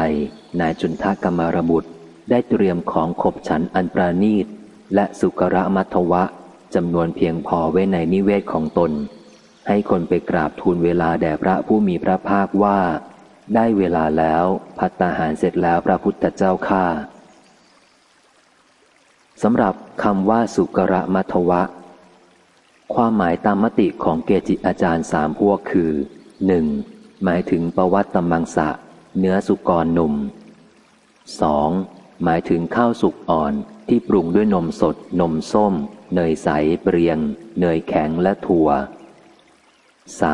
นายจุนทกรรมารบุตรได้เตรียมของขบฉันอันปราณีต และสุกระมัทวะจำนวนเพียงพอไว้ในนิเวศของตน ให้คนไปกราบทูลเวลาแด่พระผู้มีพระภาคว่า ได้เวลาแล้วพัตตาหารเสร็จแล้วพระพุทธเจ้าข้าสำหรับคำว่าสุกระมัทวะ ความหมายตามมติของเกจิอาจารย์สามพวกคือหนึ่งหมายถึงประวัติตมังสะ เนื้อสุกรหนุ่ม 2. หมายถึงข้าวสุกอ่อนที่ปรุงด้วยนมสด นมส้ม เนยใสเปรียง เนยแข็งและถั่ว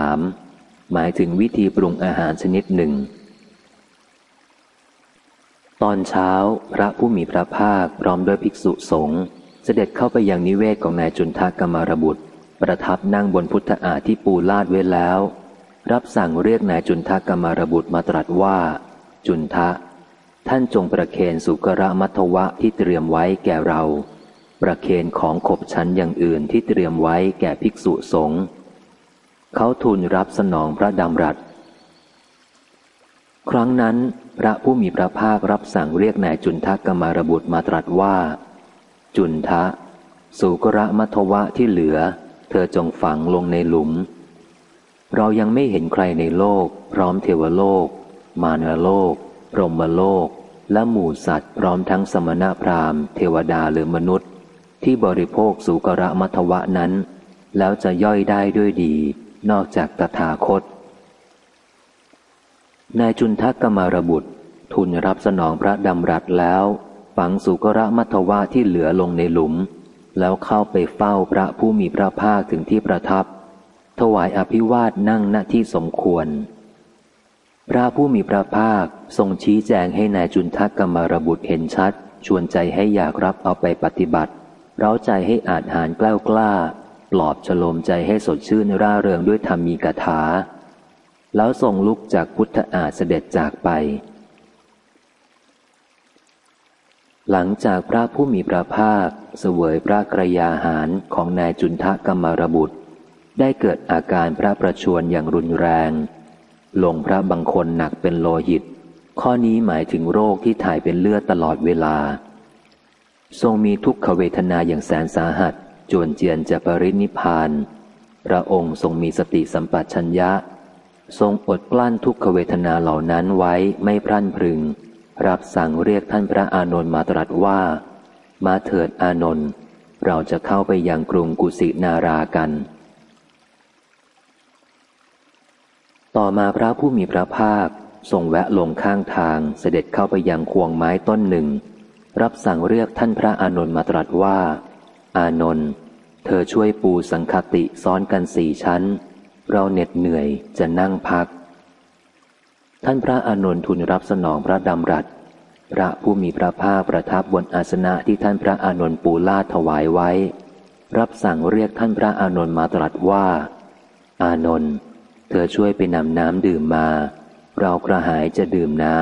3. หมายถึงวิธีปรุงอาหารชนิดหนึ่ง ตอนเช้าพระผู้มีพระภาคพร้อมด้วยภิกษุสงฆ์เสด็จเข้าไปยังนิเวศของนายจุนทากรรมารบุตร ประทับนั่งบนพุทธอาที่ปูลาดไว้แล้ว รับสั่งเรียกนายจุนทกรรมารบุตรมาตรัสว่า จุนทะ ท่านจงประเคนสุกระมัทวะที่เตรียมไว้แก่เรา ประเคนของขบชั้นอย่างอื่นที่เตรียมไว้แก่ภิกษุสงฆ์เขาทูลรับสนองพระดำรัส ครั้งนั้น พระผู้มีพระภาครับสั่งเรียกนายจุนทกรรมารบุตรมาตรัสว่า จุนทะ สุกระมัทวะที่เหลือ เธอจงฝังลงในหลุม เรายังไม่เห็นใครในโลก พร้อมเทวโลก มารโลก พรหมโลก และหมู่สัตว์พร้อมทั้งสมณพราหมณ์ เทวดาหรือมนุษย์ ที่บริโภคสุกระมัทวะนั้น แล้วจะย่อยได้ด้วยดี นอกจากตถาคต นายจุนทักกมารบุตรทูลรับสนองพระดำรัสแล้ว ฝังสุกระมัทวะที่เหลือลงในหลุม แล้วเข้าไปเฝ้าพระผู้มีพระภาคถึงที่ประทับ ถวายอภิวาทนั่งณที่สมควร พระผู้มีพระภาคทรงชี้แจงให้นายจุนทักกรรมรบุตรเห็นชัด ชวนใจให้อยากรับเอาไปปฏิบัติ เร้าใจให้อาจหารกล้ากล้า ปลอบฉลมใจให้สดชื่นร่าเริงด้วยธรรมีกถา แล้วทรงลุกจากพุทธอาเสด็จจากไป หลังจากพระผู้มีพระภาคเสวยพระกรยาหารของนายจุนทะกรรมรบุตร ได้เกิดอาการพระประชวนอย่างรุนแรง ลงพระบางคนหนักเป็นโลหิต ข้อนี้หมายถึงโรคที่ถ่ายเป็นเลือดตลอดเวลา ทรงมีทุกขเวทนาอย่างแสนสาหัส จวนเจียนจะปรินิพาน พระองค์ทรงมีสติสัมปชัญญะ ทรงอดกลั้นทุกขเวทนาเหล่านั้นไว้ไม่พรั่นพรึง รับสั่งเรียกท่านพระอานนท์มาตรัสว่า มาเถิดอานนท์เราจะเข้าไปยังกรุงกุสินารากัน ต่อมาพระผู้มีพระภาคทรงแวะลงข้างทางเสด็จเข้าไปยังควงไม้ต้นหนึ่ง รับสั่งเรียกท่านพระอานนท์มาตรัสว่า อานนท์เธอช่วยปูสังคติซ้อนกันสี่ชั้น เราเหน็ดเหนื่อยจะนั่งพัก ท่านพระอานนท์ทูลรับสนองพระดำรัส พระผู้มีพระภาคประทับบนอาสนะที่ท่านพระอานนท์ปูลาดถวายไว้ รับสั่งเรียกท่านพระอานนท์มาตรัสว่า อานนท์เธอช่วยไปนำน้ำดื่มมา เรากระหายจะดื่มน้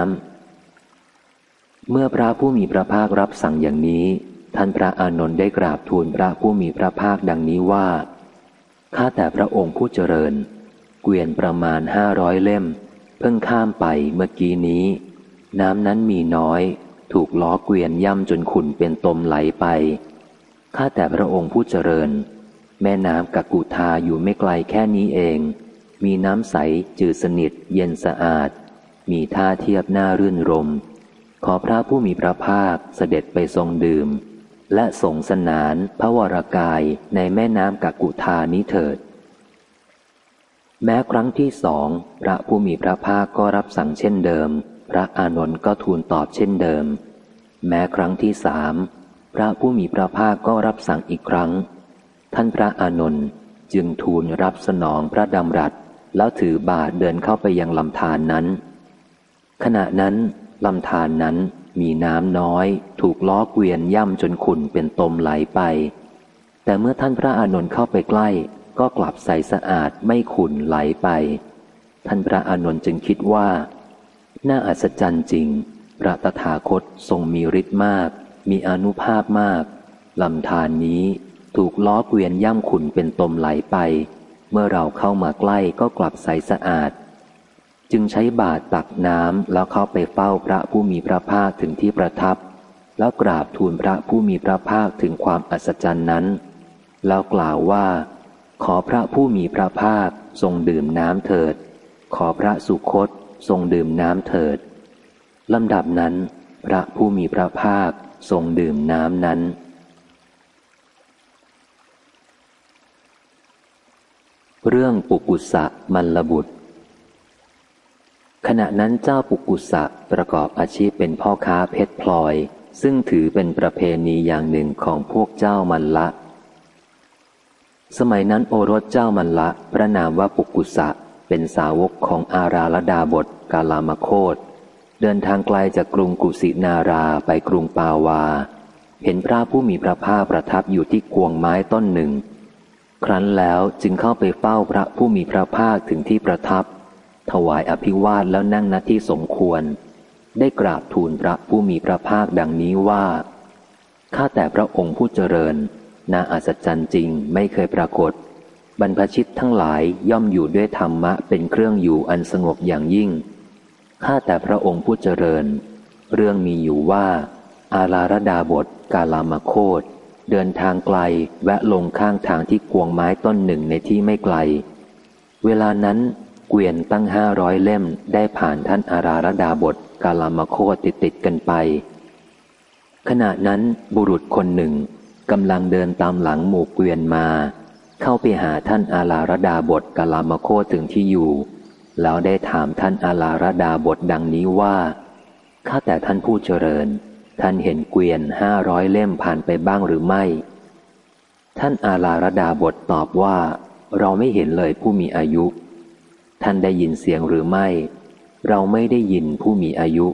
ำเมื่อพระผู้มีพระภาครับสั่งอย่างนี้ ท่านพระอานนท์ได้กราบทูลพระผู้มีพระภาคดังนี้ว่าข้าแต่พระองค์ผู้เจริญ เกวียนประมาณห้าร้อยเล่ม เพิ่งข้ามไปเมื่อกี้นี้ น้ำนั้นมีน้อย ถูกล้อเกวียนย่ำจนขุนเป็นตมไหลไปข้าแต่พระองค์ผู้เจริญ แม่น้ำกักุทาอยู่ไม่ไกลแค่นี้เอง มีน้ำใสจืดสนิท เย็นสะอาด มีท่าเทียบหน้ารื่นรม ขอพระผู้มีพระภาคเสด็จไปทรงดื่ม และส่งสนานพระวรากายในแม่น้ำกักุธานี้เถิด แม้ครั้งที่สองพระผู้มีพระภาคก็รับสั่งเช่นเดิม พระอานนท์ก็ทูลตอบเช่นเดิม แม้ครั้งที่สามพระผู้มีพระภาคก็รับสั่งอีกครั้ง ท่านพระอานนท์จึงทูลรับสนองพระดำรัส แล้วถือบาทเดินเข้าไปยังลำธารนนั้น ขณะนั้นลำธารนนั้นมีน้ำน้อย ถูกล้อเกวียนย่ำจนขุ่นเป็นตมไหลไป แต่เมื่อท่านพระอานนท์เข้าไปใกล้ ก็กลับใสสะอาดไม่ขุ่นไหลไป ท่านพระอานนท์จึงคิดว่า น่าอัศจรรย์จริง พระตถาคตทรงมีฤทธิ์มาก มีอนุภาพมากลำธารนนี้ถูกล้อเกวียนย่ำขุนเป็นตมไหลไป เมื่อเราเข้ามาใกล้ก็กลับใสสะอาด จึงใช้บาตรตักน้ำแล้วเข้าไปเฝ้าพระผู้มีพระภาคถึงที่ประทับ แล้วกราบทูลพระผู้มีพระภาคถึงความอัศจรรย์นั้น แล้วกล่าวว่า ขอพระผู้มีพระภาคทรงดื่มน้ำเถิด ขอพระสุคตทรงดื่มน้ำเถิดลำดับนั้น พระผู้มีพระภาคทรงดื่มน้ำนั้น เรื่องปุกุสะมันลบุตร ขณะนั้นเจ้าปุกุสะประกอบอาชีพเป็นพ่อค้าเพชรพลอย ซึ่งถือเป็นประเพณีอย่างหนึ่งของพวกเจ้ามันละ สมัยนั้นโอรสเจ้ามันละ พระนามว่าปุกุสะ เป็นสาวกของอาราลดาบทกาลามโคตเดินทางไกลจากกรุงกุสินาราไปกรุงปาวา เห็นพระผู้มีพระภาคประทับอยู่ที่กวงไม้ต้นหนึ่ง ครั้นแล้วจึงเข้าไปเฝ้าพระผู้มีพระภาคถึงที่ประทับ ถวายอภิวาทแล้วนั่งณที่สมควร ได้กราบทูลพระผู้มีพระภาคดังนี้ว่าข้าแต่พระองค์ผู้เจริญ น่าอัศจรรย์จริงไม่เคยปรากฏ บรรพชิตทั้งหลายย่อมอยู่ด้วยธรรมะเป็นเครื่องอยู่อันสงบอย่างยิ่ง ข้าแต่พระองค์ผู้เจริญ เรื่องมีอยู่ว่า อาลารดาบทกาลามโคตเดินทางไกลแวะลงข้างทางที่กวงไม้ต้นหนึ่งในที่ไม่ไกล เวลานั้นเกวียนตั้งห้าร้อยเล่มได้ผ่านท่านอาราระดาบทกาลามโคติดติดกันไป ขณะนั้นบุรุษคนหนึ่ง กำลังเดินตามหลังหมู่เกวียนมา เข้าไปหาท่านอาราระดาบทกาลามโคถึงที่อยู่ แล้วได้ถามท่านอาราระดาบทดังนี้ว่าข้าแต่ท่านผู้เจริญ ท่านเห็นเกวียนห้าร้อยเล่มผ่านไปบ้างหรือไม่ ท่านอาลารดาบทตอบว่า เราไม่เห็นเลยผู้มีอายุ ท่านได้ยินเสียงหรือไม่ เราไม่ได้ยินผู้มีอายุ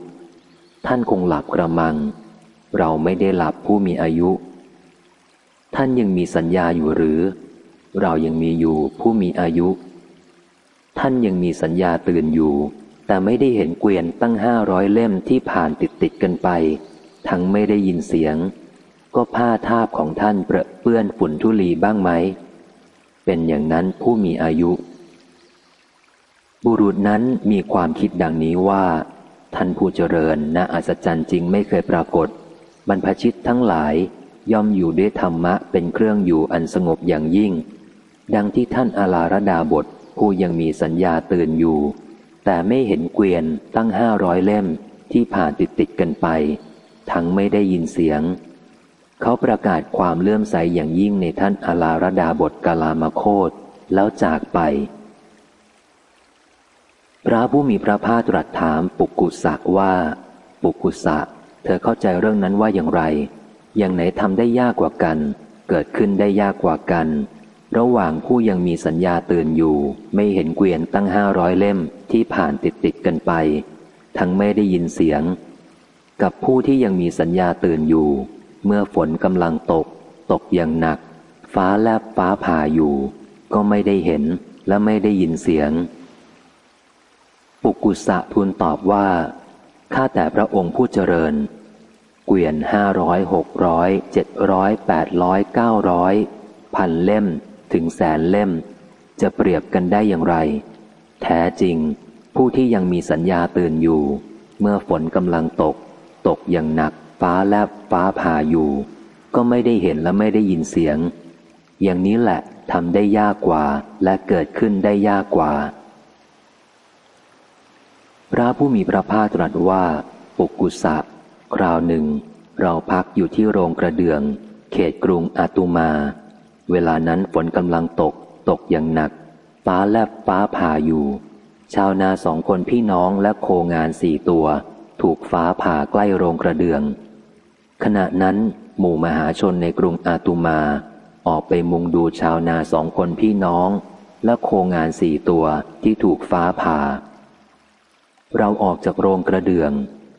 ท่านคงหลับกระมัง เราไม่ได้หลับผู้มีอายุ ท่านยังมีสัญญาอยู่หรือ เรายังมีอยู่ผู้มีอายุ ท่านยังมีสัญญาตื่นอยู่ แต่ไม่ได้เห็นเกวียนตั้งห้าร้อยเล่มที่ผ่านติดติดกันไป ทั้งไม่ได้ยินเสียง ก็ผ้าทาบของท่านเปรอะเปื้อนฝุ่นทุลีบ้างไหม เป็นอย่างนั้นผู้มีอายุ บุรุษนั้นมีความคิดดังนี้ว่า ท่านผู้เจริญน่าอัศจรรย์จริงไม่เคยปรากฏบบรรพชิตทั้งหลาย ย่อมอยู่ด้วยธรรมะเป็นเครื่องอยู่อันสงบอย่างยิ่ง ดังที่ท่านอาลาระดาบทผู้ยังมีสัญญาตื่นอยู่ แต่ไม่เห็นเกวียนตั้งห้าร้อยเล่มที่ผ่านติดติดกันไป ทั้งไม่ได้ยินเสียง เขาประกาศความเลื่อมใสอย่างยิ่งในท่านอาลาระดาบทกาลามโคตแล้วจากไป พระผู้มีพระภาคตรัสถามปุกุสะว่า ปุกุสะ เธอเข้าใจเรื่องนั้นว่าอย่างไร อย่างไหนทำได้ยากกว่ากัน เกิดขึ้นได้ยากกว่ากัน ระหว่างผู้ยังมีสัญญาตื่นอยู่ ไม่เห็นเกวียนตั้งห้าร้อยเล่มที่ผ่านติดติดกันไป ทั้งไม่ได้ยินเสียง กับผู้ที่ยังมีสัญญาตื่นอยู่ เมื่อฝนกำลังตก ตกอย่างหนัก ฟ้าแลบฟ้าผ่าอยู่ ก็ไม่ได้เห็นและไม่ได้ยินเสียง ปุกุสะทูลตอบว่าข้าแต่พระองค์ผู้เจริญ เกวียนห้าร้อยหกร้อยเจ็ดร้อยแปดร้อยเก้าร้อยพันเล่มถึงแสนเล่ม จะเปรียบกันได้อย่างไร แท้จริง ผู้ที่ยังมีสัญญาตื่นอยู่ เมื่อฝนกำลังตก ตกอย่างหนัก ฟ้าแลบฟ้าผ่าอยู่ ก็ไม่ได้เห็นและไม่ได้ยินเสียง อย่างนี้แหละทำได้ยากกว่าและเกิดขึ้นได้ยากกว่า พระผู้มีพระภาคตรัสว่าปุกุสะ คราวหนึ่ง เราพักอยู่ที่โรงกระเดือง เขตกรุงอาตุมา เวลานั้นฝนกำลังตก ตกอย่างหนัก ฟ้าแลบฟ้าผ่าอยู่ ชาวนาสองคนพี่น้องและโคงานสี่ตัว ถูกฟ้าผ่าใกล้โรงกระเดือง ขณะนั้น หมู่มหาชนในกรุงอาตุมา ออกไปมุงดูชาวนาสองคนพี่น้อง และโคงานสี่ตัวที่ถูกฟ้าผ่า เราออกจากโรงกระเดือง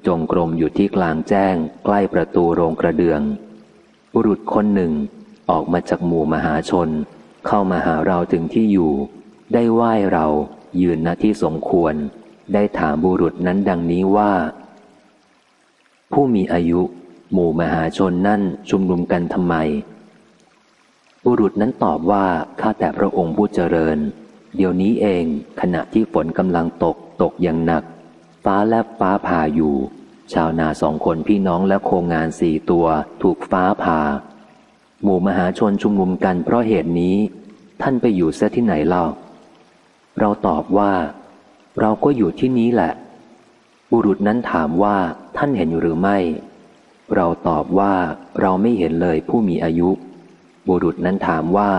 จงกรมอยู่ที่กลางแจ้ง ใกล้ประตูโรงกระเดือง บุรุษคนหนึ่งออกมาจากหมู่มหาชน เข้ามาหาเราถึงที่อยู่ ได้ไหว้เรายืนณที่สมควร ได้ถามบุรุษนั้นดังนี้ว่า ผู้มีอายุ หมู่มหาชนนั่นชุมนุมกันทำไม บุรุษนั้นตอบว่าข้าแต่พระองค์ผู้เจริญ เดี๋ยวนี้เองขณะที่ฝนกำลังตกตกอย่างหนัก ฟ้าแลบฟ้าผ่าอยู่ ชาวนาสองคนพี่น้องและโคงานสี่ตัวถูกฟ้าผ่า หมู่มหาชนชุมนุมกันเพราะเหตุนี้ ท่านไปอยู่เสียที่ไหนเล่า เราตอบว่า เราก็อยู่ที่นี้แหละ บุรุษนั้นถามว่าท่านเห็นหรือไม่ เราตอบว่าเราไม่เห็นเลยผู้มีอายุ บุรุษนั้นถามว่า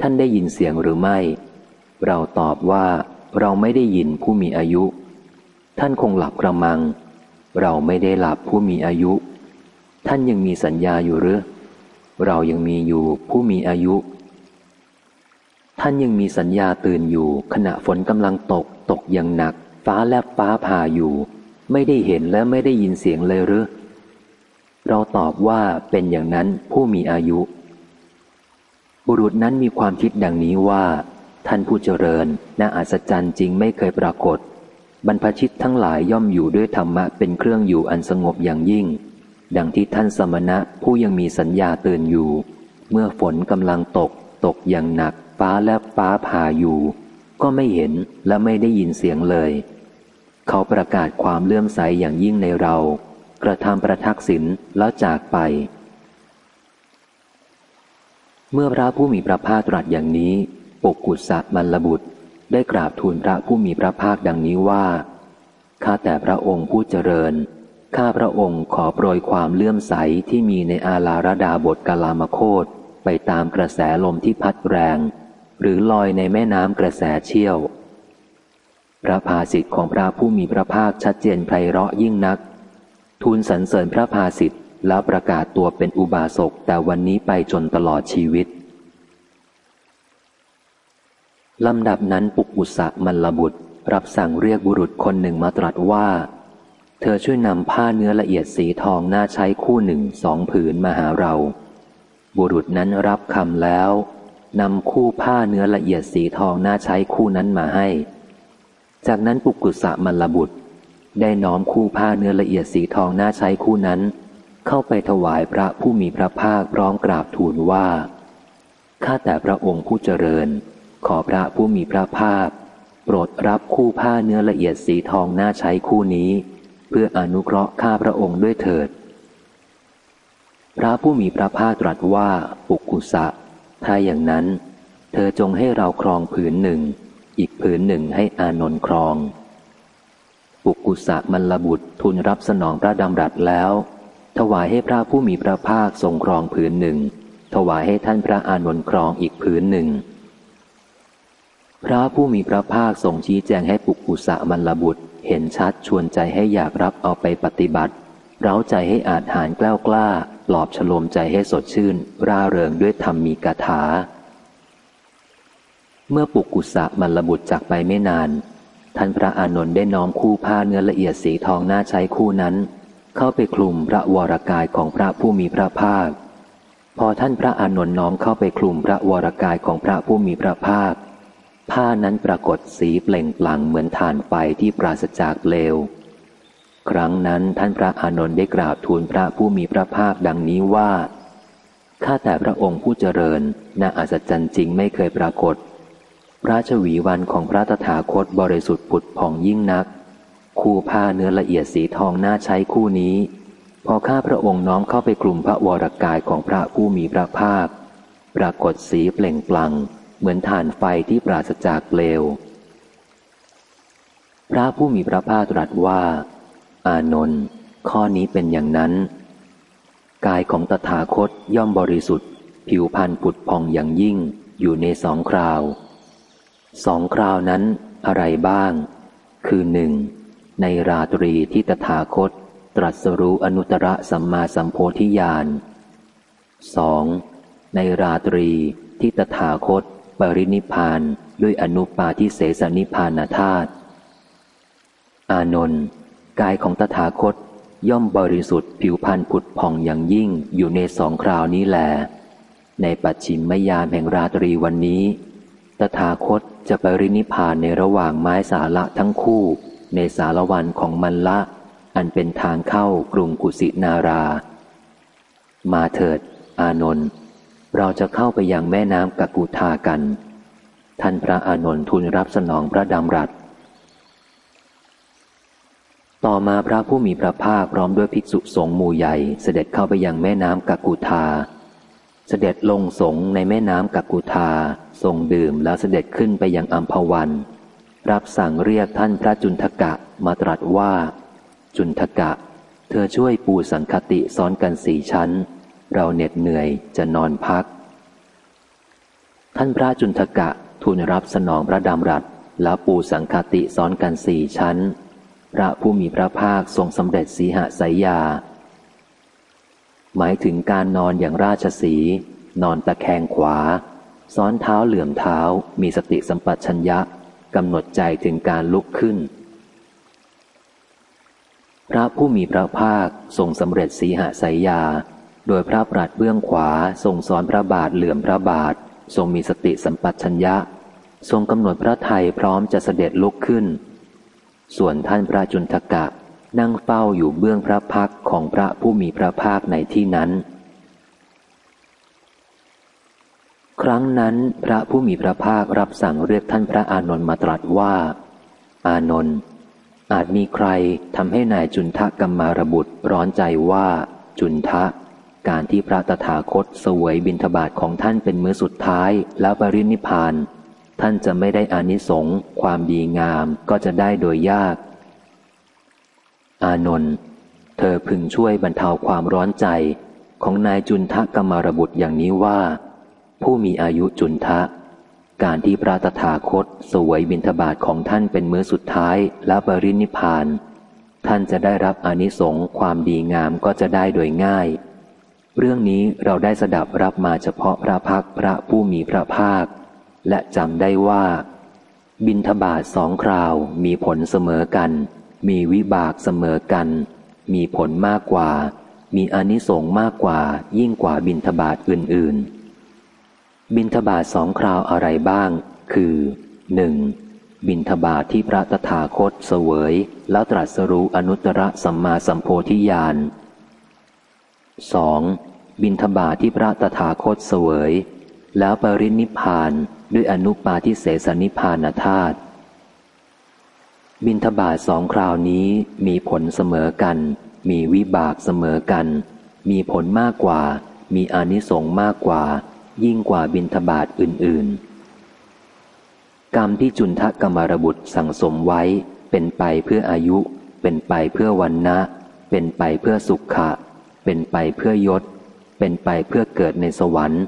ท่านได้ยินเสียงหรือไม่ เราตอบว่าเราไม่ได้ยินผู้มีอายุ ท่านคงหลับกระมัง เราไม่ได้หลับผู้มีอายุ ท่านยังมีสัญญาอยู่หรือ เรายังมีอยู่ผู้มีอายุ ท่านยังมีสัญญาตื่นอยู่ขณะฝนกำลังตกตกอย่างหนัก ฟ้าแลบฟ้าผ่าอยู่ ไม่ได้เห็นและไม่ได้ยินเสียงเลยหรือ เราตอบว่าเป็นอย่างนั้นผู้มีอายุ บุรุษนั้นมีความคิดดังนี้ว่า ท่านผู้เจริญน่าอัศจรรย์จริงไม่เคยปรากฏ บรรพชิตทั้งหลายย่อมอยู่ด้วยธรรมะเป็นเครื่องอยู่อันสงบอย่างยิ่ง ดังที่ท่านสมณะผู้ยังมีสัญญาเตื่นอยู่ เมื่อฝนกำลังตก ตกอย่างหนัก ฟ้าและฟ้าผ่าอยู่ ก็ไม่เห็นและไม่ได้ยินเสียงเลย เขาประกาศความเลื่อมใสอย่างยิ่งในเรา กระทำประทักษิณแล้วจากไป เมื่อพระผู้มีพระภาคตรัสอย่างนี้ปกกุศะมัลลบุตร ได้กราบทูลพระผู้มีพระภาคดังนี้ว่า ข้าแต่พระองค์ผู้เจริญ ข้าพระองค์ขอโปรยความเลื่อมใสที่มีในอาลาระดาบทกาลามโคตไปตามกระแสลมที่พัดแรง หรือลอยในแม่น้ำกระแสเชี่ยว พระภาสิทธิ์ของพระผู้มีพระภาคชัดเจนไพเราะยิ่งนัก ทูลสรรเสริญพระภาสิทธิ์แล้วประกาศตัวเป็นอุบาสกแต่วันนี้ไปจนตลอดชีวิต ลำดับนั้นปุกอุสะมัลลบุตร รับสั่งเรียกบุรุษคนหนึ่งมาตรัสว่า เธอช่วยนำผ้าเนื้อละเอียดสีทองน่าใช้คู่หนึ่งสองผืนมาหาเรา บุรุษนั้นรับคำแล้วนำคู่ผ้าเนื้อละเอียดสีทองน่าใช้คู่นั้นมาให้ จากนั้นปุกกุสะมัลลบุตร ได้น้อมคู่ผ้าเนื้อละเอียดสีทองน่าใช้คู่นั้น เข้าไปถวายพระผู้มีพระภาคพร้อมกราบทูลว่าข้าแต่พระองค์ผู้เจริญ ขอพระผู้มีพระภาค โปรดรับคู่ผ้าเนื้อละเอียดสีทองน่าใช้คู่นี้ เพื่ออนุเคราะห์ข้าพระองค์ด้วยเถิด พระผู้มีพระภาคตรัสว่าปุกุสะ ถ้าอย่างนั้น เธอจงให้เราครองผืนหนึ่ง อีกผืนหนึ่งให้อานนท์ครอง ปุกุสะมัลลบุตรทูลรับสนองพระดำรัสแล้ว ถวายให้พระผู้มีพระภาคทรงครองผืนหนึ่ง ถวายให้ท่านพระอานนท์ครองอีกผืนหนึ่ง พระผู้มีพระภาคทรงชี้แจงให้ปุกุสะมัลลบุตร เห็นชัดชวนใจให้อยากรับเอาไปปฏิบัติ เร้าใจให้อาจหารกล้ากล้าปลอบฉลมใจให้สดชื่น ร่าเริงด้วยธรรมมีกถา เมื่อปุกุสะมัลลบุตรจากไปไม่นาน ท่านพระอานนท์ได้น้อมคู่ผ้าเนื้อละเอียดสีทองหน้าใช้คู่นั้น เข้าไปคลุมพระวรกายของพระผู้มีพระภาค พอท่านพระอานนท์น้อมเข้าไปคลุมพระวรกายของพระผู้มีพระภาค ผ้านั้นปรากฏสีเปล่งปลั่งเหมือนฐานไฟที่ปราศจากเปลว ครั้งนั้นท่านพระอานนท์ได้กราบทูลพระผู้มีพระภาคดังนี้ว่า ข้าแต่พระองค์ผู้เจริญ น่าอัศจรรย์จริงไม่เคยปรากฏ พระชวีวันของพระตถาคตบริสุทธิ์ผุดผ่องยิ่งนัก คู่ผ้าเนื้อละเอียดสีทองน่าใช้คู่นี้ พอข้าพระองค์น้อมเข้าไปกลุ่มพระวรกายของพระผู้มีพระภาค ปรากฏสีเปล่งปลั่ง เหมือนฐานไฟที่ปราศจากเปลว พระผู้มีพระภาคตรัสว่า อานนท์ข้อนี้เป็นอย่างนั้น กายของตถาคตย่อมบริสุทธิ์ ผิวพรรณผุดพองอย่างยิ่งอยู่ในสองคราว สองคราวนั้นอะไรบ้าง คือหนึ่งในราตรีที่ตถาคต ตรัสรู้อนุตตรสัมมาสัมโพธิญาณสองในราตรีที่ตถาคต ปรินิพานด้วยอนุปาทิเสสนิพานธาตุ อานนท์กายของตถาคตย่อมบริสุทธิ์ผิวพรรณผุดผ่องอย่างยิ่งอยู่ในสองคราวนี้แหลในปัจฉิมมยามแห่งราตรีวันนี้ ตถาคตจะปรินิพานในระหว่างไม้สาละทั้งคู่ ในสารวันของมันละ อันเป็นทางเข้ากรุงกุสินารา มาเถิด อานนท์ เราจะเข้าไปยังแม่น้ำกักูทากัน ท่านพระอานนท์ทูลรับสนองพระดำรัส ต่อมาพระผู้มีพระภาคพร้อมด้วยภิกษุสงฆ์หมู่ใหญ่ เสด็จเข้าไปยังแม่น้ำกักูทา เสด็จลงสงในแม่น้ำกักูทาทรงดื่มแล้วเสด็จขึ้นไปยังอัมพวัน รับสั่งเรียกท่านพระจุนทกะมาตรัสว่า จุนทกะ เธอช่วยปูสังคติซ้อนกันสี่ชั้น เราเหน็ดเหนื่อยจะนอนพัก ท่านพระจุนทกะทูลรับสนองพระดำรัสแล้วปูสังคติซ้อนกันสี่ชั้น พระผู้มีพระภาคทรงสำเร็จสีหสายยา หมายถึงการนอนอย่างราชสี นอนตะแคงขวา ซ้อนเท้าเหลื่อมเท้า มีสติสัมปชัญญะกำหนดใจถึงการลุกขึ้น พระผู้มีพระภาคทรงสำเร็จสีหสายยา โดยพระปราดเบื้องขวาทรงสอนพระบาทเหลื่อมพระบาท ทรงมีสติสัมปชัญญะ ทรงกำหนดพระไทยพร้อมจะเสด็จลุกขึ้น ส่วนท่านพระจุนทกะนั่งเฝ้าอยู่เบื้องพระพักของพระผู้มีพระภาคในที่นั้น ครั้งนั้นพระผู้มีพระภาครับสั่งเรียกท่านพระอานนท์มาตรัสว่า อานนท์อาจมีใครทำให้นายจุนทะกัมมารบุตรร้อนใจว่าจุนทะ การที่พระตถาคตสวยบินทบาทของท่านเป็นมื้อสุดท้ายแล้วปรินิพาน ท่านจะไม่ได้อานิสงส์ความดีงามก็จะได้โดยยาก อานนท์เธอพึงช่วยบรรเทาความร้อนใจของนายจุนทะกรรมารบุตรอย่างนี้ว่า ผู้มีอายุจุนทะ การที่พระตถาคตสวยบิณฑบาตของท่านเป็นมื้อสุดท้ายและบรินิพาน ท่านจะได้รับอนิสงส์ความดีงามก็จะได้โดยง่าย เรื่องนี้เราได้สดับรับมาเฉพาะพระพักพระผู้มีพระภาค และจำได้ว่า บินทบาทสองคราวมีผลเสมอกัน มีวิบากเสมอกัน มีผลมากกว่า มีอนิสงส์มากกว่ายิ่งกว่าบินทบาทอื่น ๆ บินทบาทสองคราวอะไรบ้าง คือหนึ่งบินทบาทที่พระตถาคตเสวย แล้วตรัสรู้อนุตตรสัมมาสัมโพธิญาณ สองบินทบาทที่พระตถาคตเสวย แล้วปรินิพานด้วยอนุปาทิเสสนิพานธาตุบินทบาทสองคราวนี้มีผลเสมอกัน มีวิบากเสมอกัน มีผลมากกว่า มีอานิสงส์มากกว่า ยิ่งกว่าบินทบาทอื่น ๆ กรรมที่จุนทะกรรมารบุตรสั่งสมไว้เป็นไปเพื่ออายุ เป็นไปเพื่อวันนะ เป็นไปเพื่อสุขะ เป็นไปเพื่อยศ เป็นไปเพื่อเกิดในสวรรค์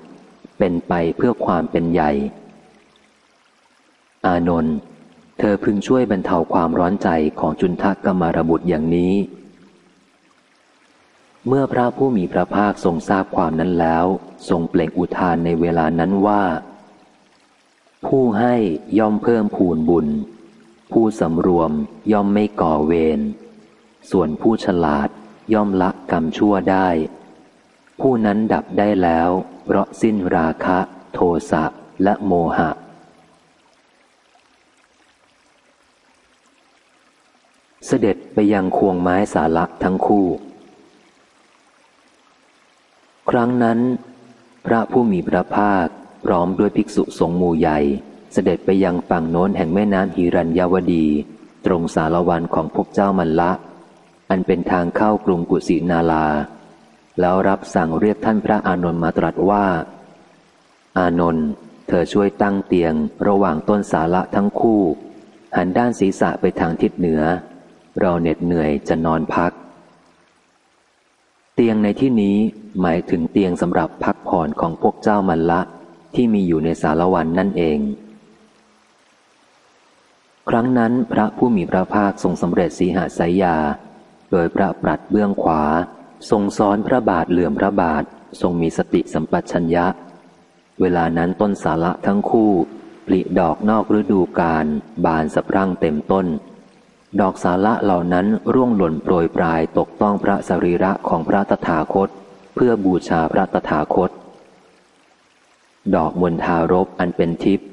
เป็นไปเพื่อความเป็นใหญ่ อานนท์เธอพึงช่วยบรรเทาความร้อนใจของจุนทะกรรมารบุตรอย่างนี้ เมื่อพระผู้มีพระภาคทรงทราบความนั้นแล้ว ทรงเปล่งอุทานในเวลานั้นว่า ผู้ให้ย่อมเพิ่มพูนบุญ ผู้สำรวมย่อมไม่ก่อเวรส่วนผู้ฉลาด ย่อมละกรรมชั่วได้ ผู้นั้นดับได้แล้ว เพราะสิ้นราคะ โทสะและโมหะ เสด็จไปยังควงไม้สาละทั้งคู่ ครั้งนั้น พระผู้มีพระภาคพร้อมด้วยภิกษุสงฆ์หมู่ใหญ่ เสด็จไปยังฝั่งโน้นแห่งแม่น้ำหิรัญยวดี ตรงสารวันของพวกเจ้ามันละ อันเป็นทางเข้ากรุงกุสินาลา แล้วรับสั่งเรียกท่านพระอานนท์มาตรัสว่า อานนท์เธอช่วยตั้งเตียงระหว่างต้นสาละทั้งคู่ หันด้านศีรษะไปทางทิศเหนือ เราเหน็ดเหนื่อยจะนอนพัก เตียงในที่นี้หมายถึงเตียงสำหรับพักผ่อนของพวกเจ้ามันละที่มีอยู่ในสารวันนั่นเอง ครั้งนั้นพระผู้มีพระภาคทรงสำเร็จสีหาสายยา โดยพระปรัดเบื้องขวา ทรงซ้อนพระบาทเหลื่อมพระบาท ทรงมีสติสัมปชัญญะ เวลานั้นต้นสาระทั้งคู่ปลิดอกนอกฤดูกาลบานสะพรั่งเต็มต้น ดอกสาระเหล่านั้นร่วงหล่นโปรยปลายตกต้องพระสรีระของพระตถาคต เพื่อบูชาพระตถาคต ดอกมณฑารบอันเป็นทิพย์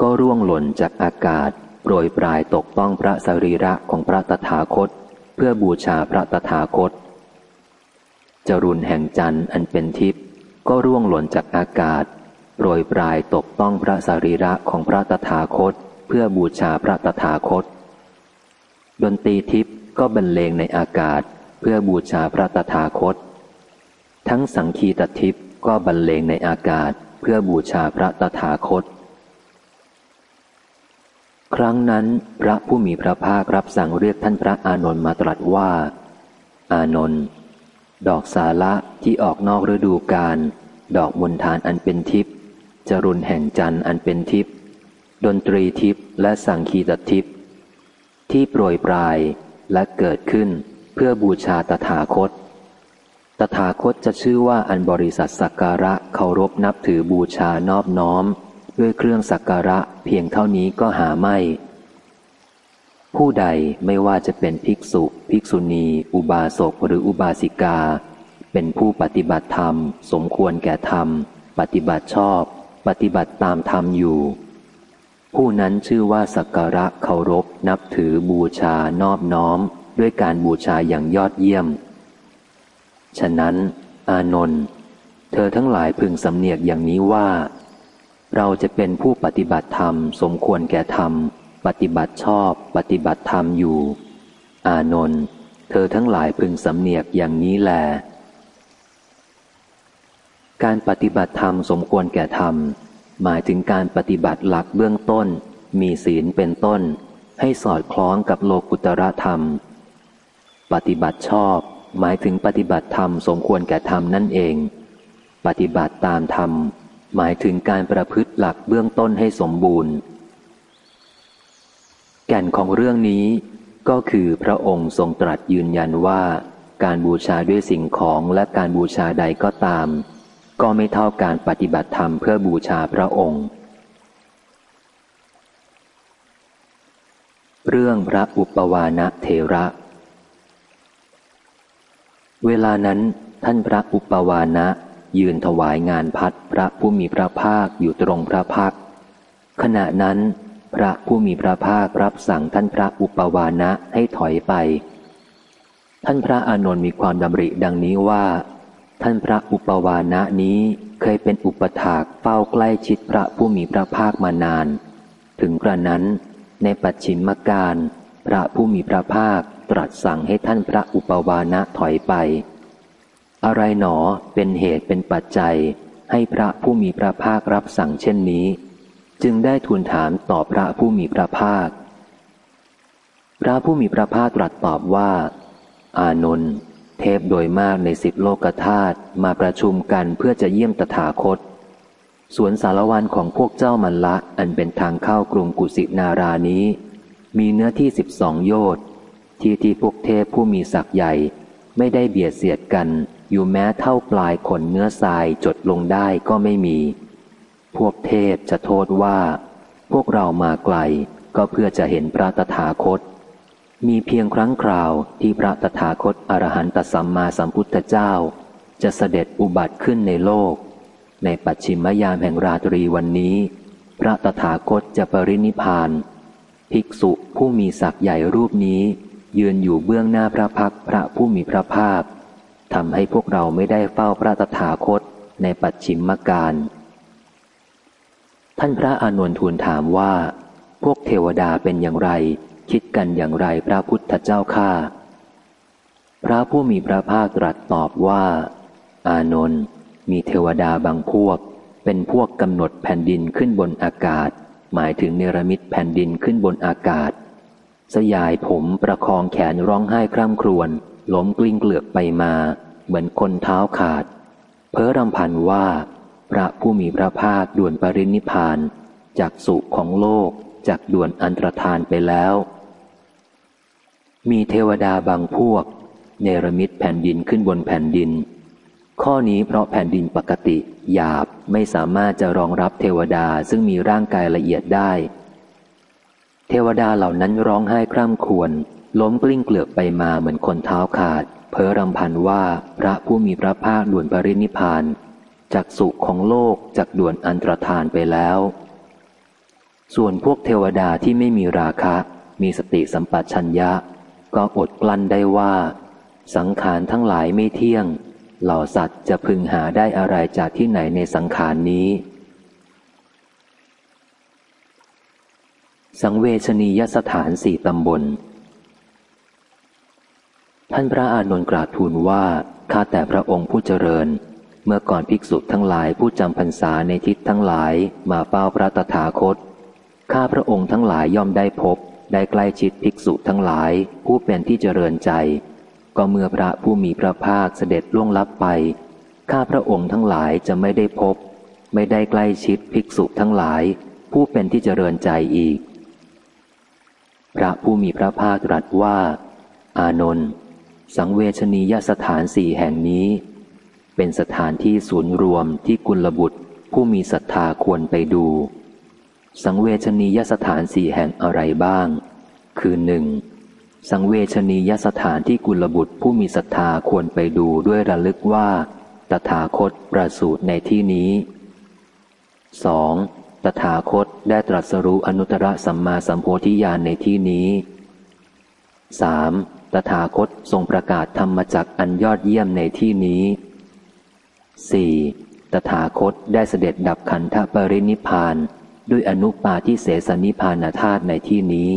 ก็ร่วงหล่นจากอากาศโปรยปลายตกต้องพระสรีระของพระตถาคต เพื่อบูชาพระตถาคต จรุนแห่งจันทร์อันเป็นทิพย์ก็ร่วงหล่นจากอากาศโปรยปลายตกต้องพระสรีระของพระตถาคต เพื่อบูชาพระตถาคต ดนตรีทิพย์ก็บรรเลงในอากาศเพื่อบูชาพระตถาคต ทั้งสังคีตทิพย์ก็บรรเลงในอากาศเพื่อบูชาพระตถาคต ครั้งนั้นพระผู้มีพระภาครับสั่งเรียกท่านพระอานนท์มาตรัสว่า อานนท์ดอกสาละที่ออกนอกฤดูกาลดอกมณฑานอันเป็นทิพย์จรุนแห่งจันทร์อันเป็นทิพย์ดนตรีทิพย์และสังคีตทิพย์ที่โปรยปลายและเกิดขึ้นเพื่อบูชาตถาคต ตถาคตจะชื่อว่าอันบริษัทสักการะเคารพนับถือบูชานอบน้อม ด้วยเครื่องสักการะเพียงเท่านี้ก็หาไม่ ผู้ใดไม่ว่าจะเป็นภิกษุ ภิกษุณี อุบาสกหรืออุบาสิกา เป็นผู้ปฏิบัติธรรม สมควรแก่ธรรม ปฏิบัติชอบ ปฏิบัติตามธรรมอยู่ ผู้นั้นชื่อว่าสักการะเคารพ นับถือบูชานอบน้อม ด้วยการบูชาอย่างยอดเยี่ยม ฉะนั้น อานนท์เธอทั้งหลายพึงสำเนียกอย่างนี้ว่า เราจะเป็นผู้ปฏิบัติธรรม สมควรแก่ธรรม ปฏิบัติชอบ ปฏิบัติธรรมอยู่ อานนท์เธอทั้งหลายพึงสำเนียกอย่างนี้แล การปฏิบัติธรรมสมควรแก่ธรรม หมายถึงการปฏิบัติหลักเบื้องต้น มีศีลเป็นต้น ให้สอดคล้องกับโลกุตระธรรม ปฏิบัติชอบ หมายถึงปฏิบัติธรรมสมควรแก่ธรรมนั่นเอง ปฏิบัติตามธรรม หมายถึงการประพฤติหลักเบื้องต้นให้สมบูรณ์ แก่นของเรื่องนี้ก็คือพระองค์ทรงตรัสยืนยันว่า การบูชาด้วยสิ่งของและการบูชาใดก็ตาม ก็ไม่เท่าการปฏิบัติธรรมเพื่อบูชาพระองค์ เรื่องพระอุปวานะเทระ เวลานั้นท่านพระอุปวานะ ยืนถวายงานพัดพระผู้มีพระภาคอยู่ตรงพระพัก ขณะนั้น พระผู้มีพระภาครับสั่งท่านพระอุปวานะให้ถอยไป ท่านพระอานนท์มีความดำริดังนี้ว่า ท่านพระอุปวานะนี้เคยเป็นอุปถากเฝ้าใกล้ชิดพระผู้มีพระภาคมานาน ถึงกระนั้น ในปัจฉิมการ พระผู้มีพระภาคตรัสสั่งให้ท่านพระอุปวานะถอยไป อะไรหนอเป็นเหตุเป็นปัจจัย ให้พระผู้มีพระภาครับสั่งเช่นนี้ จึงได้ทูลถามต่อพระผู้มีพระภาค พระผู้มีพระภาคตรัสตอบว่า อานนท์เทพโดยมากในสิบโลกธาตุมาประชุมกันเพื่อจะเยี่ยมตถาคตสวนสารวันของพวกเจ้ามันละ อันเป็นทางเข้ากรุงกุสินารานี้ มีเนื้อที่สิบสองโยชน์ที่ที่พวกเทพผู้มีศักย์ใหญ่ไม่ได้เบียดเสียดกัน อยู่แม้เท่าปลายขนเนื้อทรายจดลงได้ก็ไม่มี พวกเทพจะโทษว่า พวกเรามาไกลก็เพื่อจะเห็นพระตถาคต มีเพียงครั้งคราวที่พระตถาคตอรหันตสัมมาสัมพุทธเจ้า จะเสด็จอุบัติขึ้นในโลก ในปัจฉิมยามแห่งราตรีวันนี้ พระตถาคตจะปรินิพาน ภิกษุผู้มีศักย์ใหญ่รูปนี้ ยืนอยู่เบื้องหน้าพระพักพระผู้มีพระภาค ทำให้พวกเราไม่ได้เฝ้าพระตถาคตในปัจฉิมการ ท่านพระอานนทูลถามว่า พวกเทวดาเป็นอย่างไร คิดกันอย่างไรพระพุทธเจ้าข้าพระผู้มีพระภาคตรัสตอบว่า อานนท์มีเทวดาบางพวก เป็นพวกกำหนดแผ่นดินขึ้นบนอากาศ หมายถึงเนรมิตแผ่นดินขึ้นบนอากาศ สยายผมประคองแขนร้องไห้คร่ำครวญ ล้มกลิ้งเกลือกไปมา เหมือนคนเท้าขาด เพ้อรำพันว่า พระผู้มีพระภาคด่วนปรินิพานจากสุขของโลกจากด่วนอันตรธานไปแล้ว มีเทวดาบางพวก เนรมิตแผ่นดินขึ้นบนแผ่นดิน ข้อนี้เพราะแผ่นดินปกติ หยาบไม่สามารถจะรองรับเทวดาซึ่งมีร่างกายละเอียดได้ เทวดาเหล่านั้นร้องไห้คร่ำครว ล้มกลิ้งเกลือกไปมาเหมือนคนเท้าขาด เพ้อรำพันว่าพระผู้มีพระภาคด่วนปรินิพานจากสุขของโลกจากด่วนอันตรธานไปแล้ว ส่วนพวกเทวดาที่ไม่มีราคะ มีสติสัมปชัญญะ ก็อดกลั้นได้ว่า สังขารทั้งหลายไม่เที่ยง เหล่าสัตว์จะพึงหาได้อะไรจากที่ไหนในสังขารนี้ สังเวชนียสถานสี่ตำบล ท่านพระอานนท์กราบทูลว่า ข้าแต่พระองค์ผู้เจริญ เมื่อก่อนภิกษุทั้งหลายผู้จำพรรษาในทิศทั้งหลายมาเฝ้าพระตถาคต ข้าพระองค์ทั้งหลายย่อมได้พบ ได้ใกล้ชิดภิกษุทั้งหลายผู้เป็นที่เจริญใจ ก็เมื่อพระผู้มีพระภาคเสด็จล่วงลับไป ข้าพระองค์ทั้งหลายจะไม่ได้พบ ไม่ได้ใกล้ชิดภิกษุทั้งหลาย ผู้เป็นที่เจริญใจอีก พระผู้มีพระภาคตรัสว่า อานนท์ สังเวชนียสถานสี่แห่งนี้ เป็นสถานที่ศูนย์รวมที่กุลบุตร ผู้มีศรัทธาควรไปดู สังเวชนียสถานสี่แห่งอะไรบ้าง คือหนึ่งสังเวชนียสถานที่กุลบุตรผู้มีศรัทธาควรไปดูด้วยระลึกว่า ตถาคตประสูตรในที่นี้สองตถาคตได้ตรัสรู้อนุตตรสัมมาสัมโพธิญาณในที่นี้ 3. ตถาคตทรงประกาศธรรมจักอันยอดเยี่ยมในที่นี้ 4. ตถาคตได้เสด็จดับขันธปรินิพาน ด้วยอนุปาทิเสสนิพานธาตุในที่นี้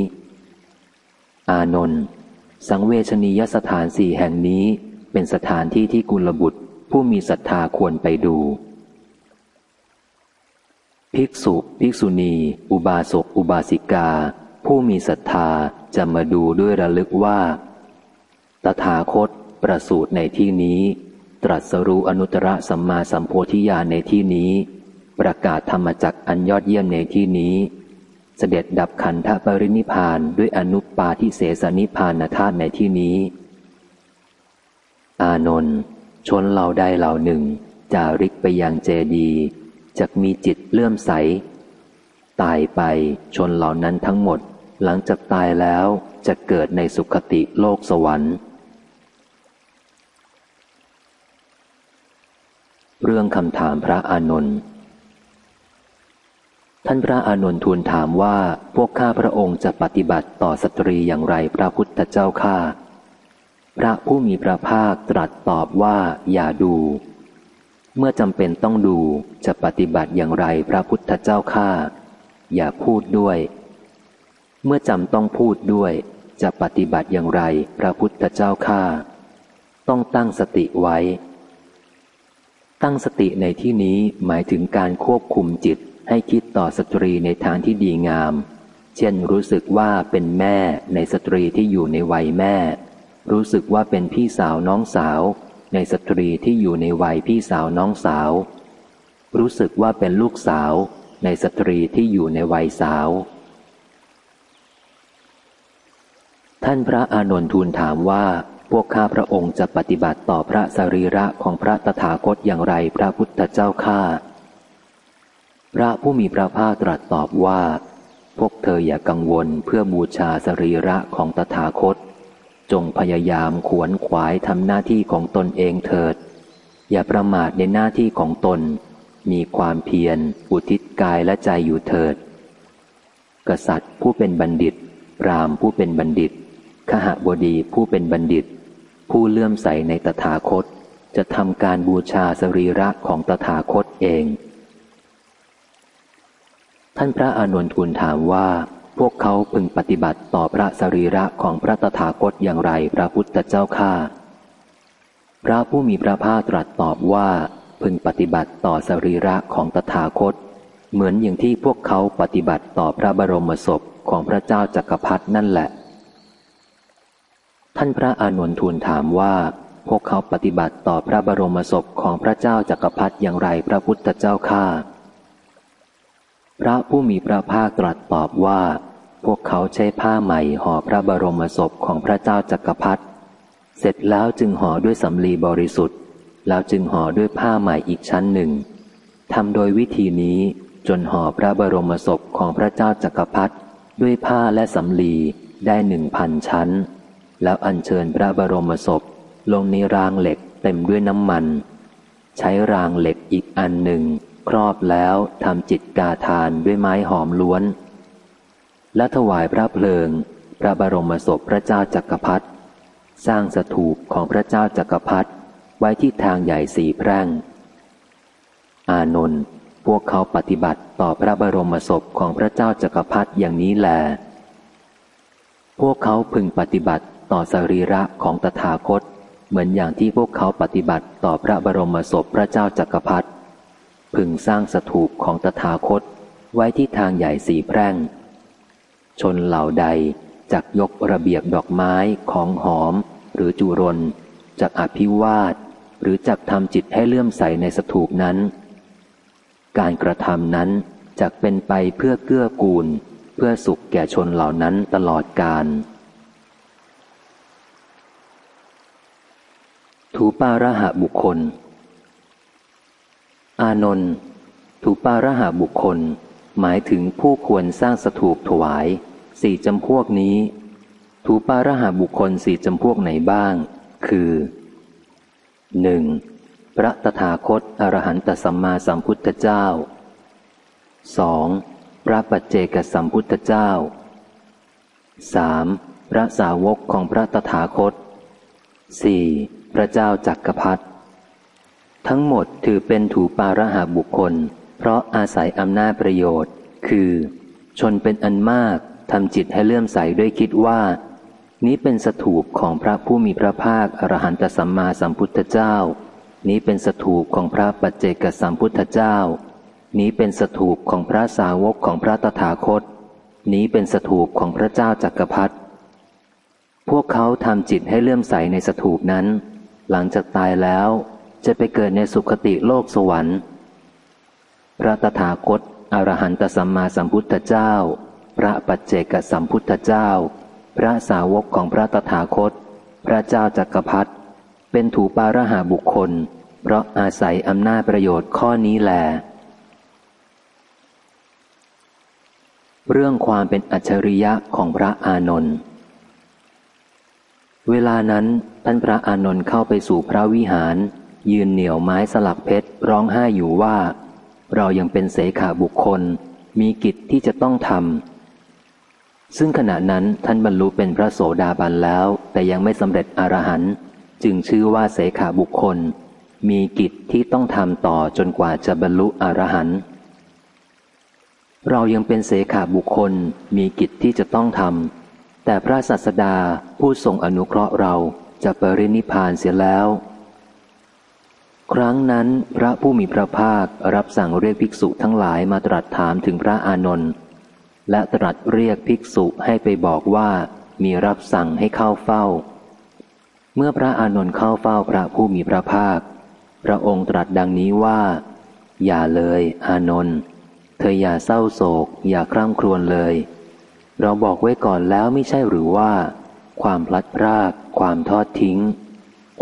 อานนท์สังเวชนียสถานสี่แห่งนี้เป็นสถานที่ที่กุลบุตร ผู้มีศรัทธาควรไปดู ภิกษุ ภิกษุณี อุบาสก อุบาสิกา ผู้มีศรัทธาจะมาดูด้วยระลึกว่า ตถาคต ประสูตรในที่นี้ ตรัสรู้อนุตตรสัมมาสัมโพธิญาณในที่นี้ ประกาศธรรมจักอันยอดเยี่ยมในที่นี้ เสด็จดับขันธปรินิพานด้วยอนุปาทิเสสนิพานธาตุในที่นี้ อานนท์ชนเราได้เหล่าหนึ่ง จาริกไปยังเจดีจะมีจิตเลื่อมใส ตายไปชนเหล่านั้นทั้งหมด หลังจากตายแล้วจะเกิดในสุขติโลกสวรรค์ เรื่องคำถามพระอานนท์ท่านพระอานนท์ทูลถามว่าพวกข้าพระองค์จะปฏิบัติต่อสตรีอย่างไรพระพุทธเจ้าข้าพระผู้มีพระภาคตรัสตอบว่าอย่าดู เมื่อจำเป็นต้องดูจะปฏิบัติอย่างไรพระพุทธเจ้าข้าอย่าพูดด้วย เมื่อจำต้องพูดด้วย จะปฏิบัติอย่างไรพระพุทธเจ้าข้าต้องตั้งสติไว้ ตั้งสติในที่นี้หมายถึงการควบคุมจิตให้คิดต่อสตรีในทางที่ดีงาม เช่นรู้สึกว่าเป็นแม่ในสตรีที่อยู่ในวัยแม่ รู้สึกว่าเป็นพี่สาวน้องสาว ในสตรีที่อยู่ในวัยพี่สาวน้องสาว รู้สึกว่าเป็นลูกสาว ในสตรีที่อยู่ในวัยสาว ท่านพระอานนทูลถามว่า พวกข้าพระองค์จะปฏิบัติต่อพระสรีระของพระตถาคตอย่างไรพระพุทธเจ้าข้าพระผู้มีพระภาคตรัสตอบว่า พวกเธออย่ากังวลเพื่อบูชาสรีระของตถาคต จงพยายามขวนขวายทำหน้าที่ของตนเองเถิด อย่าประมาทในหน้าที่ของตน มีความเพียรอุทิศกายและใจอยู่เถิด กษัตริย์ผู้เป็นบัณฑิตรามผู้เป็นบัณฑิต ขหบดีผู้เป็นบัณฑิต ผู้เลื่อมใสในตถาคต จะทำการบูชาสรีระของตถาคตเอง ท่านพระอานนทูลถามว่า พวกเขาพึงปฏิบัติต่อพระสรีระของพระตถาคตอย่างไรพระพุทธเจ้าข้าพระผู้มีพระภาคตรัสตอบว่า พึงปฏิบัติต่อสรีระของตถาคต เหมือนอย่างที่พวกเขาปฏิบัติต่อพระบรมศพของพระเจ้าจักรพรรดินั่นแหละ ท่านพระอานนทูลถามว่า พวกเขาปฏิบัติต่อพระบรมศพของพระเจ้าจักรพรรดิอย่างไรพระพุทธเจ้าข้าพระผู้มีพระภาคตรัสตอบว่า พวกเขาใช้ผ้าใหม่ห่อพระบรมศพของพระเจ้าจักรพรรดิเสร็จแล้วจึงห่อด้วยสำลีบริสุทธิ์ แล้วจึงห่อด้วยผ้าใหม่อีกชั้นหนึ่งทำโดยวิธีนี้จนห่อพระบรมศพของพระเจ้าจักรพรรดิด้วยผ้าและสำลีได้หนึ่งพันชั้น แล้วอัญเชิญพระบรมศพ ลงในรางเหล็กเต็มด้วยน้ำมัน ใช้รางเหล็กอีกอันหนึ่ง ครอบแล้วทำจิตกาทานด้วยไม้หอมล้วน และถวายพระเพลิง พระบรมศพพระเจ้าจักรพรรดิสร้างสถูปของพระเจ้าจักรพรรดิไว้ที่ทางใหญ่สีแพร่ง อานนท์พวกเขาปฏิบัติต่อพระบรมศพของพระเจ้าจักรพรรดิอย่างนี้แล พวกเขาพึงปฏิบัติ ต่อสรีระของตถาคต เหมือนอย่างที่พวกเขาปฏิบัติต่อพระบรมศพพระเจ้าจักรพรรดิพึงสร้างสถูปของตถาคตไว้ที่ทางใหญ่สีแพร่ง ชนเหล่าใดจักยกระเบียบดอกไม้ของหอม หรือจุรนจักอภิวาท หรือจักทำจิตให้เลื่อมใสในสถูปนั้น การกระทำนั้นจักเป็นไปเพื่อเกื้อกูล เพื่อสุขแก่ชนเหล่านั้นตลอดกาล ถูปาระหะบุคคล อานนท์ถูปาระหะบุคคล หมายถึงผู้ควรสร้างสถูปถวายสี่จำพวกนี้ ถูปาระหะบุคคลสี่จำพวกไหนบ้าง คือหนึ่งพระตถาคตอรหันตสัมมาสัมพุทธเจ้าสองพระปัจเจกสัมพุทธเจ้าสามพระสาวกของพระตถาคตสี่ พระเจ้าจักกรพรรดิทั้งหมดถือเป็นถูปาระหาบุคคล เพราะอาศัยอำนาจประโยชน์ คือ ชนเป็นอันมากทำจิตให้เลื่อมใสด้วยคิดว่า นี้เป็นสถูปของพระผู้มีพระภาคอรหันตสัมมาสัมพุทธเจ้า นี้เป็นสถูปของพระปัจเจกสัมพุทธเจ้า นี้เป็นสถูปของพระสาวกของพระตถาคต นี้เป็นสถูปของพระเจ้าจักรพรรดิพวกเขาทำจิตให้เลื่อมใสในสถูปนั้น หลังจากตายแล้วจะไปเกิดในสุคติโลกสวรรค์ พระตถาคตอรหันตสัมมาสัมพุทธเจ้า พระปัจเจกสัมพุทธเจ้า พระสาวกของพระตถาคต พระเจ้าจักรพรรดิเป็นถูปาระหาบุคคล เพราะอาศัยอำนาจประโยชน์ข้อนี้แหลเรื่องความเป็นอัจฉริยะของพระอานนท์เวลานั้น ท่านพระอานนท์เข้าไปสู่พระวิหาร ยืนเหนี่ยวไม้สลักเพชรร้องไห้อยู่ว่า เรายังเป็นเสขาบุคคล มีกิจที่จะต้องทำซึ่งขณะนั้นท่านบรรลุเป็นพระโสดาบันแล้ว แต่ยังไม่สำเร็จอรหันต์จึงชื่อว่าเสขาบุคคล มีกิจที่ต้องทำต่อจนกว่าจะบรรลุอรหันต์เรายังเป็นเสขาบุคคล มีกิจที่จะต้องทำแต่พระสัสดาผู้ทรงอนุเคราะห์เรา จะปรินิพานเสียแล้ว ครั้งนั้นพระผู้มีพระภาครับสั่งเรียกภิกษุทั้งหลายมาตรัสถามถึงพระอานนท์และตรัสเรียกภิกษุให้ไปบอกว่ามีรับสั่งให้เข้าเฝ้า เมื่อพระอานนท์เข้าเฝ้าพระผู้มีพระภาค พระองค์ตรัสดังนี้ว่า อย่าเลยอานนท์เธออย่าเศร้าโศก อย่าคร่ำครวญเลย เราบอกไว้ก่อนแล้วไม่ใช่หรือว่า ความพลัดพราก ความทอดทิ้ง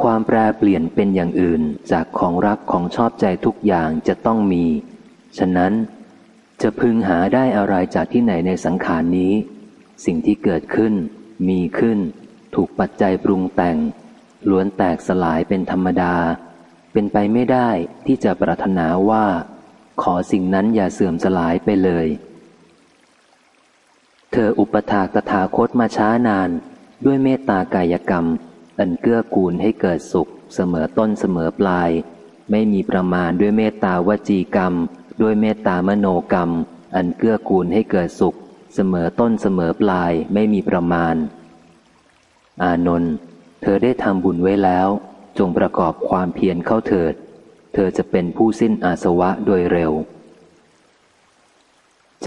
ความแปรเปลี่ยนเป็นอย่างอื่นจากของรักของชอบใจทุกอย่างจะต้องมี ฉะนั้น จะพึงหาได้อะไรจากที่ไหนในสังขารนี้ สิ่งที่เกิดขึ้น มีขึ้น ถูกปัจจัยปรุงแต่ง ล้วนแตกสลายเป็นธรรมดา เป็นไปไม่ได้ที่จะปรารถนาว่า ขอสิ่งนั้นอย่าเสื่อมสลายไปเลย เธออุปถากตถาคตมาช้านาน ด้วยเมตตากายกรรม อันเกื้อกูลให้เกิดสุข เสมอต้นเสมอปลาย ไม่มีประมาณด้วยเมตตาวจีกรรม ด้วยเมตตามโนกรรม อันเกื้อกูลให้เกิดสุข เสมอต้นเสมอปลายไม่มีประมาณ อานนท์เธอได้ทำบุญไว้แล้ว จงประกอบความเพียรเข้าเถิด เธอจะเป็นผู้สิ้นอาสวะโดยเร็ว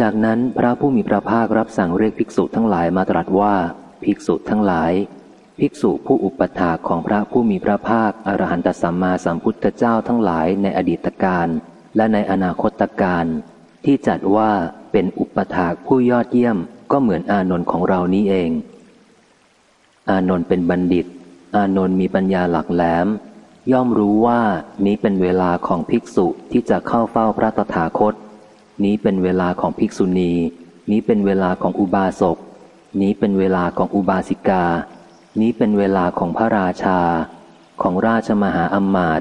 จากนั้นพระผู้มีพระภาครับสั่งเรียกภิกษุทั้งหลายมาตรัสว่า ภิกษุทั้งหลาย ภิกษุผู้อุปถาของพระผู้มีพระภาคอรหันตสัมมาสัมพุทธเจ้าทั้งหลายในอดีตการและในอนาคตการที่จัดว่าเป็นอุปถาผู้ยอดเยี่ยมก็เหมือนอานนท์ของเรานี้เอง อานนท์เป็นบัณฑิต อานนท์มีปัญญาหลักแหลม ย่อมรู้ว่านี้เป็นเวลาของภิกษุที่จะเข้าเฝ้าพระตถาคต นี้เป็นเวลาของภิกษุณี นี้เป็นเวลาของอุบาสก นี้เป็นเวลาของอุบาสิกา นี้เป็นเวลาของพระราชา ของราชมหาอัมาต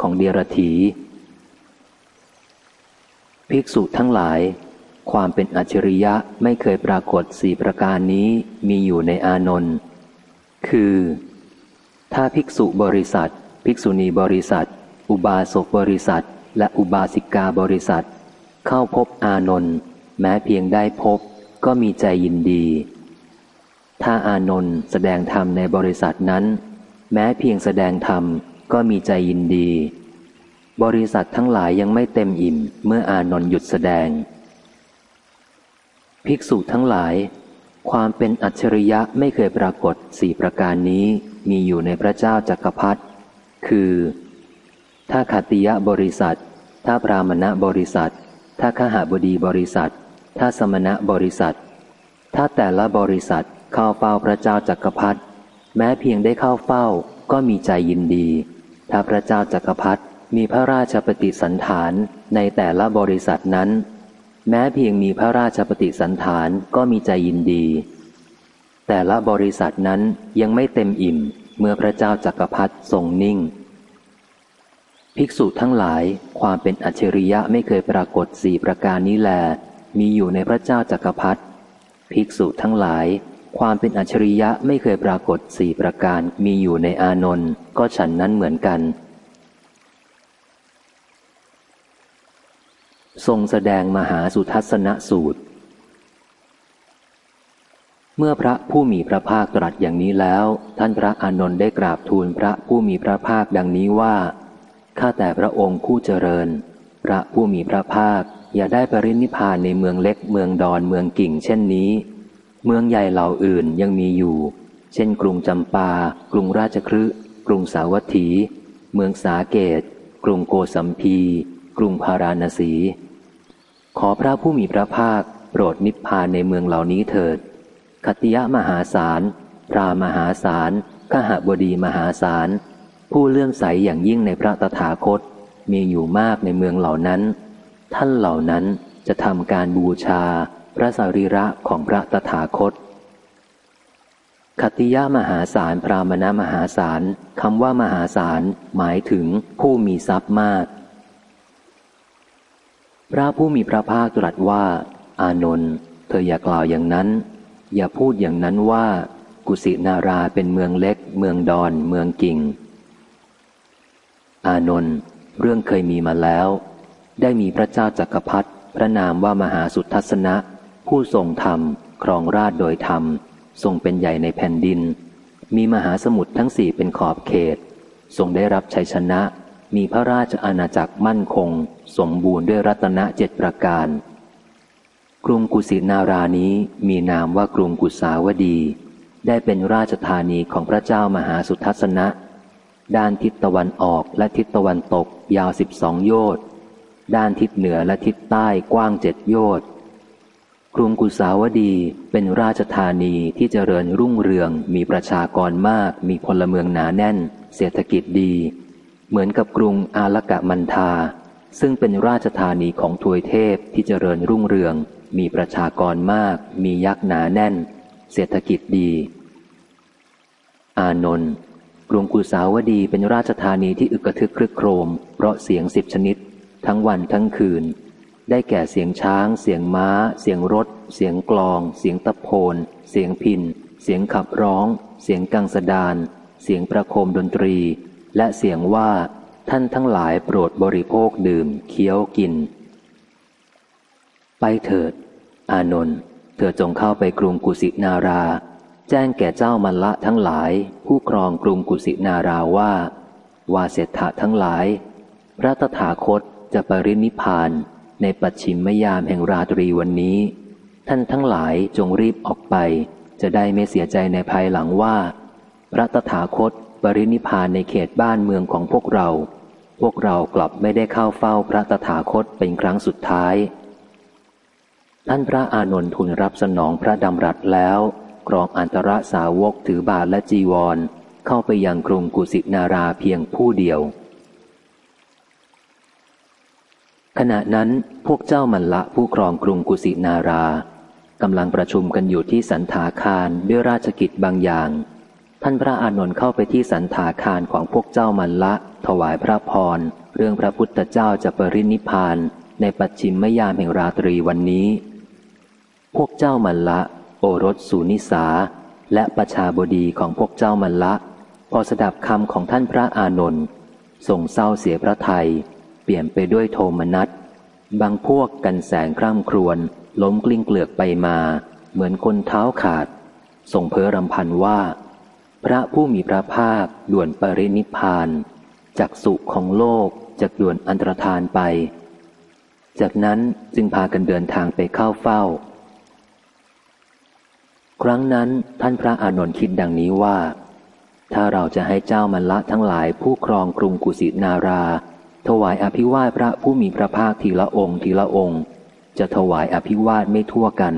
ของเดียรถี ภิกษุทั้งหลาย ความเป็นอัจฉริยะไม่เคยปรากฏสี่ประการนี้มีอยู่ในอานนท์คือ ถ้าภิกษุบริษัท ภิกษุณีบริษัท อุบาสกบริษัท และอุบาสิกาบริษัท เข้าพบอานนท์แม้เพียงได้พบก็มีใจยินดี ถ้าอานนท์แสดงธรรมในบริษัทนั้น แม้เพียงแสดงธรรมก็มีใจยินดี บริษัททั้งหลายยังไม่เต็มอิ่มเมื่ออานนท์หยุดแสดง ภิกษุทั้งหลาย ความเป็นอัจฉริยะไม่เคยปรากฏสี่ประการนี้มีอยู่ในพระเจ้าจักรพรรดิคือ ถ้าขัติยะบริษัท ถ้าพรามณะบริษัท ถ้าขหาบดีบริษัท ถ้าสมณะบริษัท ถ้าแต่ละบริษัท เข้าเฝ้าพระเจ้าจักรพรรดิแม้เพียงได้เข้าเฝ้าก็มีใจยินดี ถ้าพระเจ้าจักรพรรดิมีพระราชปฏิสันฐานในแต่ละบริษัทนั้น แม้เพียงมีพระราชปฏิสันฐานก็มีใจยินดี แต่ละบริษัทนั้นยังไม่เต็มอิ่มเมื่อพระเจ้าจักรพรรดิทรงนิ่ง ภิกษุทั้งหลายความเป็นอัจฉริยะไม่เคยปรากฏสี่ประการนี้แล มีอยู่ในพระเจ้าจักรพรรดิภิกษุทั้งหลาย ความเป็นอัจฉริยะไม่เคยปรากฏสี่ประการมีอยู่ในอานนท์ก็ฉันนั้นเหมือนกัน ทรงแสดงมหาสุทัศนสูตร เมื่อพระผู้มีพระภาคตรัสอย่างนี้แล้ว ท่านพระอานนท์ได้กราบทูลพระผู้มีพระภาคดังนี้ว่าข้าแต่พระองค์ผู้เจริญ พระผู้มีพระภาคอย่าได้ปรินิพานในเมืองเล็กเมืองดอนเมืองกิ่งเช่นนี้ เมืองใหญ่เหล่าอื่นยังมีอยู่ เช่นกรุงจำปา กรุงราชครืกรุงสาวัตถี เมืองสาเกต กรุงโกสัมพี กรุงพาราณสี ขอพระผู้มีพระภาคโปรดนิพพานในเมืองเหล่านี้เถิด คติยะมหาศาลพรามหาศาลขหบดีมหาศาล ผู้เลื่อมใสอย่างยิ่งในพระตถาคต มีอยู่มากในเมืองเหล่านั้น ท่านเหล่านั้นจะทำการบูชา พระสรีระของพระตถาคต คติยะมหาศาลพรามณมหาศาลคำว่ามหาศาลหมายถึงผู้มีทรัพย์มาก พระผู้มีพระภาคตรัสว่า อานนท์เธออย่ากล่าวอย่างนั้น อย่าพูดอย่างนั้นว่า กุสินาราเป็นเมืองเล็ก เมืองดอน เมืองกิ่ง อานนท์เรื่องเคยมีมาแล้ว ได้มีพระเจ้าจักรพรรดิพระนามว่ามหาสุทัศนะ ผู้ทรงธรรม ครองราชโดยธรรม ทรงเป็นใหญ่ในแผ่นดิน มีมหาสมุทรทั้งสี่เป็นขอบเขต ทรงได้รับชัยชนะ มีพระราชอาณาจักรมั่นคง สมบูรณ์ด้วยรัตนเจ็ดประการ กรุงกุสินารานี้มีนามว่ากรุงกุสาวดี ได้เป็นราชธานีของพระเจ้ามหาสุทัศนะ ด้านทิศตะวันออกและทิศตะวันตกยาวสิบสองโยชน์ด้านทิศเหนือและทิศใต้กว้างเจ็ดโยชน์ กรุงกุสาวดีเป็นราชธานีที่เจริญรุ่งเรือง มีประชากรมาก มีพลเมืองหนาแน่น เศรษฐกิจดี เหมือนกับกรุงอาลกะมันทา ซึ่งเป็นราชธานีของทวยเทพที่เจริญรุ่งเรือง มีประชากรมาก มียักษ์หนาแน่น เศรษฐกิจดี อานนท์กรุงกุสาวดีเป็นราชธานีที่อึกระทึกครึกโครม เพราะเสียงสิบชนิด ทั้งวันทั้งคืน ได้แก่เสียงช้าง เสียงม้า เสียงรถ เสียงกลอง เสียงตะโพน เสียงพิน เสียงขับร้อง เสียงกังสดาน เสียงประโคมดนตรี และเสียงว่าท่านทั้งหลายโปรดบริโภคดื่มเคี้ยวกิน ไปเถิด อานนท์เธอจงเข้าไปกรุงกุสินารา แจ้งแก่เจ้ามัลละทั้งหลาย ผู้ครองกรุงกุสินาราว่า วาเสถะทั้งหลาย พระตถาคตจะปรินิพาน ในปัจฉิมยามแห่งราตรีวันนี้ ท่านทั้งหลายจงรีบออกไป จะได้ไม่เสียใจในภายหลังว่า พระตถาคตปรินิพานในเขตบ้านเมืองของพวกเรา พวกเรากลับไม่ได้เข้าเฝ้าพระตถาคตเป็นครั้งสุดท้าย ท่านพระอานนท์ทูลรับสนองพระดำรัสแล้วกรองอันตรสาวกถือบาทและจีวร เข้าไปยังกรุงกุสินาราเพียงผู้เดียว ขณะนั้นพวกเจ้ามันละผู้ครองกรุงกุสินารากำลังประชุมกันอยู่ที่สันถาคารด้วยราชกิจบางอย่าง ท่านพระอานนท์เข้าไปที่สันถาคารของพวกเจ้ามันละ ถวายพระพร เรื่องพระพุทธเจ้าจะปรินิพาน ในปัจฉิมยามแห่งราตรีวันนี้ พวกเจ้ามันละ โอรสสุนิสา และประชาบดีของพวกเจ้ามันละ พอสดับคำของท่านพระอานนท์ทรงเศร้าเสียพระไทย ปลี่ยนไปด้วยโทมนัส บางพวกกันแสงคร่ำครวญล้มกลิ้งเกลือกไปมา เหมือนคนเท้าขาด ส่งเพ้อรำพันว่า พระผู้มีพระภาคด่วนปรินิพานจากสุขของโลกจากด่วนอันตรธานไป จากนั้นจึงพากันเดินทางไปเข้าเฝ้า ครั้งนั้นท่านพระอานนท์คิดดังนี้ว่า ถ้าเราจะให้เจ้ามันละทั้งหลายผู้ครองกรุงกุสินารา ถวายอภิวาทพระผู้มีพระภาคทีละองค์ทีละองค์ จะถวายอภิวาทไม่ทั่วกัน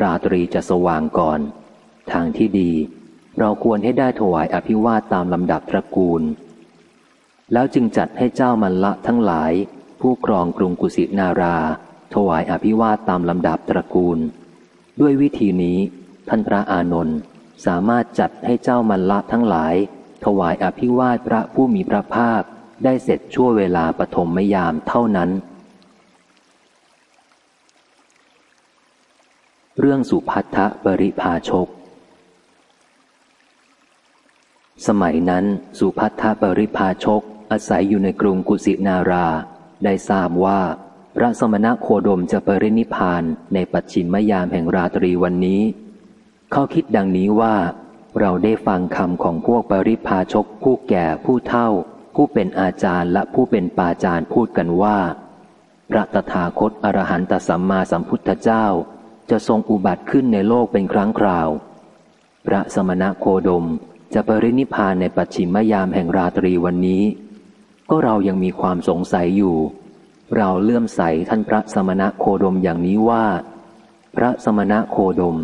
ราตรีจะสว่างก่อน ทางที่ดี เราควรให้ได้ถวายอภิวาทตามลำดับตระกูล แล้วจึงจัดให้เจ้ามันละทั้งหลาย ผู้ครองกรุงกุสินารา ถวายอภิวาทตามลำดับตระกูล ด้วยวิธีนี้ ท่านพระอานนท์สามารถจัดให้เจ้ามันละทั้งหลาย ถวายอภิวาทพระผู้มีพระภาค ได้เสร็จชั่วเวลาปฐมมยามเท่านั้น เรื่องสุพัทธปริภาชก สมัยนั้นสุพัทธปริภาชกอาศัยอยู่ในกรุงกุสินารา ได้ทราบว่า พระสมณะโคดมจะปรินิพานในปัจฉิมยามแห่งราตรีวันนี้ เขาคิดดังนี้ว่าเราได้ฟังคำของพวกปริพาชกผู้แก่ผู้เฒ่า ผู้เป็นอาจารย์และผู้เป็นปาจารย์พูดกันว่า พระตถาคตอรหันตสัมมาสัมพุทธเจ้าจะทรงอุบัติขึ้นในโลกเป็นครั้งคราว พระสมณะโคดมจะปรินิพานในปัจฉิมยามแห่งราตรีวันนี้ ก็เรายังมีความสงสัยอยู่ เราเลื่อมใสท่านพระสมณะโคดมอย่างนี้ว่า พระสมณะโคดม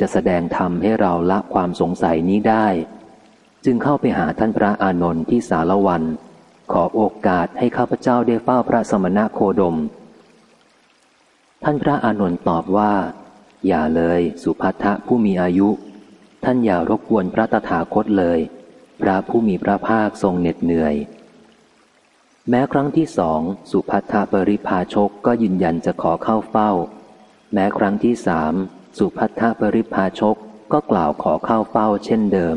จะแสดงธรรมให้เราละความสงสัยนี้ได้ จึงเข้าไปหาท่านพระอานนท์ที่สารวัน ขอโอกาสให้ข้าพเจ้าได้เฝ้าพระสมณะโคดม ท่านพระอานนท์ตอบว่า อย่าเลยสุภัทะผู้มีอายุ ท่านอย่ารบกวนพระตถาคตเลย พระผู้มีพระภาคทรงเหน็ดเหนื่อย แม้ครั้งที่สองสุภัทะปริพาชกก็ยืนยันจะขอเข้าเฝ้า แม้ครั้งที่สามสุภัทะปริพาชกก็กล่าวขอเข้าเฝ้าเช่นเดิม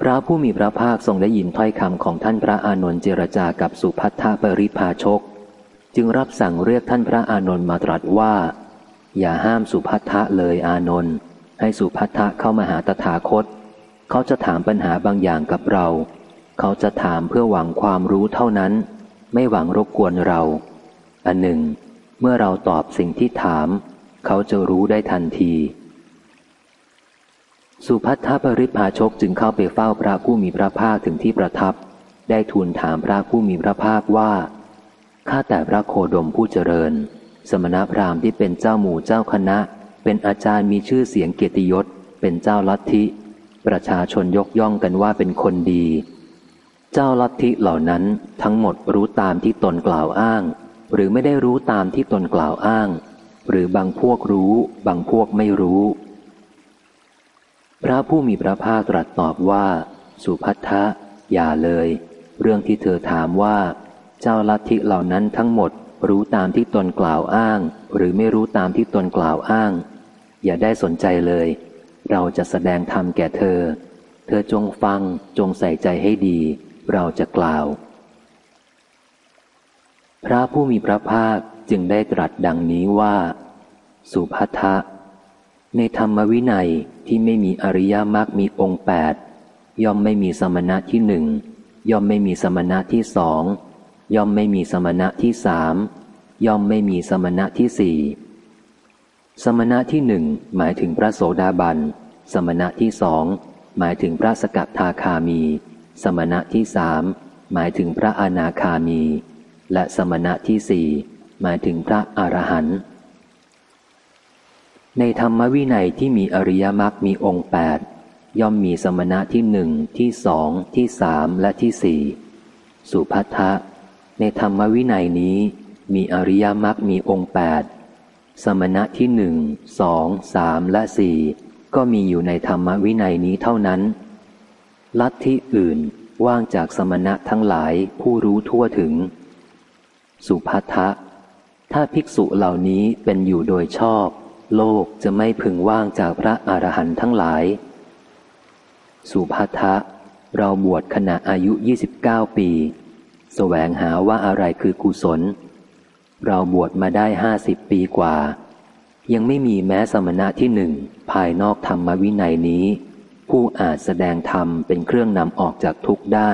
พระผู้มีพระภาคทรงได้ยินถ้อยคำของท่านพระอานนท์เจรจากับสุพัทธปริภาชก จึงรับสั่งเรียกท่านพระอานนท์มาตรัสว่า อย่าห้ามสุพัทธะเลยอานนท์ให้สุพัทธะเข้ามาหาตถาคต เขาจะถามปัญหาบางอย่างกับเรา เขาจะถามเพื่อหวังความรู้เท่านั้น ไม่หวังรบกวนเรา อันหนึ่ง เมื่อเราตอบสิ่งที่ถาม เขาจะรู้ได้ทันที สุพัทธปริพาชกจึงเข้าไปเฝ้าพระผู้มีพระภาคถึงที่ประทับ ได้ทูลถามพระผู้มีพระภาคว่า ข้าแต่พระโคดมผู้เจริญ สมณพราหมณ์ที่เป็นเจ้าหมู่เจ้าคณะ เป็นอาจารย์มีชื่อเสียงเกียรติยศ เป็นเจ้าลัทธิ ประชาชนยกย่องกันว่าเป็นคนดี เจ้าลัทธิเหล่านั้นทั้งหมดรู้ตามที่ตนกล่าวอ้าง หรือไม่ได้รู้ตามที่ตนกล่าวอ้าง หรือบางพวกรู้ บางพวกไม่รู้ พระผู้มีพระภาคตรัสตอบว่า สุพัทธะอย่าเลย เรื่องที่เธอถามว่า เจ้าลัทธิเหล่านั้นทั้งหมด รู้ตามที่ตนกล่าวอ้าง หรือไม่รู้ตามที่ตนกล่าวอ้าง อย่าได้สนใจเลย เราจะแสดงธรรมแก่เธอ เธอจงฟังจงใส่ใจให้ดี เราจะกล่าว พระผู้มีพระภาคจึงได้ตรัสดังนี้ว่า สุภัทธะ ในธรรมวินัยที่ไม่มีอริยมรรคมีองค์แปดย่อมไม่มีสมณะที่หนึ่งย่อมไม่มีสมณะที่สองย่อมไม่มีสมณะที่สามย่อมไม่มีสมณะที่สี่สมณะที่หนึ่งหมายถึงพระโสดาบัน สมณะที่สองหมายถึงพระสกัทาคามี สมณะที่สามหมายถึงพระอนาคามี และสมณะที่สี่หมายถึงพระอรหันต์ ในธรรมวินัยที่มีอริยมรรคมีองค์แปดย่อมมีสมณะที่หนึ่งที่สองที่สามและที่สี่สุภัทะในธรรมวินัยนี้ มีอริยมรรคมีองค์แปดสมณะที่หนึ่งสองสามและสี่ก็มีอยู่ในธรรมวินัยนี้เท่านั้น ลัทธิอื่นว่างจากสมณะทั้งหลายผู้รู้ทั่วถึง สุภัทะถ้าภิกษุเหล่านี้เป็นอยู่โดยชอบ โลกจะไม่พึงว่างจากพระอรหันต์ทั้งหลาย สุภัทะเราบวชขณะอายุ 29 ปีแสวงหาว่าอะไรคือกุศล เราบวชมาได้ห้าสิบปีกว่า ยังไม่มีแม้สมณะที่หนึ่งภายนอกธรรมวินัยนี้ ผู้อาจแสดงธรรมเป็นเครื่องนำออกจากทุกข์ได้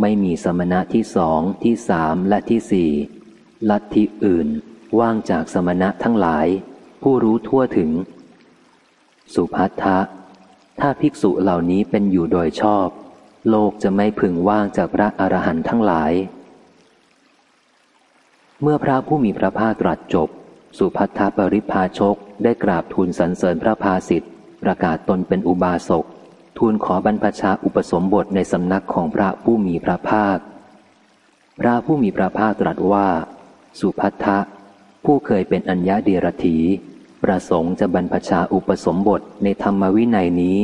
ไม่มีสมณะที่สองที่สามและที่สี่ลัทธิอื่น ว่างจากสมณะทั้งหลาย ผู้รู้ทั่วถึง สุภัททะถ้าภิกษุเหล่านี้เป็นอยู่โดยชอบ โลกจะไม่พึงว่างจากพระอรหันต์ทั้งหลาย เมื่อพระผู้มีพระภาคตรัสจบ สุพัทธปริพาชกได้กราบทูลสรรเสริญพระภาสิทธิ์ประกาศตนเป็นอุบาสกทูลขอบรรพชาอุปสมบทในสำนักของพระผู้มีพระภาค พระผู้มีพระภาคตรัสว่า สุพัทธะ ผู้เคยเป็นอัญญาเดียรถี ประสงค์จะบรรพชาอุปสมบทในธรรมวินัยนี้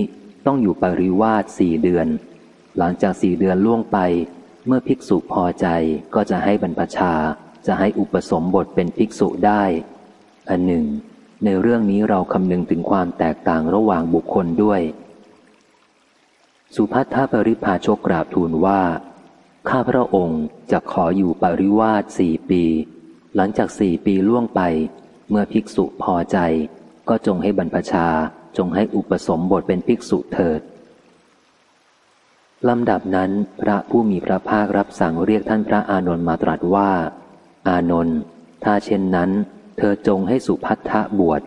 ต้องอยู่ปริวาสสี่เดือน หลังจากสี่เดือนล่วงไป เมื่อภิกษุพอใจก็จะให้บรรพชาจะให้อุปสมบทเป็นภิกษุได้ อันหนึ่ง ในเรื่องนี้เราคำนึงถึงความแตกต่างระหว่างบุคคลด้วย สุพัทธปริพาชกกราบทูลว่า ข้าพระองค์จะขออยู่ปริวาสสี่ปี หลังจากสี่ปีล่วงไป เมื่อภิกษุพอใจ ก็จงให้บรรพชาจงให้อุปสมบทเป็นภิกษุเถิดลำดับนั้น พระผู้มีพระภาครับสั่งเรียกท่านพระอานนท์มาตรัสว่า อานนท์ถ้าเช่นนั้น เธอจงให้สุพัทธะบวช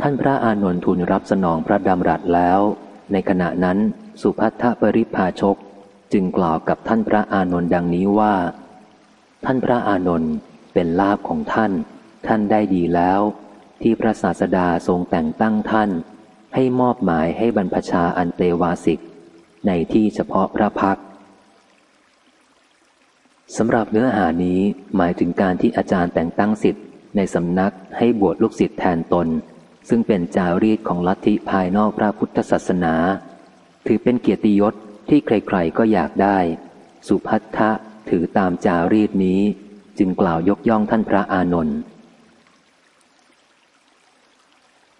ท่านพระอานนท์ทูลรับสนองพระดำรัสแล้ว ในขณะนั้น สุพัทธะปริพาชก จึงกล่าวกับท่านพระอานนท์ดังนี้ว่า ท่านพระอานนท์เป็นลาภของท่าน ท่านได้ดีแล้ว ที่พระศาสดาทรงแต่งตั้งท่าน ให้มอบหมายให้บรรพชาอันเตวาสิก ในที่เฉพาะพระพักสำหรับเนื้อหานี้หมายถึงการที่อาจารย์แต่งตั้งสิทธิ์ในสำนักให้บวชลูกศิษย์แทนตน ซึ่งเป็นจารีตของลัทธิภายนอกพระพุทธศาสนา ถือเป็นเกียรติยศที่ใครๆก็อยากได้ สุพัทธะ ถือตามจารีตนี้จึงกล่าวยกย่องท่านพระอานนท์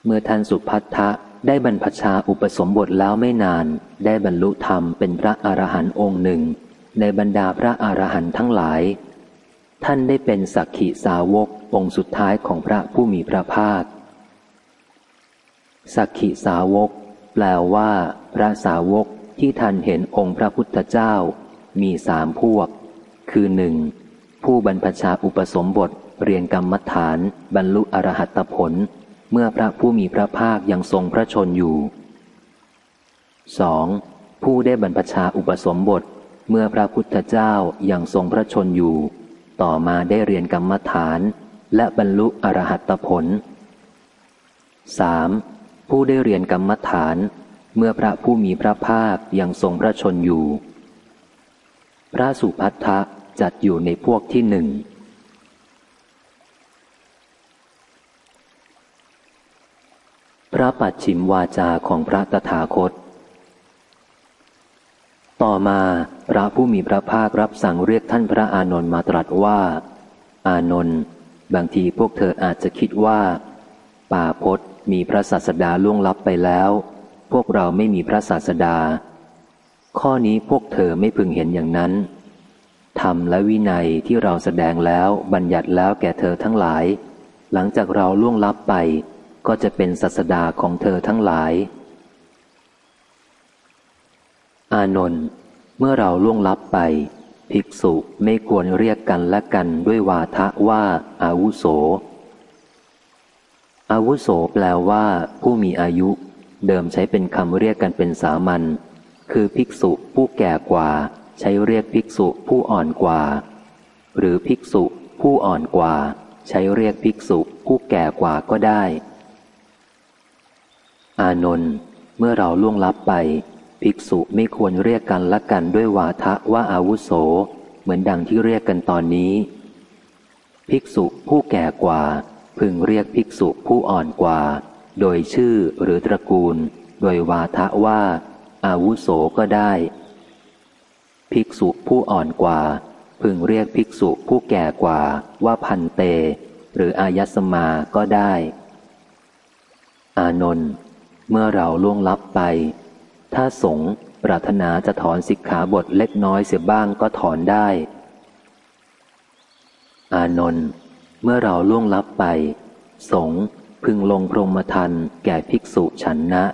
เมื่อท่านสุพัทธะได้บรรพชาอุปสมบทแล้วไม่นาน ได้บรรลุธรรมเป็นพระอรหันต์องค์หนึ่ง ในบรรดาพระอรหันต์ทั้งหลาย ท่านได้เป็นสักขิสาวกองค์สุดท้ายของพระผู้มีพระภาค สักขิสาวก แปลว่า พระสาวกที่ทันเห็นองค์พระพุทธเจ้า มีสามพวก คือหนึ่งผู้บรรพชาอุปสมบท เรียนกรรมฐาน บรรลุอรหัตผล เมื่อพระผู้มีพระภาคยังทรงพระชนอยู่ 2. ผู้ได้บรรพชาอุปสมบท เมื่อพระพุทธเจ้ายังทรงพระชนอยู่ ต่อมาได้เรียนกรรมฐาน และบรรลุอรหัตผล 3. ผู้ได้เรียนกรรมฐาน เมื่อพระผู้มีพระภาคยังทรงพระชนอยู่ พระสุพัทธะ จัดอยู่ในพวกที่หนึ่ง พระปัจฉิมวาจาของพระตถาคต ต่อมาพระผู้มีพระภาครับสั่งเรียกท่านพระอานนท์มาตรัสว่า อานนท์บางทีพวกเธออาจจะคิดว่า ป่าพศมีพระศาสดาล่วงลับไปแล้ว พวกเราไม่มีพระศาสดา ข้อนี้พวกเธอไม่พึงเห็นอย่างนั้น ธรรมและวินัยที่เราแสดงแล้วบัญญัติแล้วแก่เธอทั้งหลาย หลังจากเราล่วงลับไป ก็จะเป็นศาสดาของเธอทั้งหลาย อานนท์เมื่อเราล่วงลับไป ภิกษุไม่ควรเรียกกันและกันด้วยวาทะว่าอาวุโส อาวุโสแปลว่าผู้มีอายุ เดิมใช้เป็นคำเรียกกันเป็นสามัญคือภิกษุผู้แก่กว่า ใช้เรียกภิกษุผู้อ่อนกว่า หรือภิกษุผู้อ่อนกว่า ใช้เรียกภิกษุผู้แก่กว่าก็ได้ อานนท์เมื่อเราล่วงลับไป ภิกษุไม่ควรเรียกกันละกันด้วยวาทะว่าอาวุโส เหมือนดังที่เรียกกันตอนนี้ ภิกษุผู้แก่กว่า พึงเรียกภิกษุผู้อ่อนกว่า โดยชื่อหรือตระกูล โดยวาทะว่า อาวุโสก็ได้ ภิกษุผู้อ่อนกว่า พึงเรียกภิกษุผู้แก่กว่าว่าพันเต หรืออายสมาก็ได้ อานนท์เมื่อเราล่วงลับไป ถ้าสงปรารถนาจะถอนสิกขาบทเล็กน้อยเสียบ้างก็ถอนได้ อานนท์เมื่อเราล่วงลับไป สงพึงลงพรหมทันแก่ภิกษุฉันนะ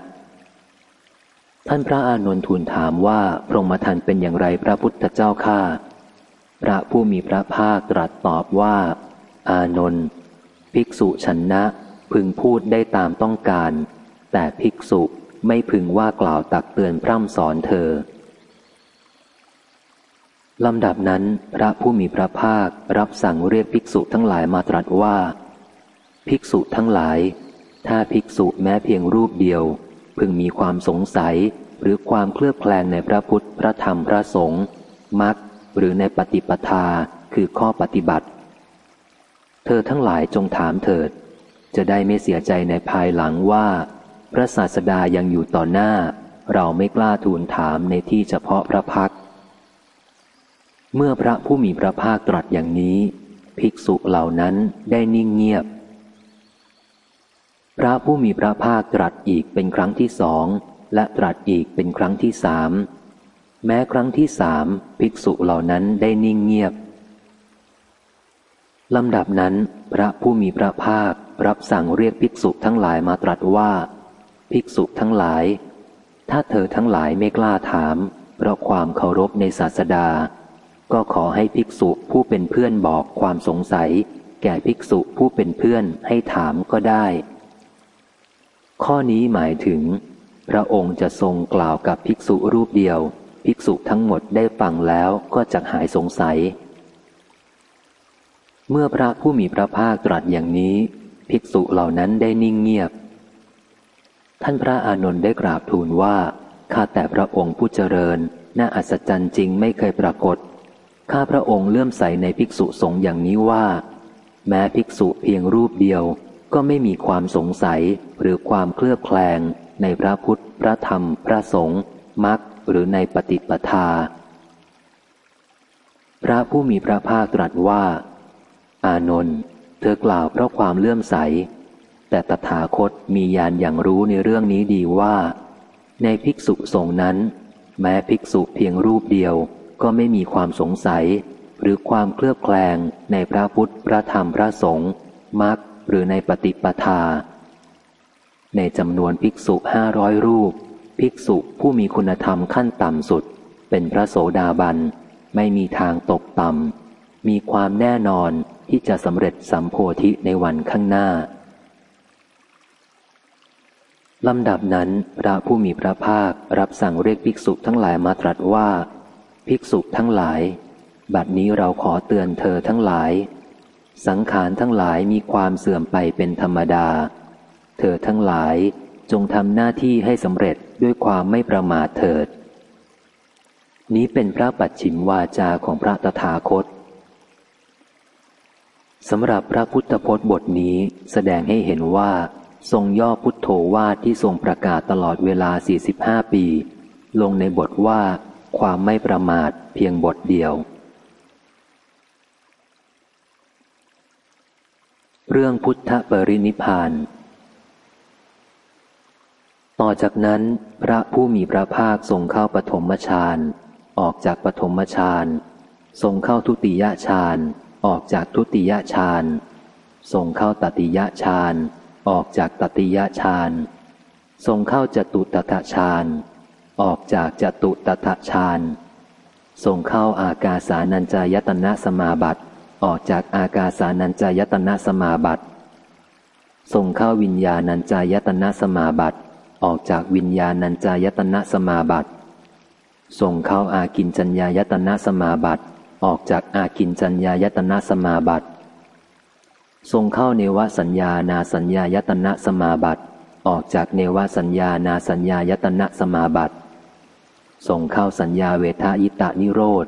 ท่านพระอานนท์ทูลถามว่าพรหมทันเป็นอย่างไรพระพุทธเจ้าข้าพระผู้มีพระภาคตรัสตอบว่า อานนท์ภิกษุชนะพึงพูดได้ตามต้องการ แต่ภิกษุไม่พึงว่ากล่าวตักเตือนพร่ำสอนเธอลำดับนั้น พระผู้มีพระภาครับสั่งเรียกภิกษุทั้งหลายมาตรัสว่า ภิกษุทั้งหลาย ถ้าภิกษุแม้เพียงรูปเดียว พึงมีความสงสัยหรือความเคลือบแคลงในพระพุทธพระธรรมพระสงฆ์มักหรือในปฏิปทาคือข้อปฏิบัติ เธอทั้งหลายจงถามเถิด จะได้ไม่เสียใจในภายหลังว่า พระศาสดายังอยู่ต่อหน้า เราไม่กล้าทูลถามในที่เฉพาะพระพัก เมื่อพระผู้มีพระภาคตรัสอย่างนี้ ภิกษุเหล่านั้นได้นิ่งเงียบ พระผู้มีพระภาคตรัสอีกเป็นครั้งที่สอง และตรัสอีกเป็นครั้งที่สาม แม้ครั้งที่สามภิกษุเหล่านั้นได้นิ่งเงียบลำดับนั้น พระผู้มีพระภาครับสั่งเรียกภิกษุทั้งหลายมาตรัสว่า ภิกษุทั้งหลาย ถ้าเธอทั้งหลายไม่กล้าถาม เพราะความเคารพในศาสดา ก็ขอให้ภิกษุผู้เป็นเพื่อนบอกความสงสัย แก่ภิกษุผู้เป็นเพื่อนให้ถามก็ได้ ข้อนี้หมายถึง พระองค์จะทรงกล่าวกับภิกษุรูปเดียว ภิกษุทั้งหมดได้ฟังแล้วก็จะหายสงสัย เมื่อพระผู้มีพระภาคตรัสอย่างนี้ ภิกษุเหล่านั้นได้นิ่งเงียบ ท่านพระอานนท์ได้กราบทูลว่าข้าแต่พระองค์ผู้เจริญ น่าอัศจรรย์จริงไม่เคยปรากฏ ข้าพระองค์เลื่อมใสในภิกษุสงฆ์อย่างนี้ว่า แม้ภิกษุเพียงรูปเดียวก็ไม่มีความสงสัย หรือความเคลือบแคลงในพระพุทธ พระธรรม พระสงฆ์มรรคหรือในปฏิปทา พระผู้มีพระภาคตรัสว่า อานนท์เธอกล่าวเพราะความเลื่อมใส แต่ตถาคตมียานอย่างรู้ในเรื่องนี้ดีว่า ในภิกษุสงฆ์นั้น แม้ภิกษุเพียงรูปเดียวก็ไม่มีความสงสัย หรือความเคลือบแคลงในพระพุทธ พระธรรม พระสงฆ์มรรคหรือในปฏิปทา ในจำนวนภิกษุห้าร้อยรูป ภิกษุผู้มีคุณธรรมขั้นต่ำสุด เป็นพระโสดาบัน ไม่มีทางตกต่ำ มีความแน่นอนที่จะสำเร็จสัมโพธิในวันข้างหน้าลำดับนั้นพระผู้มีพระภาครับสั่งเรียกภิกษุทั้งหลายมาตรัสว่า ภิกษุทั้งหลาย บัดนี้เราขอเตือนเธอทั้งหลาย สังขารทั้งหลายมีความเสื่อมไปเป็นธรรมดา เธอทั้งหลายจงทำหน้าที่ให้สำเร็จด้วยความไม่ประมาทเถิด นี้เป็นพระปัจฉิมวาจาของพระตถาคตสำหรับพระพุทธพจน์บทนี้แสดงให้เห็นว่า ทรงย่อพุทโธวาที่ทรงประกาศตลอดเวลา 45 ปี ลงในบทว่า ความไม่ประมาทเพียงบทเดียว เรื่องพุทธปรินิพาน ต่อจากนั้นพระผู้มีพระภาคทรงเข้าปฐมฌานออกจากปฐมฌานทรงเข้าทุติยฌานออกจากทุติยฌานทรงเข้าตติยฌานออกจากตติยฌานทรงเข้าจตุตถฌานออกจากจตุตถฌานทรงเข้าอากาสานัญจายตนะสมาบัติออกจากอากาสานัญจายตนะสมาบัติทรงเข้าวิญญาณัญจายตนะสมาบัติ ออกจากวิญญาณัญจายตนะสมาบัติส่งเข้าอากินจัญญายตนะสมาบัติออกจากอากินจัญญายตนะสมาบัติส่งเข้าเนวสัญญานาสัญญายตนะสมาบัติออกจากเนวสัญญานาสัญญายตนะสมาบัติส่งเข้าสัญญาเวทายตานิโรธ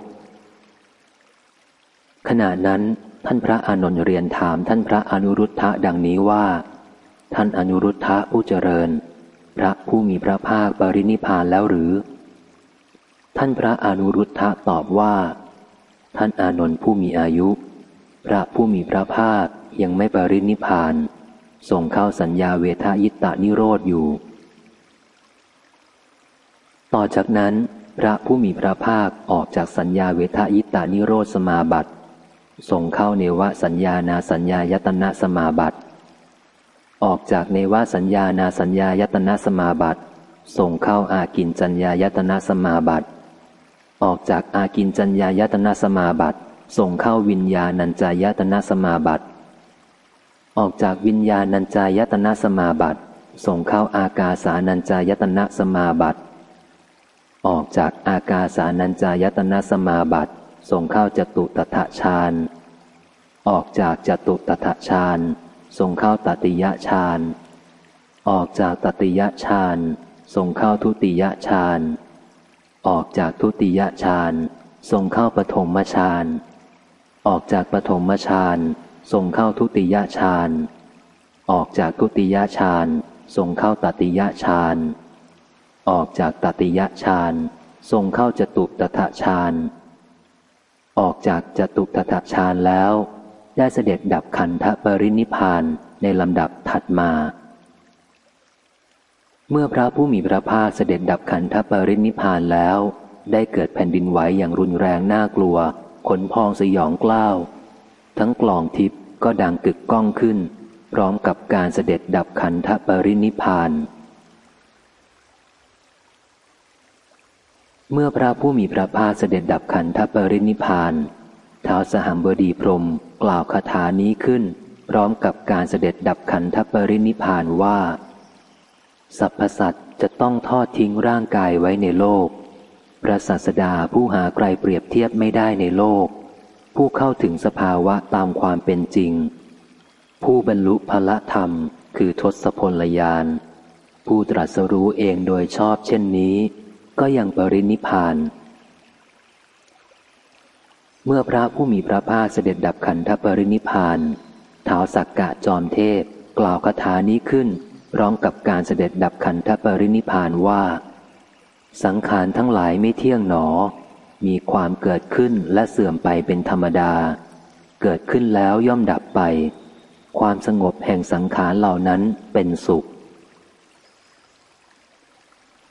ขณะนั้นท่านพระอานนท์เรียนถามท่านพระอนุรุทธะดังนี้ว่า ท่านอนุรุทธะผู้เจริญ พระผู้มีพระภาคปรินิพานแล้วหรือ ท่านพระอนุรุทธะตอบว่า ท่านอานนท์ผู้มีอายุ พระผู้มีพระภาคยังไม่ปรินิพานส่งเข้าสัญญาเวทายตานิโรธอยู่ ต่อจากนั้น พระผู้มีพระภาคออกจากสัญญาเวทายตานิโรธสมาบัติส่งเข้าเนวสัญญานาสัญญายตนะสมาบัติ ออกจากเนวสัญญานาสัญญายตนะสมาบัติส่งเข้าอากินจัญญายตนะสมาบัติ ออกจากอากินจัญญายตนะสมาบัติส่งเข้าวิญญาณัญจายตนะสมาบัติ ออกจากวิญญาณัญจายตนะสมาบัติส่งเข้าอากาสานัญจายตนะสมาบัติ ออกจากอากาสานัญจายตนะสมาบัติส่งเข้าจตุตถะฌานออกจากจตุตถะฌาน ส่งเข้าตติยฌาน ออกจากตติยฌาน ส่งเข้าทุติยฌาน ออกจากทุติยฌาน ส่งเข้าปฐมฌาน ออกจากปฐมฌาน ส่งเข้าทุติยฌาน ออกจากทุติยฌาน ส่งเข้าตติยฌาน ออกจากตติยฌาน ส่งเข้าจตุตถฌาน ออกจากจตุตถฌานแล้ว ได้เสด็จดับขันธปรินิพานในลำดับถัดมา เมื่อพระผู้มีพระภาคเสด็จดับขันธปรินิพานแล้ว ได้เกิดแผ่นดินไหวอย่างรุนแรงน่ากลัว ขนพองสยองกล้าว ทั้งกลองทิพย์ก็ดังกึกก้องขึ้น พร้อมกับการเสด็จดับขันธปรินิพาน เมื่อพระผู้มีพระภาคเสด็จดับขันธปรินิพาน ท้าวสหัมบดีพรมกล่าวคาถานี้ขึ้น พร้อมกับการเสด็จดับขันธปรินิพานว่าสรรพสัตจะต้องทอดทิ้งร่างกายไว้ในโลก พระศาสดาผู้หาไกลเปรียบเทียบไม่ได้ในโลก ผู้เข้าถึงสภาวะตามความเป็นจริง ผู้บรรลุพละธรรมคือทศพลยาน ผู้ตรัสรู้เองโดยชอบเช่นนี้ ก็ยังปรินิพาน เมื่อพระผู้มีพระภาคเสด็จดับขันธปรินิพานท้าวสักกะจอมเทพกล่าวคาถานี้ขึ้นร้องกับการเสด็จดับขันธปรินิพานว่า สังขารทั้งหลายไม่เที่ยงหนอ มีความเกิดขึ้นและเสื่อมไปเป็นธรรมดา เกิดขึ้นแล้วย่อมดับไป ความสงบแห่งสังขารเหล่านั้นเป็นสุข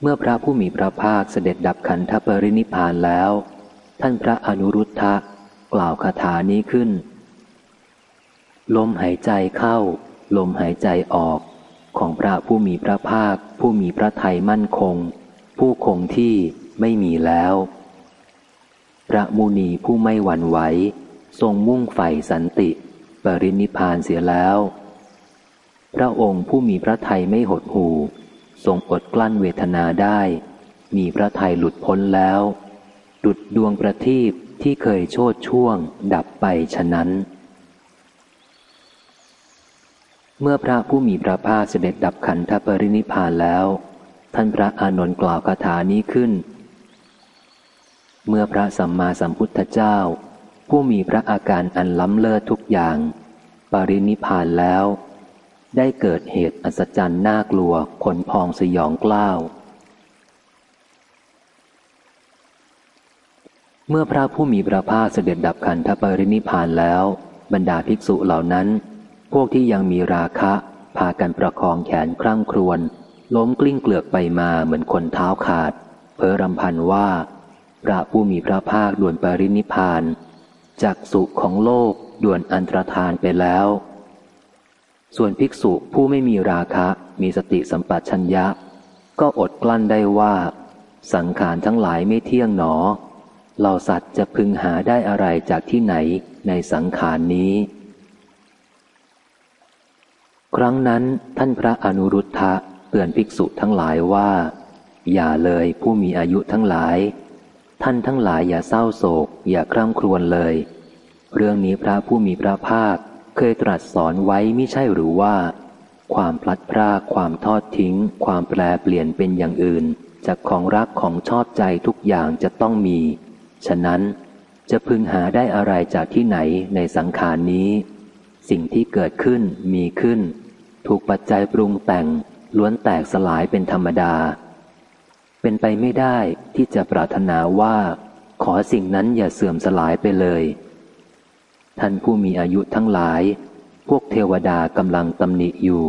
เมื่อพระผู้มีพระภาคเสด็จดับขันธปรินิพานแล้ว ท่านพระอนุรุทธะกล่าวคาถานี้ขึ้น ลมหายใจเข้า ลมหายใจออกของพระผู้มีพระภาค ผู้มีพระทัยมั่นคง ผู้คงที่ไม่มีแล้ว พระมุนีผู้ไม่หวั่นไหวทรงมุ่งใฝ่สันติ ปรินิพานเสียแล้ว พระองค์ผู้มีพระทัยไม่หดหูทรงอดกลั้นเวทนาได้ มีพระทัยหลุดพ้นแล้ว ดุดดวงประทีปที่เคยโชดช่วง ดับไปฉะนั้น เมื่อพระผู้มีพระภาคเสด็จดับขันธปรินิพานแล้ว ท่านพระอานนท์กล่าวคาถานี้ขึ้น เมื่อพระสัมมาสัมพุทธเจ้า ผู้มีพระอาการอันล้ำเลิศทุกอย่าง ปรินิพานแล้ว ได้เกิดเหตุอัศจรรย์น่ากลัวขนพองสยองกล้าว เมื่อพระผู้มีพระภาคเสด็จดับขันธปรินิพานแล้ว บรรดาภิกษุเหล่านั้น พวกที่ยังมีราคะ พากันประคองแขนครั่งครวญล้มกลิ้งเกลือกไปมาเหมือนคนเท้าขาด เพ้อรำพันว่า พระผู้มีพระภาคด่วนปรินิพานจากสุขของโลกด่วนอันตรธานไปแล้ว ส่วนภิกษุผู้ไม่มีราคะมีสติสัมปชัญญะ ก็อดกลั้นได้ว่า สังขารทั้งหลายไม่เที่ยงหนอ เหล่าสัตว์จะพึงหาได้อะไรจากที่ไหนในสังขารนี้ ครั้งนั้นท่านพระอนุรุทธะเตือนภิกษุทั้งหลายว่า อย่าเลยผู้มีอายุทั้งหลาย ท่านทั้งหลายอย่าเศร้าโศก อย่าคร่ำครวญเลย เรื่องนี้พระผู้มีพระภาคเคยตรัสสอนไว้ไม่ใช่หรือว่า ความพลัดพรากความทอดทิ้ง ความแปลเปลี่ยนเป็นอย่างอื่น จากของรักของชอบใจทุกอย่างจะต้องมี ฉะนั้นจะพึงหาได้อะไรจากที่ไหนในสังขารนี้ สิ่งที่เกิดขึ้นมีขึ้น ถูกปัจจัยปรุงแต่งล้วนแตกสลายเป็นธรรมดา เป็นไปไม่ได้ที่จะปรารถนาว่า ขอสิ่งนั้นอย่าเสื่อมสลายไปเลย ท่านผู้มีอายุทั้งหลาย พวกเทวดากำลังตำหนิอยู่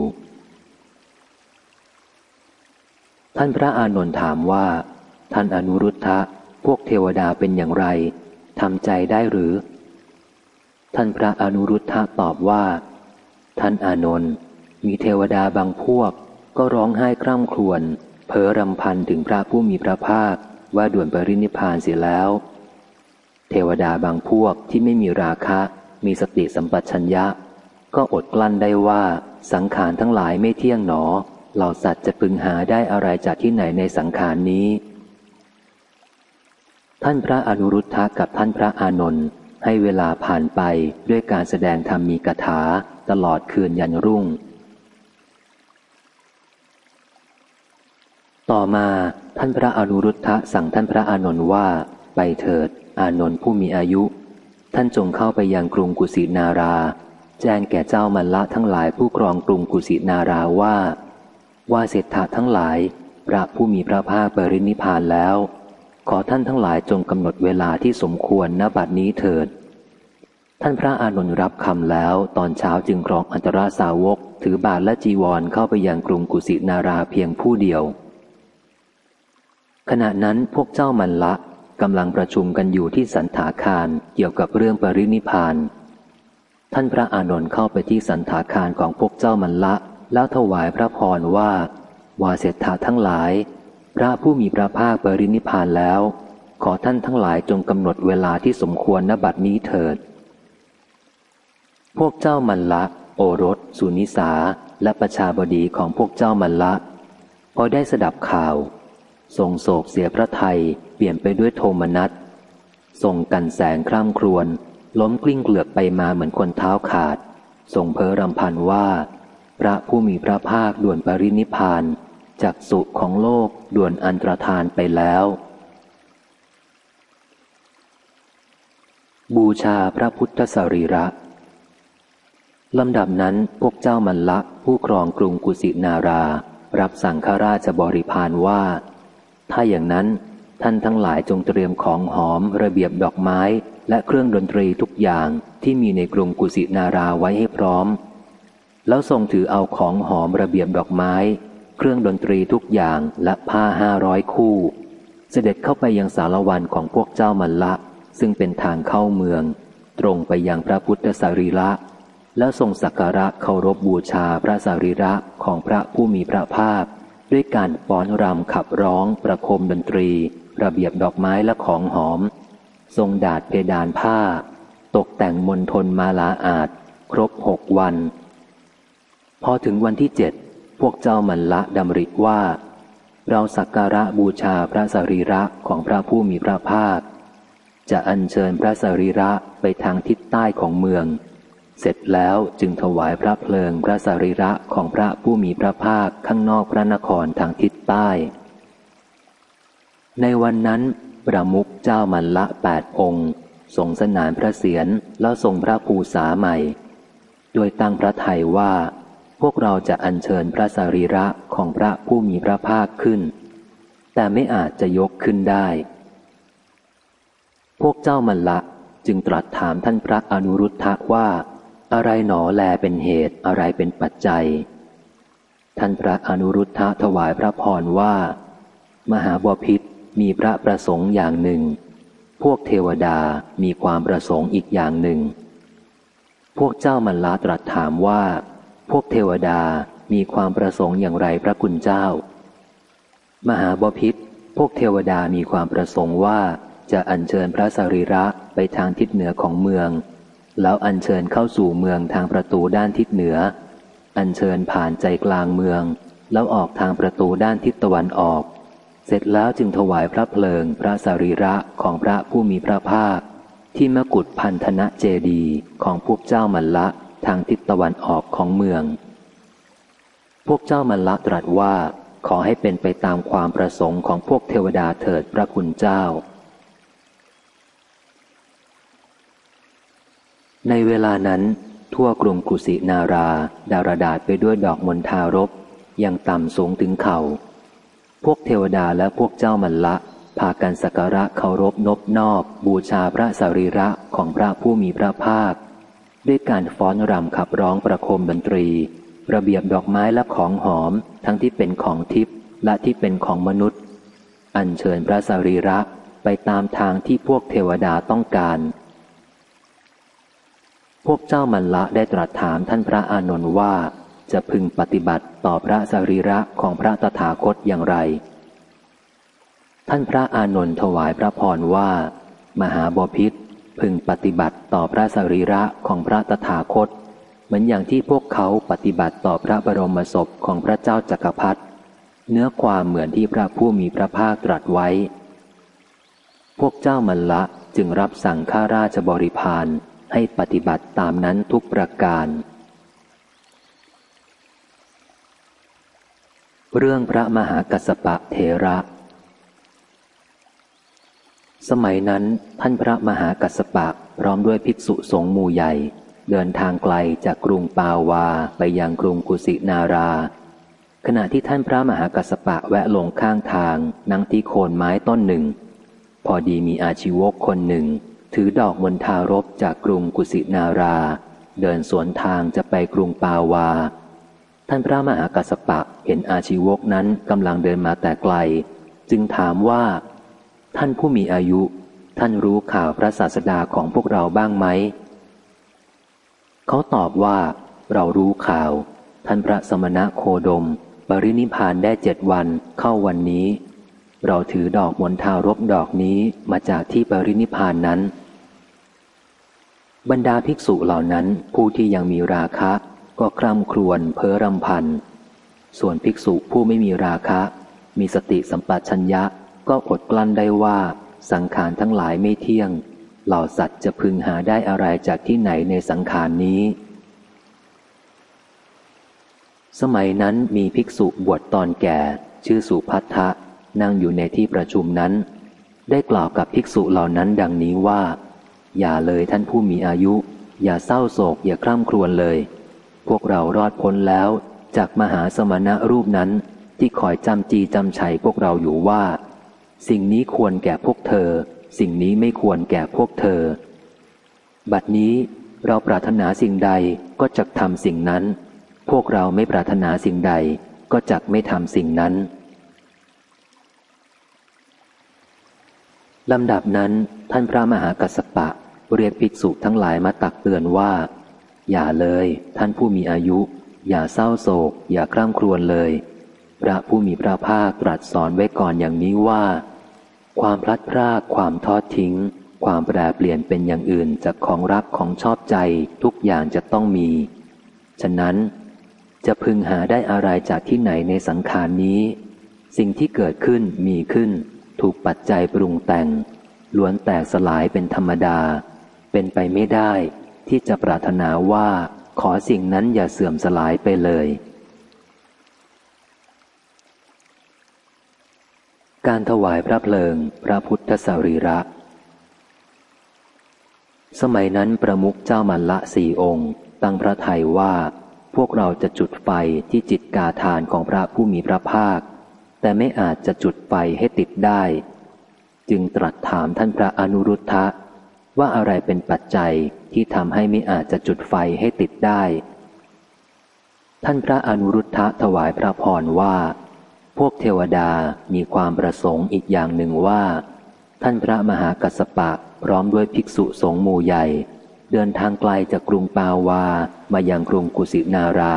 ท่านพระอานนท์ถามว่า ท่านอนุรุทธะ พวกเทวดาเป็นอย่างไรทำใจได้หรือ ท่านพระอนุรุทธะตอบว่า ท่านอานนท์มีเทวดาบางพวก ก็ร้องไห้คร่ำครวญเพ้อรำพันถึงพระผู้มีพระภาคว่าด่วนปรินิพานเสียแล้ว เทวดาบางพวกที่ไม่มีราคะ มีสติสัมปชัญญะ ก็อดกลั้นได้ว่าสังขารทั้งหลายไม่เที่ยงหนอ เหล่าสัตว์จะพึงหาได้อะไรจากที่ไหนในสังขารนี้ ท่านพระอนุรุทธะกับท่านพระอานนท์ให้เวลาผ่านไปด้วยการแสดงธรรมมีกถาตลอดคืนยันรุ่ง ต่อมาท่านพระอนุรุทธะสั่งท่านพระอานนท์ว่า ไปเถิด อานนท์ผู้มีอายุ ท่านจงเข้าไปยังกรุงกุสินารา แจ้งแก่เจ้ามันละทั้งหลายผู้ครองกรุงกุสินาราว่า ว่าเศรษฐะทั้งหลาย พระผู้มีพระภาคปรินิพานแล้ว ขอท่านทั้งหลายจงกำหนดเวลาที่สมควรณบัดนี้เถิด ท่านพระอานนท์รับคำแล้วตอนเช้าจึงครองอันตราสาวก ถือบาทและจีวรเข้าไปยังกรุงกุสินาราเพียงผู้เดียว ขณะนั้นพวกเจ้ามันละกำลังประชุมกันอยู่ที่สันถาคารเกี่ยวกับเรื่องปรินิพาน ท่านพระอานนท์เข้าไปที่สันถาคารของพวกเจ้ามันละ แล้วถวายพระพรว่า วาเสถาทั้งหลาย ระผู้มีพระภาคปรินิพานแล้ว ขอท่านทั้งหลายจงกำหนดเวลาที่สมควรณบัดนี้เถิด พวกเจ้ามันละ โอรส สุนิสา และประชาบดีของพวกเจ้ามันละ พอได้สดับข่าวทรงโศกเสียพระไทยเปลี่ยนไปด้วยโทมนัสทรงกันแสงคร่ำครวญล้มกลิ้งเกลือกไปมาเหมือนคนเท้าขาด ทรงเพ้อรำพันว่า พระผู้มีพระภาคด่วนปรินิพาน จากสุของโลกด่วนอันตรธานไปแล้ว บูชาพระพุทธสรีระลำดับนั้นพวกเจ้ามันละผู้ครองกรุงกุสินารา รับสั่งข้าราชบริพารว่า ถ้าอย่างนั้นท่านทั้งหลายจงเตรียมของหอมระเบียบดอกไม้ และเครื่องดนตรีทุกอย่างที่มีในกรุงกุสินาราไว้ให้พร้อม แล้วทรงถือเอาของหอมระเบียบดอกไม้ เครื่องดนตรีทุกอย่างและผ้าห้าร้อยคู่ เสด็จเข้าไปยังสารวันของพวกเจ้ามันละ ซึ่งเป็นทางเข้าเมือง ตรงไปยังพระพุทธสรีระ แล้วทรงสักการะเคารพบบูชาพระสรีระของพระผู้มีพระภาค ด้วยการฟ้อนรำขับร้อง ประโคมดนตรี ระเบียบดอกไม้และของหอม ทรงดาดเพดานผ้า ตกแต่งมณฑลมาลาอาจครบหกวัน พอถึงวันที่เจ็ด พวกเจ้ามันละดำริว่า เราสักการะบูชาพระสรีระของพระผู้มีพระภาค จะอัญเชิญพระสรีระไปทางทิศใต้ของเมือง เสร็จแล้วจึงถวายพระเพลิงพระสรีระของพระผู้มีพระภาคข้างนอกพระนครทางทิศใต้ ในวันนั้นประมุขเจ้ามันละแปดองค์ทรงสนานพระเศียรแล้วทรงพระภูษาใหม่ โดยตั้งพระไทยว่า พวกเราจะอัญเชิญพระสรีระของพระผู้มีพระภาคขึ้น แต่ไม่อาจจะยกขึ้นได้ พวกเจ้ามันละจึงตรัสถามท่านพระอนุรุทธะว่า อะไรหนอแลเป็นเหตุอะไรเป็นปัจจัย ท่านพระอนุรุทธะถวายพระพรว่า มหาบพิษมีพระประสงค์อย่างหนึ่ง พวกเทวดามีความประสงค์อีกอย่างหนึ่ง พวกเจ้ามันละตรัสถามว่า พวกเทวดามีความประสงค์อย่างไรพระคุณเจ้า มหาบพิษพวกเทวดามีความประสงค์ว่าจะอัญเชิญพระสรีระไปทางทิศเหนือของเมือง แล้วอัญเชิญเข้าสู่เมืองทางประตูด้านทิศเหนือ อัญเชิญผ่านใจกลางเมือง แล้วออกทางประตูด้านทิศตะวันออก เสร็จแล้วจึงถวายพระเพลิงพระสรีระของพระผู้มีพระภาค ที่มกุฏพันธนะเจดีของพวกเจ้ามันละ ทางทิศตะวันออกของเมือง พวกเจ้ามันละตรัสว่าขอให้เป็นไปตามความประสงค์ของพวกเทวดาเถิดพระคุณเจ้า ในเวลานั้นทั่วกรุงกุสินารา ดารดาษไปด้วยดอกมณฑารบยังต่ำสูงถึงเขา่า พวกเทวดาและพวกเจ้ามันละ พากันสักการะเคารพนบนอบบูชาพระสรีระของพระผู้มีพระภาค ด้วยการฟ้อนรำขับร้องประโคมดนตรี ระเบียบดอกไม้และของหอม ทั้งที่เป็นของทิพย์และที่เป็นของมนุษย์ อัญเชิญพระสรีระไปตามทางที่พวกเทวดาต้องการ พวกเจ้ามันละได้ตรัสถามท่านพระอานนท์ว่า จะพึงปฏิบัติต่อพระสรีระของพระตถาคตอย่างไร ท่านพระอานนท์ถวายพระพรว่า มหาบพิษ พึงปฏิบัติต่อพระสรีระของพระตถาคต เหมือนอย่างที่พวกเขาปฏิบัติต่อพระบรมศพของพระเจ้าจักรพรรดิเนื้อความเหมือนที่พระผู้มีพระภาคตรัสไว้ พวกเจ้ามันละจึงรับสั่งข้าราชบริพารให้ปฏิบัติตามนั้นทุกประการ เรื่องพระมหากัสสปะเทระ สมัยนั้นท่านพระมหากัสปะพร้อมด้วยภิกษุสงฆ์หมู่ใหญ่ เดินทางไกลจากกรุงปาวาไปยังกรุงกุสินารา ขณะที่ท่านพระมหากัสปะแวะลงข้างทางนั่งที่โคนไม้ต้นหนึ่ง พอดีมีอาชีวกคนหนึ่ง ถือดอกมณฑารบจากกรุงกุสินารา เดินสวนทางจะไปกรุงปาวา ท่านพระมหากัสปะเห็นอาชีวกนั้นกำลังเดินมาแต่ไกล จึงถามว่า ท่านผู้มีอายุ ท่านรู้ข่าวพระศาสดาของพวกเราบ้างไหม เขาตอบว่า เรารู้ข่าว ท่านพระสมณะโคดม ปรินิพานได้เจ็ดวันเข้าวันนี้ เราถือดอกมณฑารบดอกนี้มาจากที่ปรินิพานนั้น บรรดาภิกษุเหล่านั้นผู้ที่ยังมีราคะ ก็คร่ำครวญเพ้อรำพัน ส่วนภิกษุผู้ไม่มีราคะ มีสติสัมปชัญญะ ก็อดกลั้นได้ว่า สังขารทั้งหลายไม่เที่ยง เหล่าสัตว์จะพึงหาได้อะไรจากที่ไหนในสังขารนี้ สมัยนั้นมีภิกษุบวชตอนแก่ ชื่อสุพัทธะนั่งอยู่ในที่ประชุมนั้น ได้กล่าวกับภิกษุเหล่านั้นดังนี้ว่า อย่าเลยท่านผู้มีอายุ อย่าเศร้าโศก อย่าคร่ำครวญเลย พวกเรารอดพ้นแล้วจากมหาสมณะรูปนั้นที่คอยจำจีจำชัยพวกเราอยู่ว่า สิ่งนี้ควรแก่พวกเธอ สิ่งนี้ไม่ควรแก่พวกเธอ บัดนี้เราปรารถนาสิ่งใดก็จะทำสิ่งนั้น พวกเราไม่ปรารถนาสิ่งใดก็จะไม่ทำสิ่งนั้นลำดับนั้นท่านพระมหากัสปะ เรียกภิกษุทั้งหลายมาตักเตือนว่า อย่าเลยท่านผู้มีอายุ อย่าเศร้าโศก อย่าคร่ำครวญเลย พระผู้มีพระภาคตรัสสอนไว้ก่อนอย่างนี้ว่า ความพลัดพรากความทอดทิ้ง ความแปรเปลี่ยนเป็นอย่างอื่นจากของรักของชอบใจทุกอย่างจะต้องมี ฉะนั้น จะพึงหาได้อะไรจากที่ไหนในสังขารนี้ สิ่งที่เกิดขึ้นมีขึ้น ถูกปัจจัยปรุงแต่ง ล้วนแตกสลายเป็นธรรมดา เป็นไปไม่ได้ ที่จะปรารถนาว่าขอสิ่งนั้นอย่าเสื่อมสลายไปเลย การถวายพระเพลิงพระพุทธสรีระ สมัยนั้นประมุขเจ้ามันละสี่องค์ ตั้งพระไทยว่า พวกเราจะจุดไฟที่จิตกาทานของพระผู้มีพระภาค แต่ไม่อาจจะจุดไฟให้ติดได้ จึงตรัสถามท่านพระอนุรุทธะ ว่าอะไรเป็นปัจจัยที่ทำให้ไม่อาจจะจุดไฟให้ติดได้ ท่านพระอนุรุทธะถวายพระพรว่า พวกเทวดามีความประสงค์อีกอย่างหนึ่งว่า ท่านพระมหากัสปะพร้อมด้วยภิกษุสงฆ์หมู่ใหญ่ เดินทางไกลจากกรุงปาวามายังกรุงกุสินารา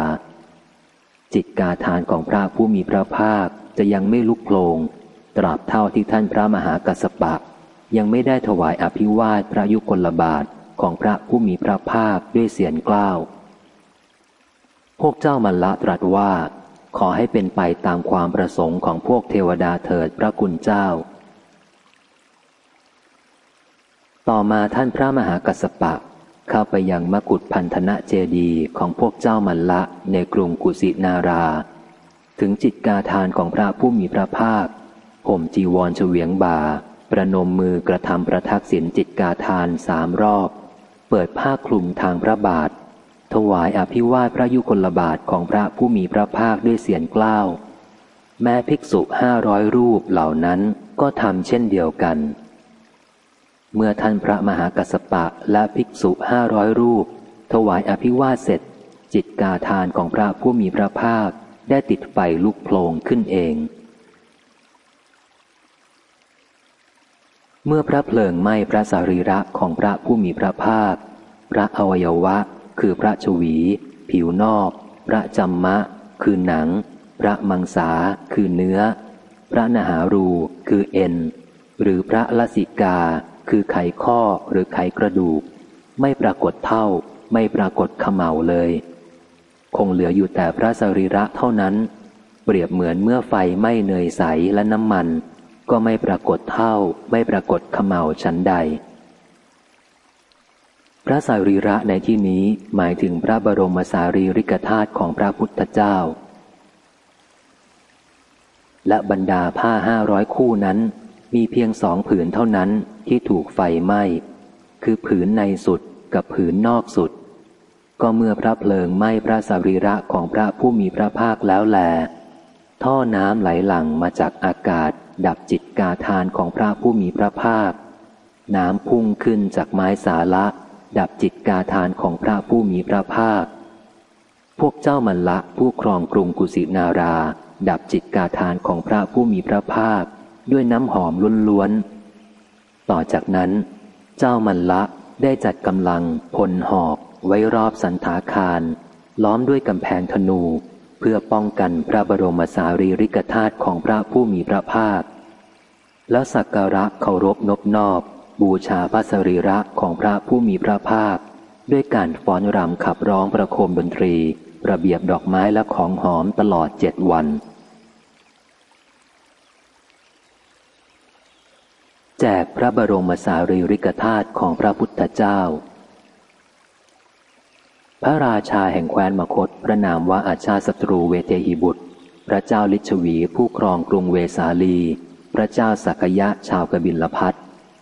จิตกาทานของพระผู้มีพระภาคจะยังไม่ลุกโผลงตราบเท่าที่ท่านพระมหากัสปะ ยังไม่ได้ถวายอภิวาทพระยุคลบาทของพระผู้มีพระภาคด้วยเสียงกล้าว พวกเจ้ามันละตรัสว่า ขอให้เป็นไปตามความประสงค์ของพวกเทวดาเถิดพระคุณเจ้า ต่อมาท่านพระมหากัสปะ เข้าไปยังมกุฏพันธนะเจดีของพวกเจ้ามันละในกรุงกุสินารา ถึงจิตกาทานของพระผู้มีพระภาคผมจีวรเฉวียงบาประนมมือกระทำประทักษิณจิตกาทานสามรอบ เปิดผ้าคลุมทางพระบาท ถวายอภิวาทพระยุคลบาทของพระผู้มีพระภาคด้วยเสียงกล้าว แม้ภิกษุห้าร้อยรูปเหล่านั้นก็ทำเช่นเดียวกัน เมื่อท่านพระมหากัสปะและภิกษุห้าร้อยรูป ถวายอภิวาทเสร็จ จิตกาทานของพระผู้มีพระภาคได้ติดไฟลุกโผลงขึ้นเอง เมื่อพระเพลิงไหม้พระสารีระของพระผู้มีพระภาค พระอวัยวะ คือพระชวี ผิวนอก พระจำมะ คือหนัง พระมังสา คือเนื้อ พระนหารู คือเอ็น หรือพระลสิกา คือไขข้อหรือไขกระดูก ไม่ปรากฏเท่า ไม่ปรากฏขมเหลาเลย คงเหลืออยู่แต่พระสรีระเท่านั้น เปรียบเหมือนเมื่อไฟไหม้เนยใสและน้ำมัน ก็ไม่ปรากฏเท่า ไม่ปรากฏขมเหลาชั้นใด พระสารีระในที่นี้หมายถึงพระบรมสารีริกธาตุของพระพุทธเจ้า และบรรดาผ้าห้าร้อยคู่นั้น มีเพียงสองผืนเท่านั้นที่ถูกไฟไหม้ คือผืนในสุดกับผืนนอกสุด ก็เมื่อพระเพลิงไหม้พระสารีระของพระผู้มีพระภาคแล้วแล ท่อน้ำไหลหลั่งมาจากอากาศ ดับจิตกาทานของพระผู้มีพระภาค น้ำพุ่งขึ้นจากไม้สาละ ดับจิตกาทานของพระผู้มีพระภาค พวกเจ้ามันละผู้ครองกรุงกุสินารา ดับจิตกาทานของพระผู้มีพระภาคด้วยน้ำหอมล้วนๆ ต่อจากนั้น เจ้ามันละได้จัดกำลังพลหอกไว้รอบสันถาคาร ล้อมด้วยกำแพงธนู เพื่อป้องกันพระบรมสารีริกธาตุของพระผู้มีพระภาค และสักการะเคารพนบนอบ บูชาพระสรีระของพระผู้มีพระภาค ด้วยการฟ้อนรำขับร้องประโคมดนตรี ระเบียบดอกไม้และของหอมตลอดเจ็ดวัน แจกพระบรมสารีริกธาตุของพระพุทธเจ้า พระราชาแห่งแคว้นมคตพระนามว่าอาชาศัตรูเวเทหิบุตร พระเจ้าลิชวีผู้ครองกรุงเวสาลี พระเจ้าสักยะชาวกบิลพัท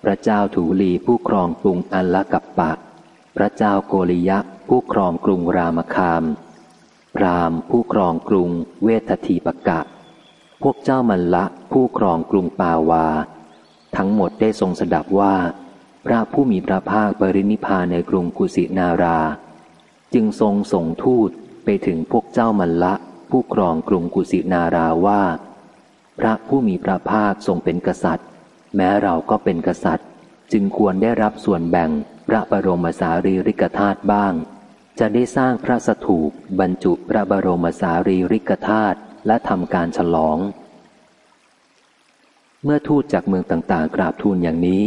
พระเจ้าถูลีผู้ครองกรุงอัลละกัปปะ พระเจ้าโกริยะผู้ครองกรุงรามคาม พรามผู้ครองกรุงเวททีปกะ พวกเจ้ามันละผู้ครองกรุงปาวา ทั้งหมดได้ทรงสดับว่า พระผู้มีพระภาคปรินิพานในกรุงกุสินารา จึงทรงส่งทูตไปถึงพวกเจ้ามัลละ ผู้ครองกรุงกุสินาราว่า พระผู้มีพระภาคทรงเป็นกษัตริย์ แม้เราก็เป็นกษัตริย์ จึงควรได้รับส่วนแบ่งพระบรมสารีริกธาตุบ้าง จะได้สร้างพระสถูปบรรจุพระบรมสารีริกธาตุและทำการฉลอง เมื่อทูตจากเมืองต่างๆ กราบทูลอย่างนี้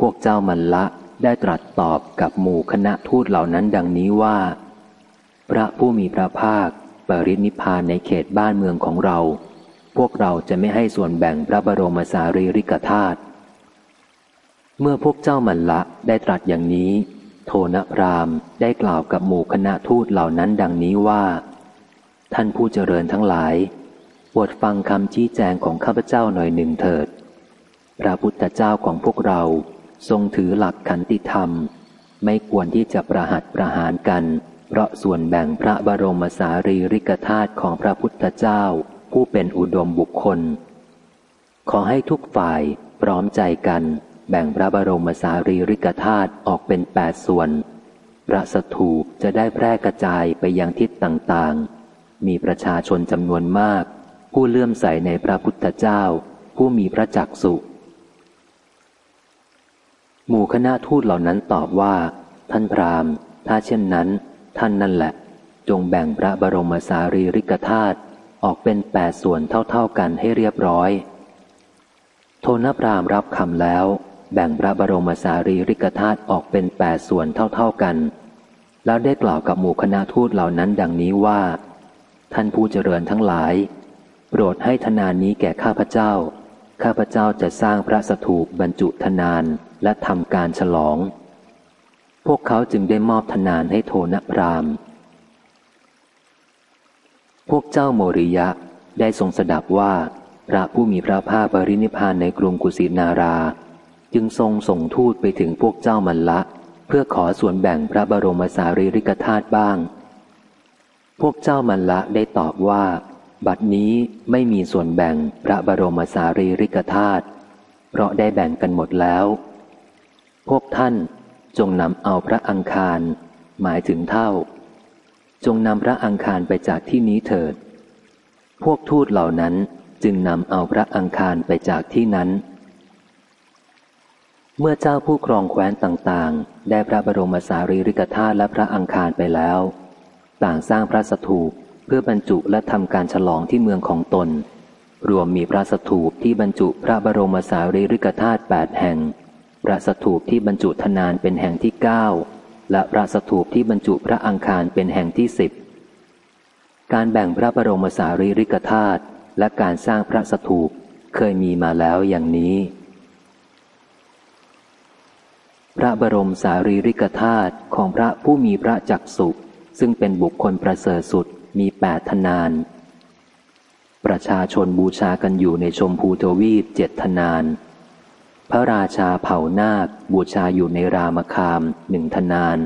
พวกเจ้ามันละได้ตรัสตอบกับหมู่คณะทูตเหล่านั้นดังนี้ว่า พระผู้มีพระภาค ปรินิพานในเขตบ้านเมืองของเรา พวกเราจะไม่ให้ส่วนแบ่งพระบรมสารีริกธาตุเมื่อพวกเจ้ามันละได้ตรัสอย่างนี้ โทนพรามได้กล่าวกับหมู่คณะทูตเหล่านั้นดังนี้ว่า ท่านผู้เจริญทั้งหลายโปรดฟังคำชี้แจงของข้าพเจ้าหน่อยหนึ่งเถิด พระพุทธเจ้าของพวกเราทรงถือหลักขันติธรรม ไม่ควรที่จะประหัตประหารกัน เพราะส่วนแบ่งพระบรมสารีริกธาตุของพระพุทธเจ้า ผู้เป็นอุดมบุคคล ขอให้ทุกฝ่ายพร้อมใจกัน แบ่งพระบรมสารีริกธาตุออกเป็นแปดส่วน พระสถูปจะได้แพร่กระจายไปยังทิศต่างๆ มีประชาชนจำนวนมาก ผู้เลื่อมใสในพระพุทธเจ้า ผู้มีพระจักสุหมู่คณะทูตเหล่านั้นตอบว่า ท่านพราหมณ์ ถ้าเช่นนั้น ท่านนั่นแหละ จงแบ่งพระบรมสารีริกธาตุ ออกเป็นแปดส่วนเท่าๆกันให้เรียบร้อย โทนพรามรับคำแล้ว แบ่งพระบรมสารีริกธาตุออกเป็นแปดส่วนเท่าๆกัน แล้วได้กล่าวกับหมู่คณะทูตเหล่านั้นดังนี้ว่า ท่านผู้เจริญทั้งหลาย โปรดให้ธนานี้แก่ข้าพเจ้า ข้าพเจ้าจะสร้างพระสถูปบรรจุธนานและทำการฉลอง พวกเขาจึงได้มอบธนานให้โทนพราม พวกเจ้าโมริยะได้ทรงสดับว่า พระผู้มีพระภาคปรินิพานในกรุงกุสินารา จึงทรงส่งทูตไปถึงพวกเจ้ามันละ เพื่อขอส่วนแบ่งพระบรมสารีริกธาตุบ้าง พวกเจ้ามันละได้ตอบว่า บัดนี้ไม่มีส่วนแบ่งพระบรมสารีริกธาตุเพราะได้แบ่งกันหมดแล้ว พวกท่านจงนำเอาพระอังคาร หมายถึงเท่า จงนำพระอังคารไปจากที่นี้เถิด พวกทูตเหล่านั้นจึงนำเอาพระอังคารไปจากที่นั้น เมื่อเจ้าผู้ครองแคว้นต่างๆ ได้พระบรมสารีริกธาตุและพระอังคารไปแล้ว ต่างสร้างพระสถูปเพื่อบรรจุและทำการฉลองที่เมืองของตน รวมมีพระสถูปที่บรรจุพระบรมสารีริกธาตุแปดแห่ง พระสถูปที่บรรจุธนานเป็นแห่งที่เก้า และพระสถูปที่บรรจุพระอังคารเป็นแห่งที่สิบการแบ่งพระบรมสารีริกธาตุและการสร้างพระสถูปเคยมีมาแล้วอย่างนี้ พระบรมสารีริกธาตุของพระผู้มีพระจักสุซึ่งเป็นบุคคลประเสริฐสุดมีแปดทนาน ประชาชนบูชากันอยู่ในชมพูทวีปเจ็ดทนาน พระราชาเผ่านาคบูชาอยู่ในรามคามหนึ่งทนาน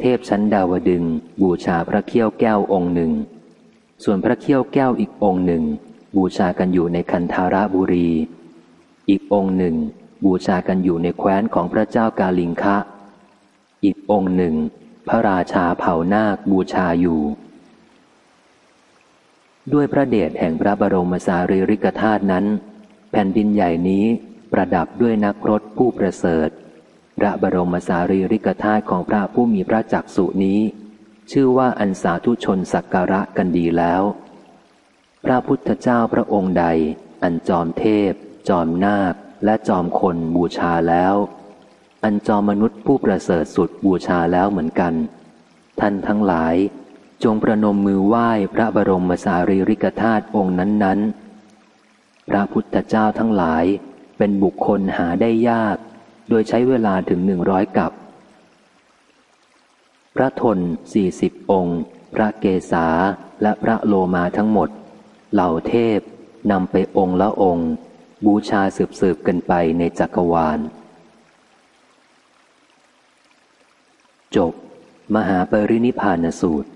เทพชั้นดาวดึงบูชาพระเขี้ยวแก้วองค์หนึ่ง ส่วนพระเขี้ยวแก้วอีกองค์หนึ่ง บูชากันอยู่ในคันธาราบุรี อีกองค์หนึ่ง บูชากันอยู่ในแคว้นของพระเจ้ากาลิงคะ อีกองค์หนึ่ง พระราชาเผ่านาคบูชาอยู่ ด้วยพระเดชแห่งพระบรมสารีริกธาตุนั้น แผ่นดินใหญ่นี้ ประดับด้วยนักรถผู้ประเสริฐ พระบรมสารีริกธาตุของพระผู้มีพระจักสุนี้ ชื่อว่าอันสาธุชนสักการะกันดีแล้ว พระพุทธเจ้าพระองค์ใด อันจอมเทพ จอมนาค และจอมคนบูชาแล้ว อันจอมมนุษย์ผู้ประเสริฐสุดบูชาแล้วเหมือนกัน ท่านทั้งหลาย จงประนมมือไหว้พระบรมสารีริกธาตุองค์นั้นๆ พระพุทธเจ้าทั้งหลาย เป็นบุคคลหาได้ยาก โดยใช้เวลาถึงหนึ่งร้อยกับ พระทนสี่สิบองค์ พระเกศาและพระโลมาทั้งหมด เหล่าเทพนำไปองค์ละองค์ บูชาสืบสืบกันไปในจักรวาล จบ มหาปรินิพานสูตร